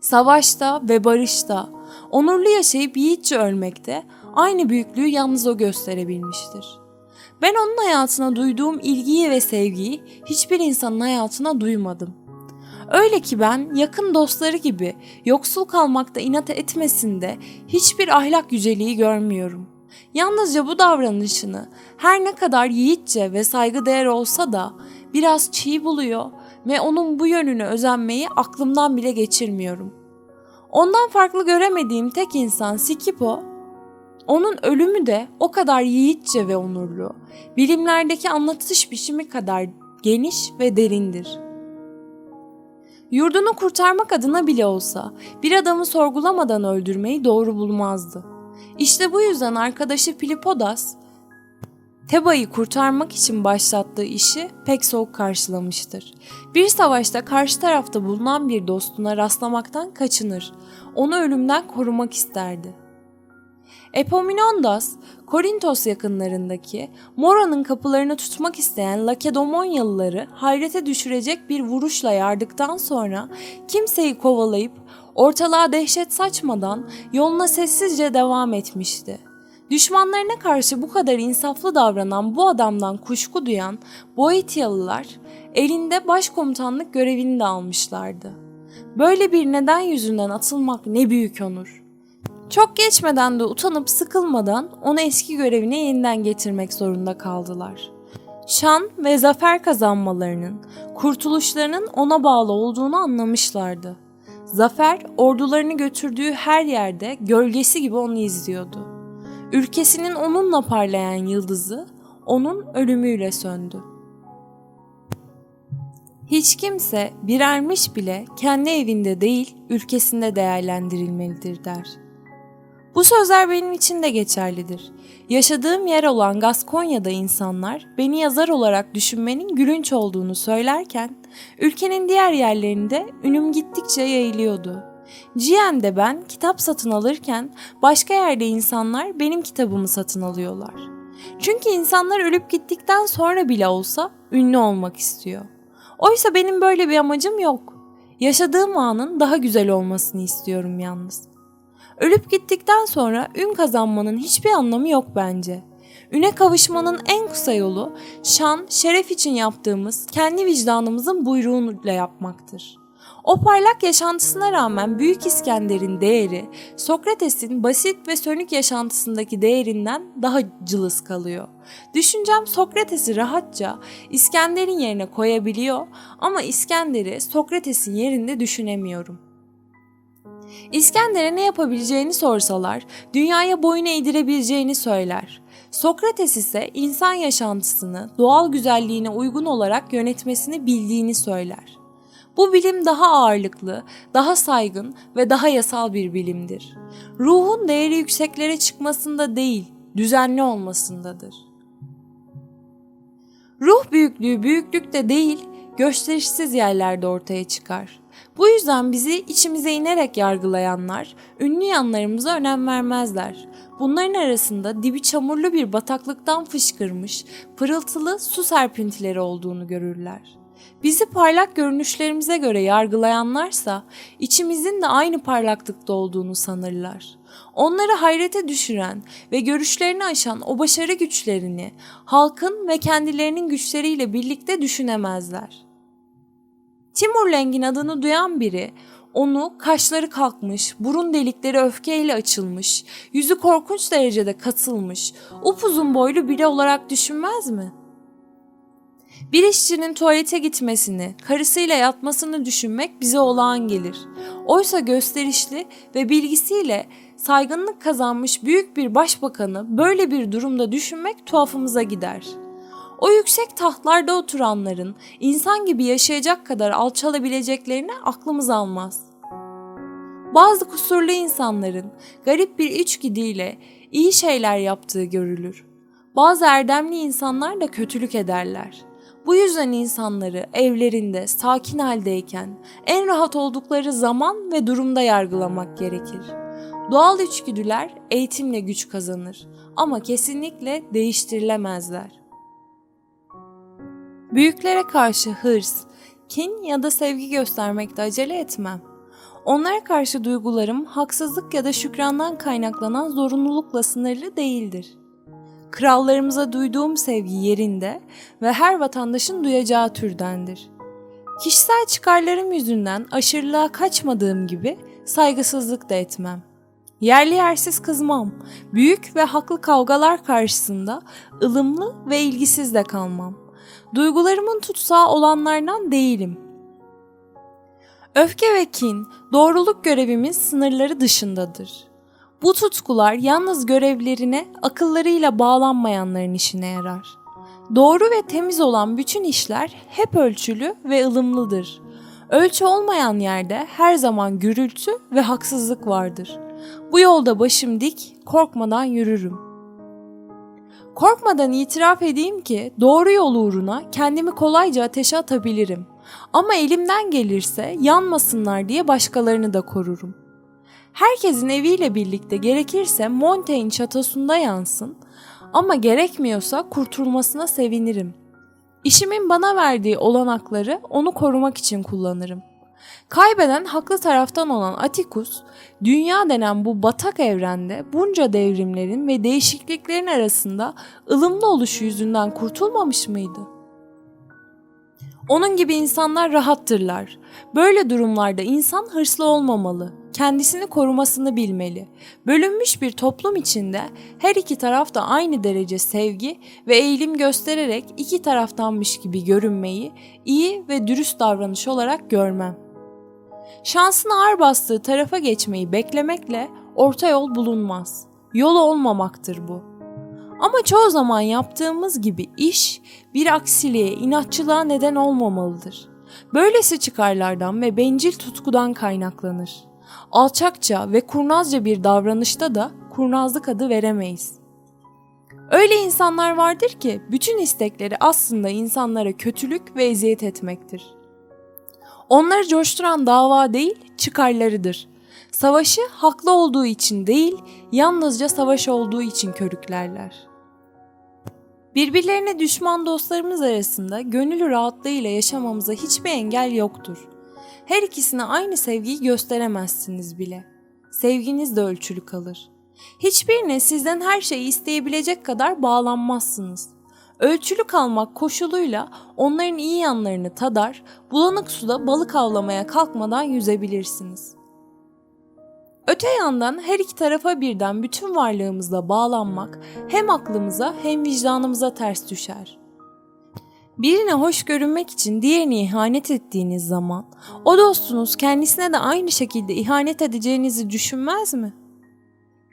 savaşta ve barışta, onurlu yaşayıp yiğitçe ölmekte aynı büyüklüğü yalnız o gösterebilmiştir.'' Ben onun hayatına duyduğum ilgiyi ve sevgiyi hiçbir insanın hayatına duymadım. Öyle ki ben yakın dostları gibi yoksul kalmakta inat etmesinde hiçbir ahlak yüceliği görmüyorum. Yalnızca bu davranışını her ne kadar yiğitçe ve saygıdeğer olsa da biraz çiğ buluyor ve onun bu yönünü özenmeyi aklımdan bile geçirmiyorum. Ondan farklı göremediğim tek insan Sikipo onun ölümü de o kadar yiğitçe ve onurlu, bilimlerdeki anlatış biçimi kadar geniş ve derindir. Yurdunu kurtarmak adına bile olsa bir adamı sorgulamadan öldürmeyi doğru bulmazdı. İşte bu yüzden arkadaşı Filipodas, Teba'yı kurtarmak için başlattığı işi pek soğuk karşılamıştır. Bir savaşta karşı tarafta bulunan bir dostuna rastlamaktan kaçınır. Onu ölümden korumak isterdi. Epaminondas, Korintos yakınlarındaki Mora'nın kapılarını tutmak isteyen Lakedomonyalıları hayrete düşürecek bir vuruşla yardıktan sonra kimseyi kovalayıp ortalığa dehşet saçmadan yoluna sessizce devam etmişti. Düşmanlarına karşı bu kadar insaflı davranan bu adamdan kuşku duyan Boetyalılar elinde başkomutanlık görevini de almışlardı. Böyle bir neden yüzünden atılmak ne büyük onur. Çok geçmeden de utanıp sıkılmadan onu eski görevine yeniden getirmek zorunda kaldılar. Şan ve zafer kazanmalarının, kurtuluşlarının ona bağlı olduğunu anlamışlardı. Zafer ordularını götürdüğü her yerde gölgesi gibi onu izliyordu. Ülkesinin onunla parlayan yıldızı onun ölümüyle söndü. Hiç kimse bir ermiş bile kendi evinde değil ülkesinde değerlendirilmelidir der.'' Bu sözler benim için de geçerlidir. Yaşadığım yer olan Gaskonya'da insanlar beni yazar olarak düşünmenin gülünç olduğunu söylerken ülkenin diğer yerlerinde ünüm gittikçe yayılıyordu. Cien'de ben kitap satın alırken başka yerde insanlar benim kitabımı satın alıyorlar. Çünkü insanlar ölüp gittikten sonra bile olsa ünlü olmak istiyor. Oysa benim böyle bir amacım yok. Yaşadığım anın daha güzel olmasını istiyorum yalnız. Ölüp gittikten sonra ün kazanmanın hiçbir anlamı yok bence. Üne kavuşmanın en kısa yolu şan, şeref için yaptığımız kendi vicdanımızın buyruğuyla yapmaktır. O parlak yaşantısına rağmen Büyük İskender'in değeri Sokrates'in basit ve sönük yaşantısındaki değerinden daha cılız kalıyor. Düşüncem Sokrates'i rahatça İskender'in yerine koyabiliyor ama İskender'i Sokrates'in yerinde düşünemiyorum. İskender'e ne yapabileceğini sorsalar, dünyaya boyun eğdirebileceğini söyler. Sokrates ise insan yaşantısını doğal güzelliğine uygun olarak yönetmesini bildiğini söyler. Bu bilim daha ağırlıklı, daha saygın ve daha yasal bir bilimdir. Ruhun değeri yükseklere çıkmasında değil, düzenli olmasındadır. Ruh büyüklüğü büyüklükte değil, gösterişsiz yerlerde ortaya çıkar. Bu yüzden bizi içimize inerek yargılayanlar ünlü yanlarımıza önem vermezler. Bunların arasında dibi çamurlu bir bataklıktan fışkırmış, pırıltılı su serpintileri olduğunu görürler. Bizi parlak görünüşlerimize göre yargılayanlarsa içimizin de aynı parlaklıkta olduğunu sanırlar. Onları hayrete düşüren ve görüşlerini aşan o başarı güçlerini halkın ve kendilerinin güçleriyle birlikte düşünemezler. Timur Leng'in adını duyan biri onu kaşları kalkmış, burun delikleri öfkeyle açılmış, yüzü korkunç derecede katılmış, upuzun boylu biri olarak düşünmez mi? Bir işçinin tuvalete gitmesini, karısıyla yatmasını düşünmek bize olağan gelir. Oysa gösterişli ve bilgisiyle saygınlık kazanmış büyük bir başbakanı böyle bir durumda düşünmek tuhafımıza gider.'' O yüksek tahtlarda oturanların insan gibi yaşayacak kadar alçalabileceklerini aklımız almaz. Bazı kusurlu insanların garip bir içgüdüyle iyi şeyler yaptığı görülür. Bazı erdemli insanlar da kötülük ederler. Bu yüzden insanları evlerinde sakin haldeyken en rahat oldukları zaman ve durumda yargılamak gerekir. Doğal içgüdüler eğitimle güç kazanır ama kesinlikle değiştirilemezler. Büyüklere karşı hırs, kin ya da sevgi göstermekte acele etmem. Onlara karşı duygularım haksızlık ya da şükrandan kaynaklanan zorunlulukla sınırlı değildir. Krallarımıza duyduğum sevgi yerinde ve her vatandaşın duyacağı türdendir. Kişisel çıkarlarım yüzünden aşırılığa kaçmadığım gibi saygısızlık da etmem. Yerli yersiz kızmam. Büyük ve haklı kavgalar karşısında ılımlı ve ilgisiz de kalmam. Duygularımın tutsağı olanlardan değilim. Öfke ve kin, doğruluk görevimiz sınırları dışındadır. Bu tutkular yalnız görevlerine akıllarıyla bağlanmayanların işine yarar. Doğru ve temiz olan bütün işler hep ölçülü ve ılımlıdır. Ölçü olmayan yerde her zaman gürültü ve haksızlık vardır. Bu yolda başım dik, korkmadan yürürüm. Korkmadan itiraf edeyim ki doğru yol uğruna kendimi kolayca ateşe atabilirim. Ama elimden gelirse yanmasınlar diye başkalarını da korurum. Herkesin eviyle birlikte gerekirse Montaigne çatosunda yansın ama gerekmiyorsa kurtulmasına sevinirim. İşimin bana verdiği olanakları onu korumak için kullanırım. Kaybeden haklı taraftan olan Atikus, dünya denen bu batak evrende bunca devrimlerin ve değişikliklerin arasında ılımlı oluşu yüzünden kurtulmamış mıydı? Onun gibi insanlar rahattırlar. Böyle durumlarda insan hırslı olmamalı, kendisini korumasını bilmeli. Bölünmüş bir toplum içinde her iki taraf da aynı derece sevgi ve eğilim göstererek iki taraftanmış gibi görünmeyi iyi ve dürüst davranış olarak görmem. Şansın ağır bastığı tarafa geçmeyi beklemekle orta yol bulunmaz. Yol olmamaktır bu. Ama çoğu zaman yaptığımız gibi iş bir aksiliğe, inatçılığa neden olmamalıdır. Böylesi çıkarlardan ve bencil tutkudan kaynaklanır. Alçakça ve kurnazca bir davranışta da kurnazlık adı veremeyiz. Öyle insanlar vardır ki bütün istekleri aslında insanlara kötülük ve eziyet etmektir. Onları coşturan dava değil, çıkarlarıdır. Savaşı haklı olduğu için değil, yalnızca savaş olduğu için körüklerler. Birbirlerine düşman dostlarımız arasında gönül rahatlığıyla yaşamamıza hiçbir engel yoktur. Her ikisine aynı sevgiyi gösteremezsiniz bile. Sevginiz de ölçülü kalır. Hiçbirine sizden her şeyi isteyebilecek kadar bağlanmazsınız. Ölçülü kalmak koşuluyla onların iyi yanlarını tadar, bulanık suda balık avlamaya kalkmadan yüzebilirsiniz. Öte yandan her iki tarafa birden bütün varlığımızla bağlanmak hem aklımıza hem vicdanımıza ters düşer. Birine hoş görünmek için diğerini ihanet ettiğiniz zaman o dostunuz kendisine de aynı şekilde ihanet edeceğinizi düşünmez mi?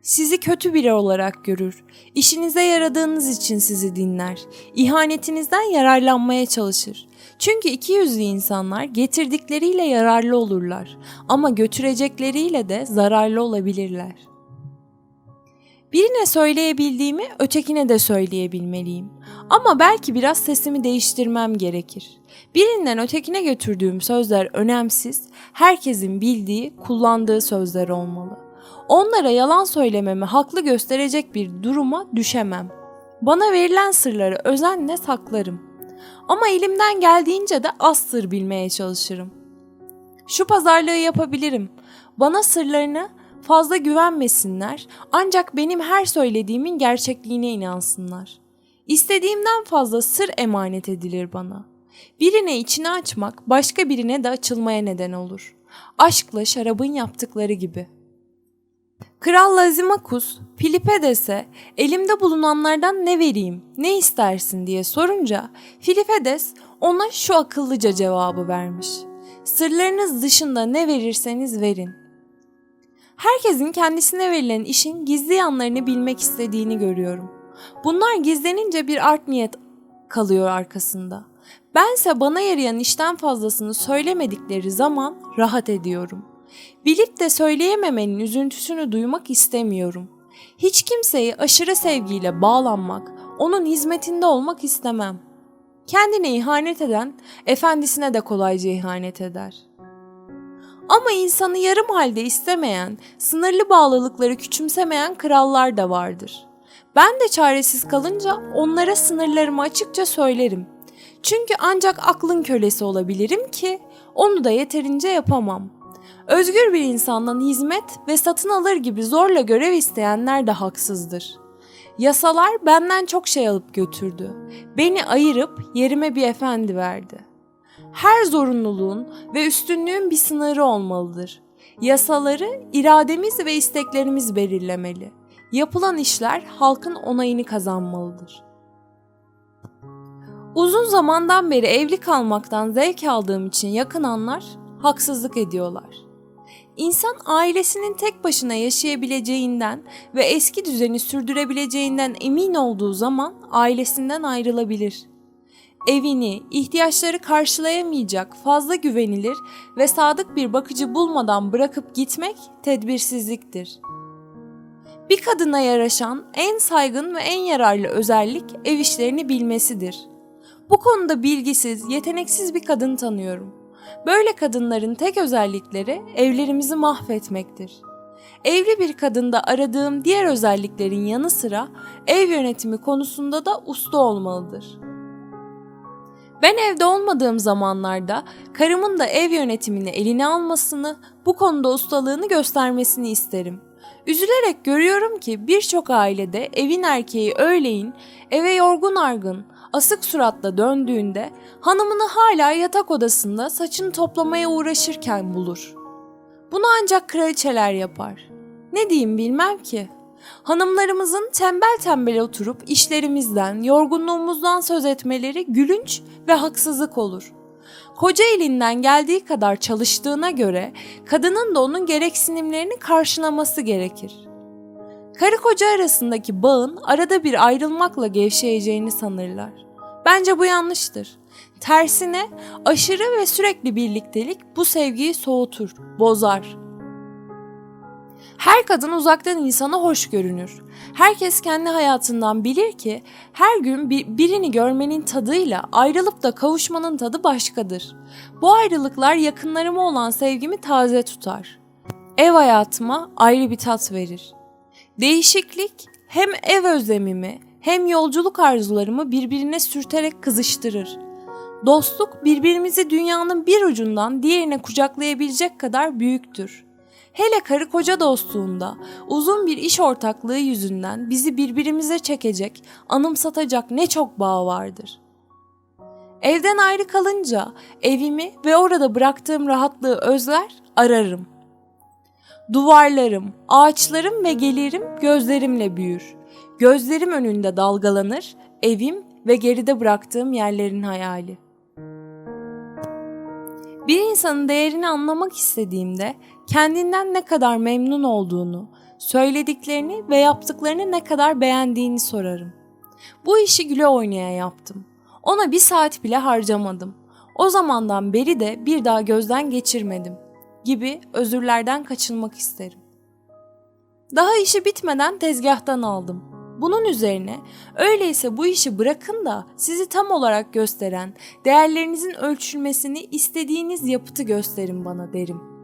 Sizi kötü biri olarak görür. İşinize yaradığınız için sizi dinler. İhanetinizden yararlanmaya çalışır. Çünkü iki yüzlü insanlar getirdikleriyle yararlı olurlar ama götürecekleriyle de zararlı olabilirler. Birine söyleyebildiğimi ötekine de söyleyebilmeliyim. Ama belki biraz sesimi değiştirmem gerekir. Birinden ötekine götürdüğüm sözler önemsiz, herkesin bildiği, kullandığı sözler olmalı. Onlara yalan söylememi haklı gösterecek bir duruma düşemem. Bana verilen sırları özenle saklarım. Ama elimden geldiğince de az sır bilmeye çalışırım. Şu pazarlığı yapabilirim. Bana sırlarını fazla güvenmesinler ancak benim her söylediğimin gerçekliğine inansınlar. İstediğimden fazla sır emanet edilir bana. Birine içini açmak başka birine de açılmaya neden olur. Aşkla şarabın yaptıkları gibi.'' Kral Lazimakus, Filipedes'e elimde bulunanlardan ne vereyim, ne istersin diye sorunca Filipedes ona şu akıllıca cevabı vermiş. Sırlarınız dışında ne verirseniz verin. Herkesin kendisine verilen işin gizli yanlarını bilmek istediğini görüyorum. Bunlar gizlenince bir art niyet kalıyor arkasında. Bense bana yarayan işten fazlasını söylemedikleri zaman rahat ediyorum.'' Bilip de söyleyememenin üzüntüsünü duymak istemiyorum. Hiç kimseyi aşırı sevgiyle bağlanmak, onun hizmetinde olmak istemem. Kendine ihanet eden, efendisine de kolayca ihanet eder. Ama insanı yarım halde istemeyen, sınırlı bağlılıkları küçümsemeyen krallar da vardır. Ben de çaresiz kalınca onlara sınırlarımı açıkça söylerim. Çünkü ancak aklın kölesi olabilirim ki onu da yeterince yapamam. Özgür bir insandan hizmet ve satın alır gibi zorla görev isteyenler de haksızdır. Yasalar benden çok şey alıp götürdü. Beni ayırıp yerime bir efendi verdi. Her zorunluluğun ve üstünlüğün bir sınırı olmalıdır. Yasaları irademiz ve isteklerimiz belirlemeli. Yapılan işler halkın onayını kazanmalıdır. Uzun zamandan beri evli kalmaktan zevk aldığım için yakınanlar haksızlık ediyorlar. İnsan ailesinin tek başına yaşayabileceğinden ve eski düzeni sürdürebileceğinden emin olduğu zaman ailesinden ayrılabilir. Evini, ihtiyaçları karşılayamayacak fazla güvenilir ve sadık bir bakıcı bulmadan bırakıp gitmek tedbirsizliktir. Bir kadına yaraşan en saygın ve en yararlı özellik ev işlerini bilmesidir. Bu konuda bilgisiz, yeteneksiz bir kadın tanıyorum.'' Böyle kadınların tek özellikleri evlerimizi mahvetmektir. Evli bir kadında aradığım diğer özelliklerin yanı sıra ev yönetimi konusunda da usta olmalıdır. Ben evde olmadığım zamanlarda karımın da ev yönetimini eline almasını, bu konuda ustalığını göstermesini isterim. Üzülerek görüyorum ki birçok ailede evin erkeği öğleyin eve yorgun argın, asık suratla döndüğünde hanımını hala yatak odasında saçını toplamaya uğraşırken bulur. Bunu ancak kraliçeler yapar. Ne diyeyim bilmem ki. Hanımlarımızın tembel tembel oturup işlerimizden, yorgunluğumuzdan söz etmeleri gülünç ve haksızlık olur. Koca elinden geldiği kadar çalıştığına göre kadının da onun gereksinimlerini karşılaması gerekir. Karı koca arasındaki bağın arada bir ayrılmakla gevşeyeceğini sanırlar. Bence bu yanlıştır. Tersine aşırı ve sürekli birliktelik bu sevgiyi soğutur, bozar. Her kadın uzaktan insana hoş görünür. Herkes kendi hayatından bilir ki her gün birini görmenin tadıyla ayrılıp da kavuşmanın tadı başkadır. Bu ayrılıklar yakınlarıma olan sevgimi taze tutar. Ev hayatıma ayrı bir tat verir. Değişiklik hem ev özlemimi hem yolculuk arzularımı birbirine sürterek kızıştırır. Dostluk birbirimizi dünyanın bir ucundan diğerine kucaklayabilecek kadar büyüktür. Hele karı koca dostluğunda uzun bir iş ortaklığı yüzünden bizi birbirimize çekecek, anımsatacak ne çok bağ vardır. Evden ayrı kalınca evimi ve orada bıraktığım rahatlığı özler, ararım. Duvarlarım, ağaçlarım ve gelirim gözlerimle büyür. Gözlerim önünde dalgalanır, evim ve geride bıraktığım yerlerin hayali. Bir insanın değerini anlamak istediğimde kendinden ne kadar memnun olduğunu, söylediklerini ve yaptıklarını ne kadar beğendiğini sorarım. Bu işi güle oynaya yaptım. Ona bir saat bile harcamadım. O zamandan beri de bir daha gözden geçirmedim gibi özürlerden kaçınmak isterim. Daha işi bitmeden tezgahtan aldım. Bunun üzerine öyleyse bu işi bırakın da sizi tam olarak gösteren, değerlerinizin ölçülmesini istediğiniz yapıtı gösterin bana derim.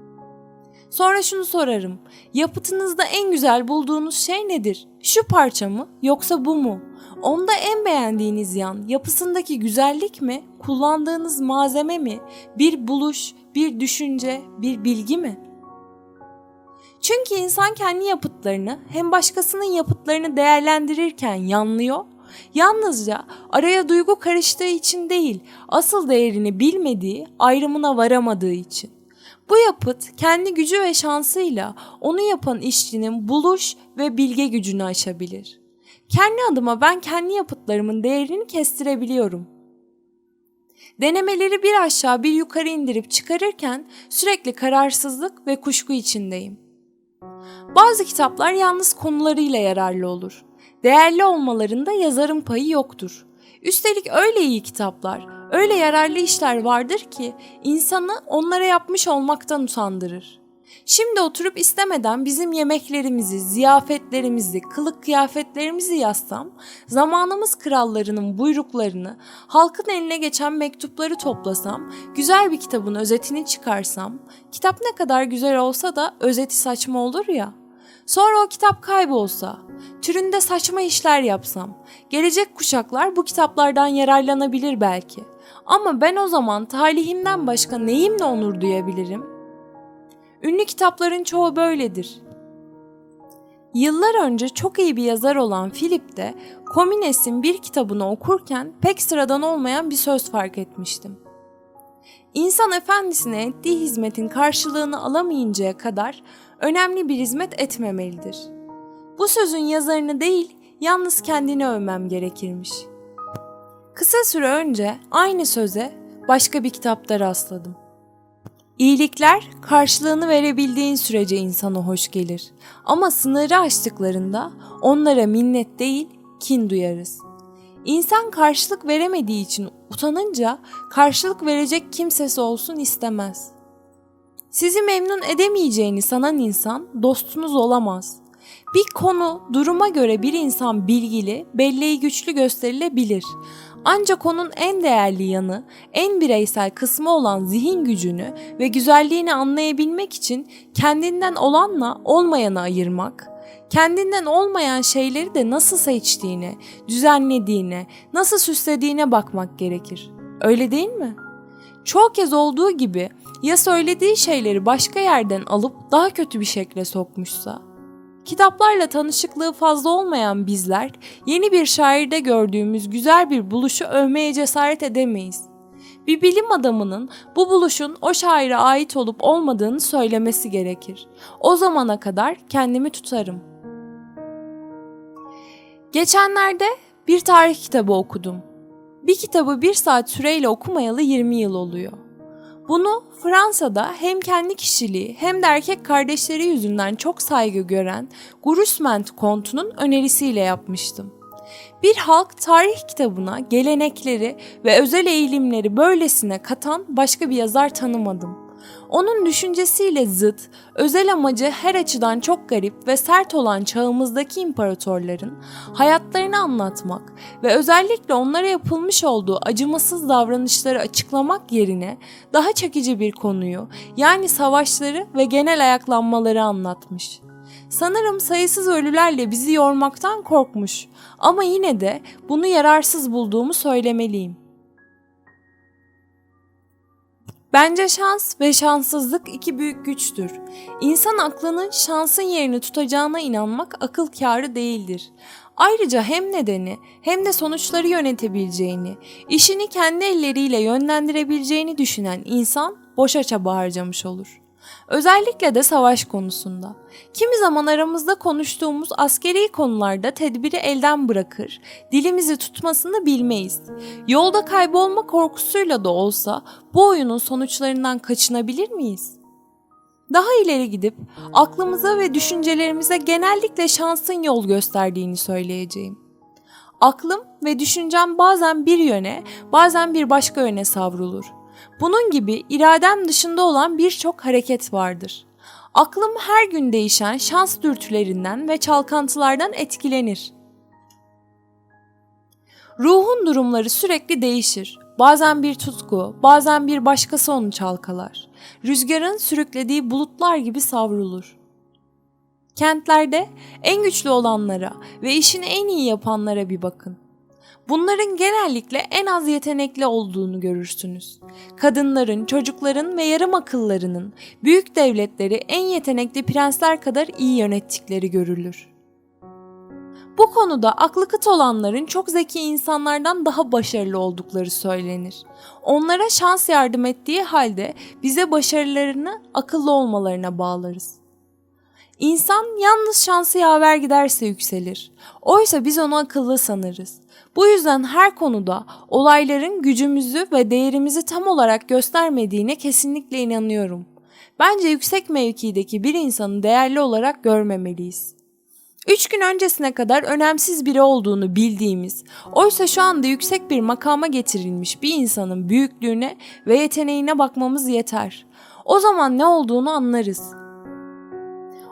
Sonra şunu sorarım. Yapıtınızda en güzel bulduğunuz şey nedir? Şu parça mı yoksa bu mu? Onda en beğendiğiniz yan yapısındaki güzellik mi? Kullandığınız malzeme mi? Bir buluş, bir düşünce, bir bilgi mi?'' Çünkü insan kendi yapıtlarını hem başkasının yapıtlarını değerlendirirken yanlıyor. Yalnızca araya duygu karıştığı için değil, asıl değerini bilmediği, ayrımına varamadığı için. Bu yapıt kendi gücü ve şansıyla onu yapan işçinin buluş ve bilge gücünü aşabilir. Kendi adıma ben kendi yapıtlarımın değerini kestirebiliyorum. Denemeleri bir aşağı bir yukarı indirip çıkarırken sürekli kararsızlık ve kuşku içindeyim. Bazı kitaplar yalnız konularıyla yararlı olur. Değerli olmalarında yazarın payı yoktur. Üstelik öyle iyi kitaplar, öyle yararlı işler vardır ki insanı onlara yapmış olmaktan utandırır. Şimdi oturup istemeden bizim yemeklerimizi, ziyafetlerimizi, kılık kıyafetlerimizi yazsam, zamanımız krallarının buyruklarını, halkın eline geçen mektupları toplasam, güzel bir kitabın özetini çıkarsam, kitap ne kadar güzel olsa da özeti saçma olur ya. Sonra o kitap kaybolsa, türünde saçma işler yapsam, gelecek kuşaklar bu kitaplardan yararlanabilir belki. Ama ben o zaman talihimden başka neyimle onur duyabilirim? Ünlü kitapların çoğu böyledir. Yıllar önce çok iyi bir yazar olan Philip de Komines'in bir kitabını okurken pek sıradan olmayan bir söz fark etmiştim. İnsan efendisine ettiği hizmetin karşılığını alamayıncaya kadar önemli bir hizmet etmemelidir. Bu sözün yazarını değil, yalnız kendini övmem gerekirmiş. Kısa süre önce aynı söze başka bir kitapta rastladım. İyilikler karşılığını verebildiğin sürece insana hoş gelir. Ama sınırı aştıklarında onlara minnet değil kin duyarız. İnsan karşılık veremediği için utanınca karşılık verecek kimsesi olsun istemez. Sizi memnun edemeyeceğini sanan insan dostunuz olamaz. Bir konu, duruma göre bir insan bilgili, belleği güçlü gösterilebilir. Ancak onun en değerli yanı, en bireysel kısmı olan zihin gücünü ve güzelliğini anlayabilmek için kendinden olanla olmayanı ayırmak, kendinden olmayan şeyleri de nasıl seçtiğine, düzenlediğine, nasıl süslediğine bakmak gerekir. Öyle değil mi? Çoğu kez olduğu gibi ya söylediği şeyleri başka yerden alıp daha kötü bir şekle sokmuşsa? Kitaplarla tanışıklığı fazla olmayan bizler yeni bir şairde gördüğümüz güzel bir buluşu övmeye cesaret edemeyiz. Bir bilim adamının bu buluşun o şaire ait olup olmadığını söylemesi gerekir. O zamana kadar kendimi tutarım. Geçenlerde bir tarih kitabı okudum. Bir kitabı bir saat süreyle okumayalı 20 yıl oluyor. Bunu Fransa'da hem kendi kişiliği hem de erkek kardeşleri yüzünden çok saygı gören Gurusment kontunun önerisiyle yapmıştım. Bir halk tarih kitabına gelenekleri ve özel eğilimleri böylesine katan başka bir yazar tanımadım. Onun düşüncesiyle zıt, özel amacı her açıdan çok garip ve sert olan çağımızdaki imparatorların hayatlarını anlatmak ve özellikle onlara yapılmış olduğu acımasız davranışları açıklamak yerine daha çekici bir konuyu yani savaşları ve genel ayaklanmaları anlatmış. Sanırım sayısız ölülerle bizi yormaktan korkmuş ama yine de bunu yararsız bulduğumu söylemeliyim. Bence şans ve şanssızlık iki büyük güçtür. İnsan aklının şansın yerini tutacağına inanmak akıl kârı değildir. Ayrıca hem nedeni hem de sonuçları yönetebileceğini, işini kendi elleriyle yönlendirebileceğini düşünen insan boşa çaba harcamış olur. Özellikle de savaş konusunda. Kimi zaman aramızda konuştuğumuz askeri konularda tedbiri elden bırakır, dilimizi tutmasını bilmeyiz. Yolda kaybolma korkusuyla da olsa bu oyunun sonuçlarından kaçınabilir miyiz? Daha ileri gidip aklımıza ve düşüncelerimize genellikle şansın yol gösterdiğini söyleyeceğim. Aklım ve düşüncem bazen bir yöne, bazen bir başka yöne savrulur. Bunun gibi iradem dışında olan birçok hareket vardır. Aklım her gün değişen şans dürtülerinden ve çalkantılardan etkilenir. Ruhun durumları sürekli değişir. Bazen bir tutku, bazen bir başkası onu çalkalar. Rüzgarın sürüklediği bulutlar gibi savrulur. Kentlerde en güçlü olanlara ve işini en iyi yapanlara bir bakın. Bunların genellikle en az yetenekli olduğunu görürsünüz. Kadınların, çocukların ve yarım akıllarının büyük devletleri en yetenekli prensler kadar iyi yönettikleri görülür. Bu konuda aklı kıt olanların çok zeki insanlardan daha başarılı oldukları söylenir. Onlara şans yardım ettiği halde bize başarılarını akıllı olmalarına bağlarız. İnsan yalnız şansı yaver giderse yükselir. Oysa biz onu akıllı sanırız. Bu yüzden her konuda olayların gücümüzü ve değerimizi tam olarak göstermediğine kesinlikle inanıyorum. Bence yüksek mevkideki bir insanı değerli olarak görmemeliyiz. Üç gün öncesine kadar önemsiz biri olduğunu bildiğimiz, oysa şu anda yüksek bir makama getirilmiş bir insanın büyüklüğüne ve yeteneğine bakmamız yeter. O zaman ne olduğunu anlarız.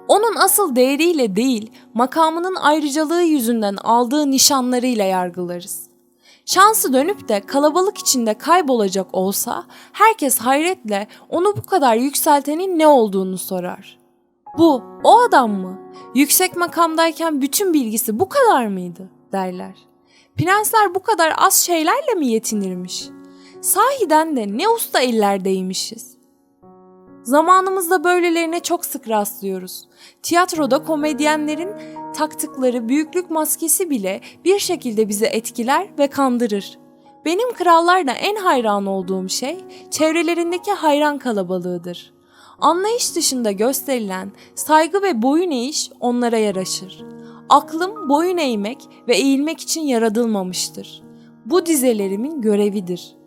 Onun asıl değeriyle değil, makamının ayrıcalığı yüzünden aldığı nişanlarıyla yargılarız. Şansı dönüp de kalabalık içinde kaybolacak olsa herkes hayretle onu bu kadar yükseltenin ne olduğunu sorar. Bu o adam mı? Yüksek makamdayken bütün bilgisi bu kadar mıydı? derler. Prensler bu kadar az şeylerle mi yetinirmiş? Sahiden de ne usta ellerdeymişiz. Zamanımızda böylelerine çok sık rastlıyoruz. Tiyatroda komedyenlerin taktıkları büyüklük maskesi bile bir şekilde bizi etkiler ve kandırır. Benim krallarda en hayran olduğum şey çevrelerindeki hayran kalabalığıdır. Anlayış dışında gösterilen saygı ve boyun eğiş onlara yaraşır. Aklım boyun eğmek ve eğilmek için yaratılmamıştır. Bu dizelerimin görevidir.''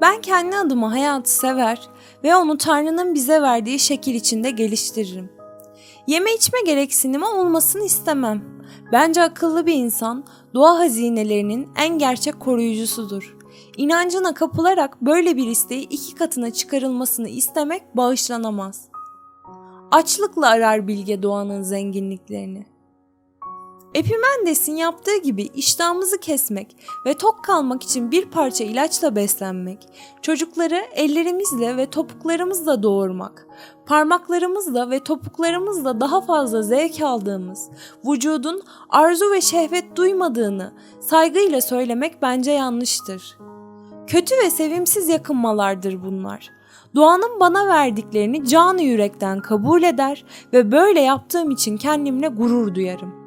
Ben kendi adıma hayatı sever ve onu Tanrı'nın bize verdiği şekil içinde geliştiririm. Yeme içme gereksinimi olmasını istemem. Bence akıllı bir insan doğa hazinelerinin en gerçek koruyucusudur. İnancına kapılarak böyle bir isteği iki katına çıkarılmasını istemek bağışlanamaz. Açlıkla arar bilge doğanın zenginliklerini. Epimendes'in yaptığı gibi iştahımızı kesmek ve tok kalmak için bir parça ilaçla beslenmek, çocukları ellerimizle ve topuklarımızla doğurmak, parmaklarımızla ve topuklarımızla daha fazla zevk aldığımız, vücudun arzu ve şehvet duymadığını saygıyla söylemek bence yanlıştır. Kötü ve sevimsiz yakınmalardır bunlar. Doğanın bana verdiklerini canı yürekten kabul eder ve böyle yaptığım için kendimle gurur duyarım.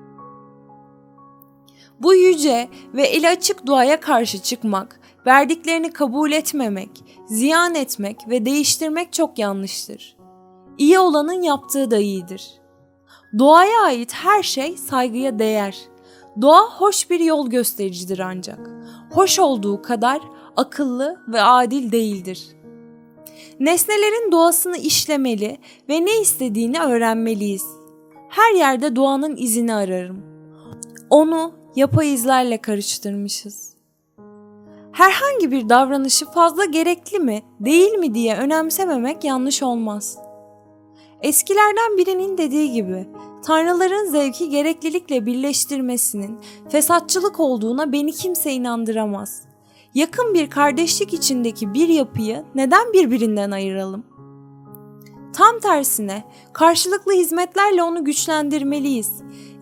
Bu yüce ve eli açık duaya karşı çıkmak, verdiklerini kabul etmemek, ziyan etmek ve değiştirmek çok yanlıştır. İyi olanın yaptığı da iyidir. Doğaya ait her şey saygıya değer. Doğa hoş bir yol göstericidir ancak. Hoş olduğu kadar akıllı ve adil değildir. Nesnelerin doğasını işlemeli ve ne istediğini öğrenmeliyiz. Her yerde doğanın izini ararım. Onu yapay izlerle karıştırmışız. Herhangi bir davranışı fazla gerekli mi, değil mi diye önemsememek yanlış olmaz. Eskilerden birinin dediği gibi, tanrıların zevki gereklilikle birleştirmesinin fesatçılık olduğuna beni kimse inandıramaz. Yakın bir kardeşlik içindeki bir yapıyı neden birbirinden ayıralım? Tam tersine karşılıklı hizmetlerle onu güçlendirmeliyiz.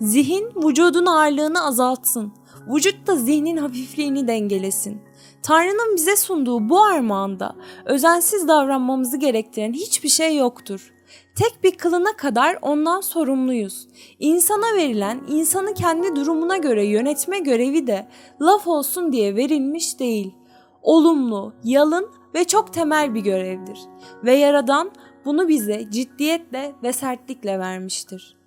Zihin vücudun ağırlığını azaltsın. Vücut da zihnin hafifliğini dengelesin. Tanrı'nın bize sunduğu bu armağanda özensiz davranmamızı gerektiren hiçbir şey yoktur. Tek bir kılına kadar ondan sorumluyuz. İnsana verilen, insanı kendi durumuna göre yönetme görevi de laf olsun diye verilmiş değil. Olumlu, yalın ve çok temel bir görevdir. Ve Yaradan bunu bize ciddiyetle ve sertlikle vermiştir.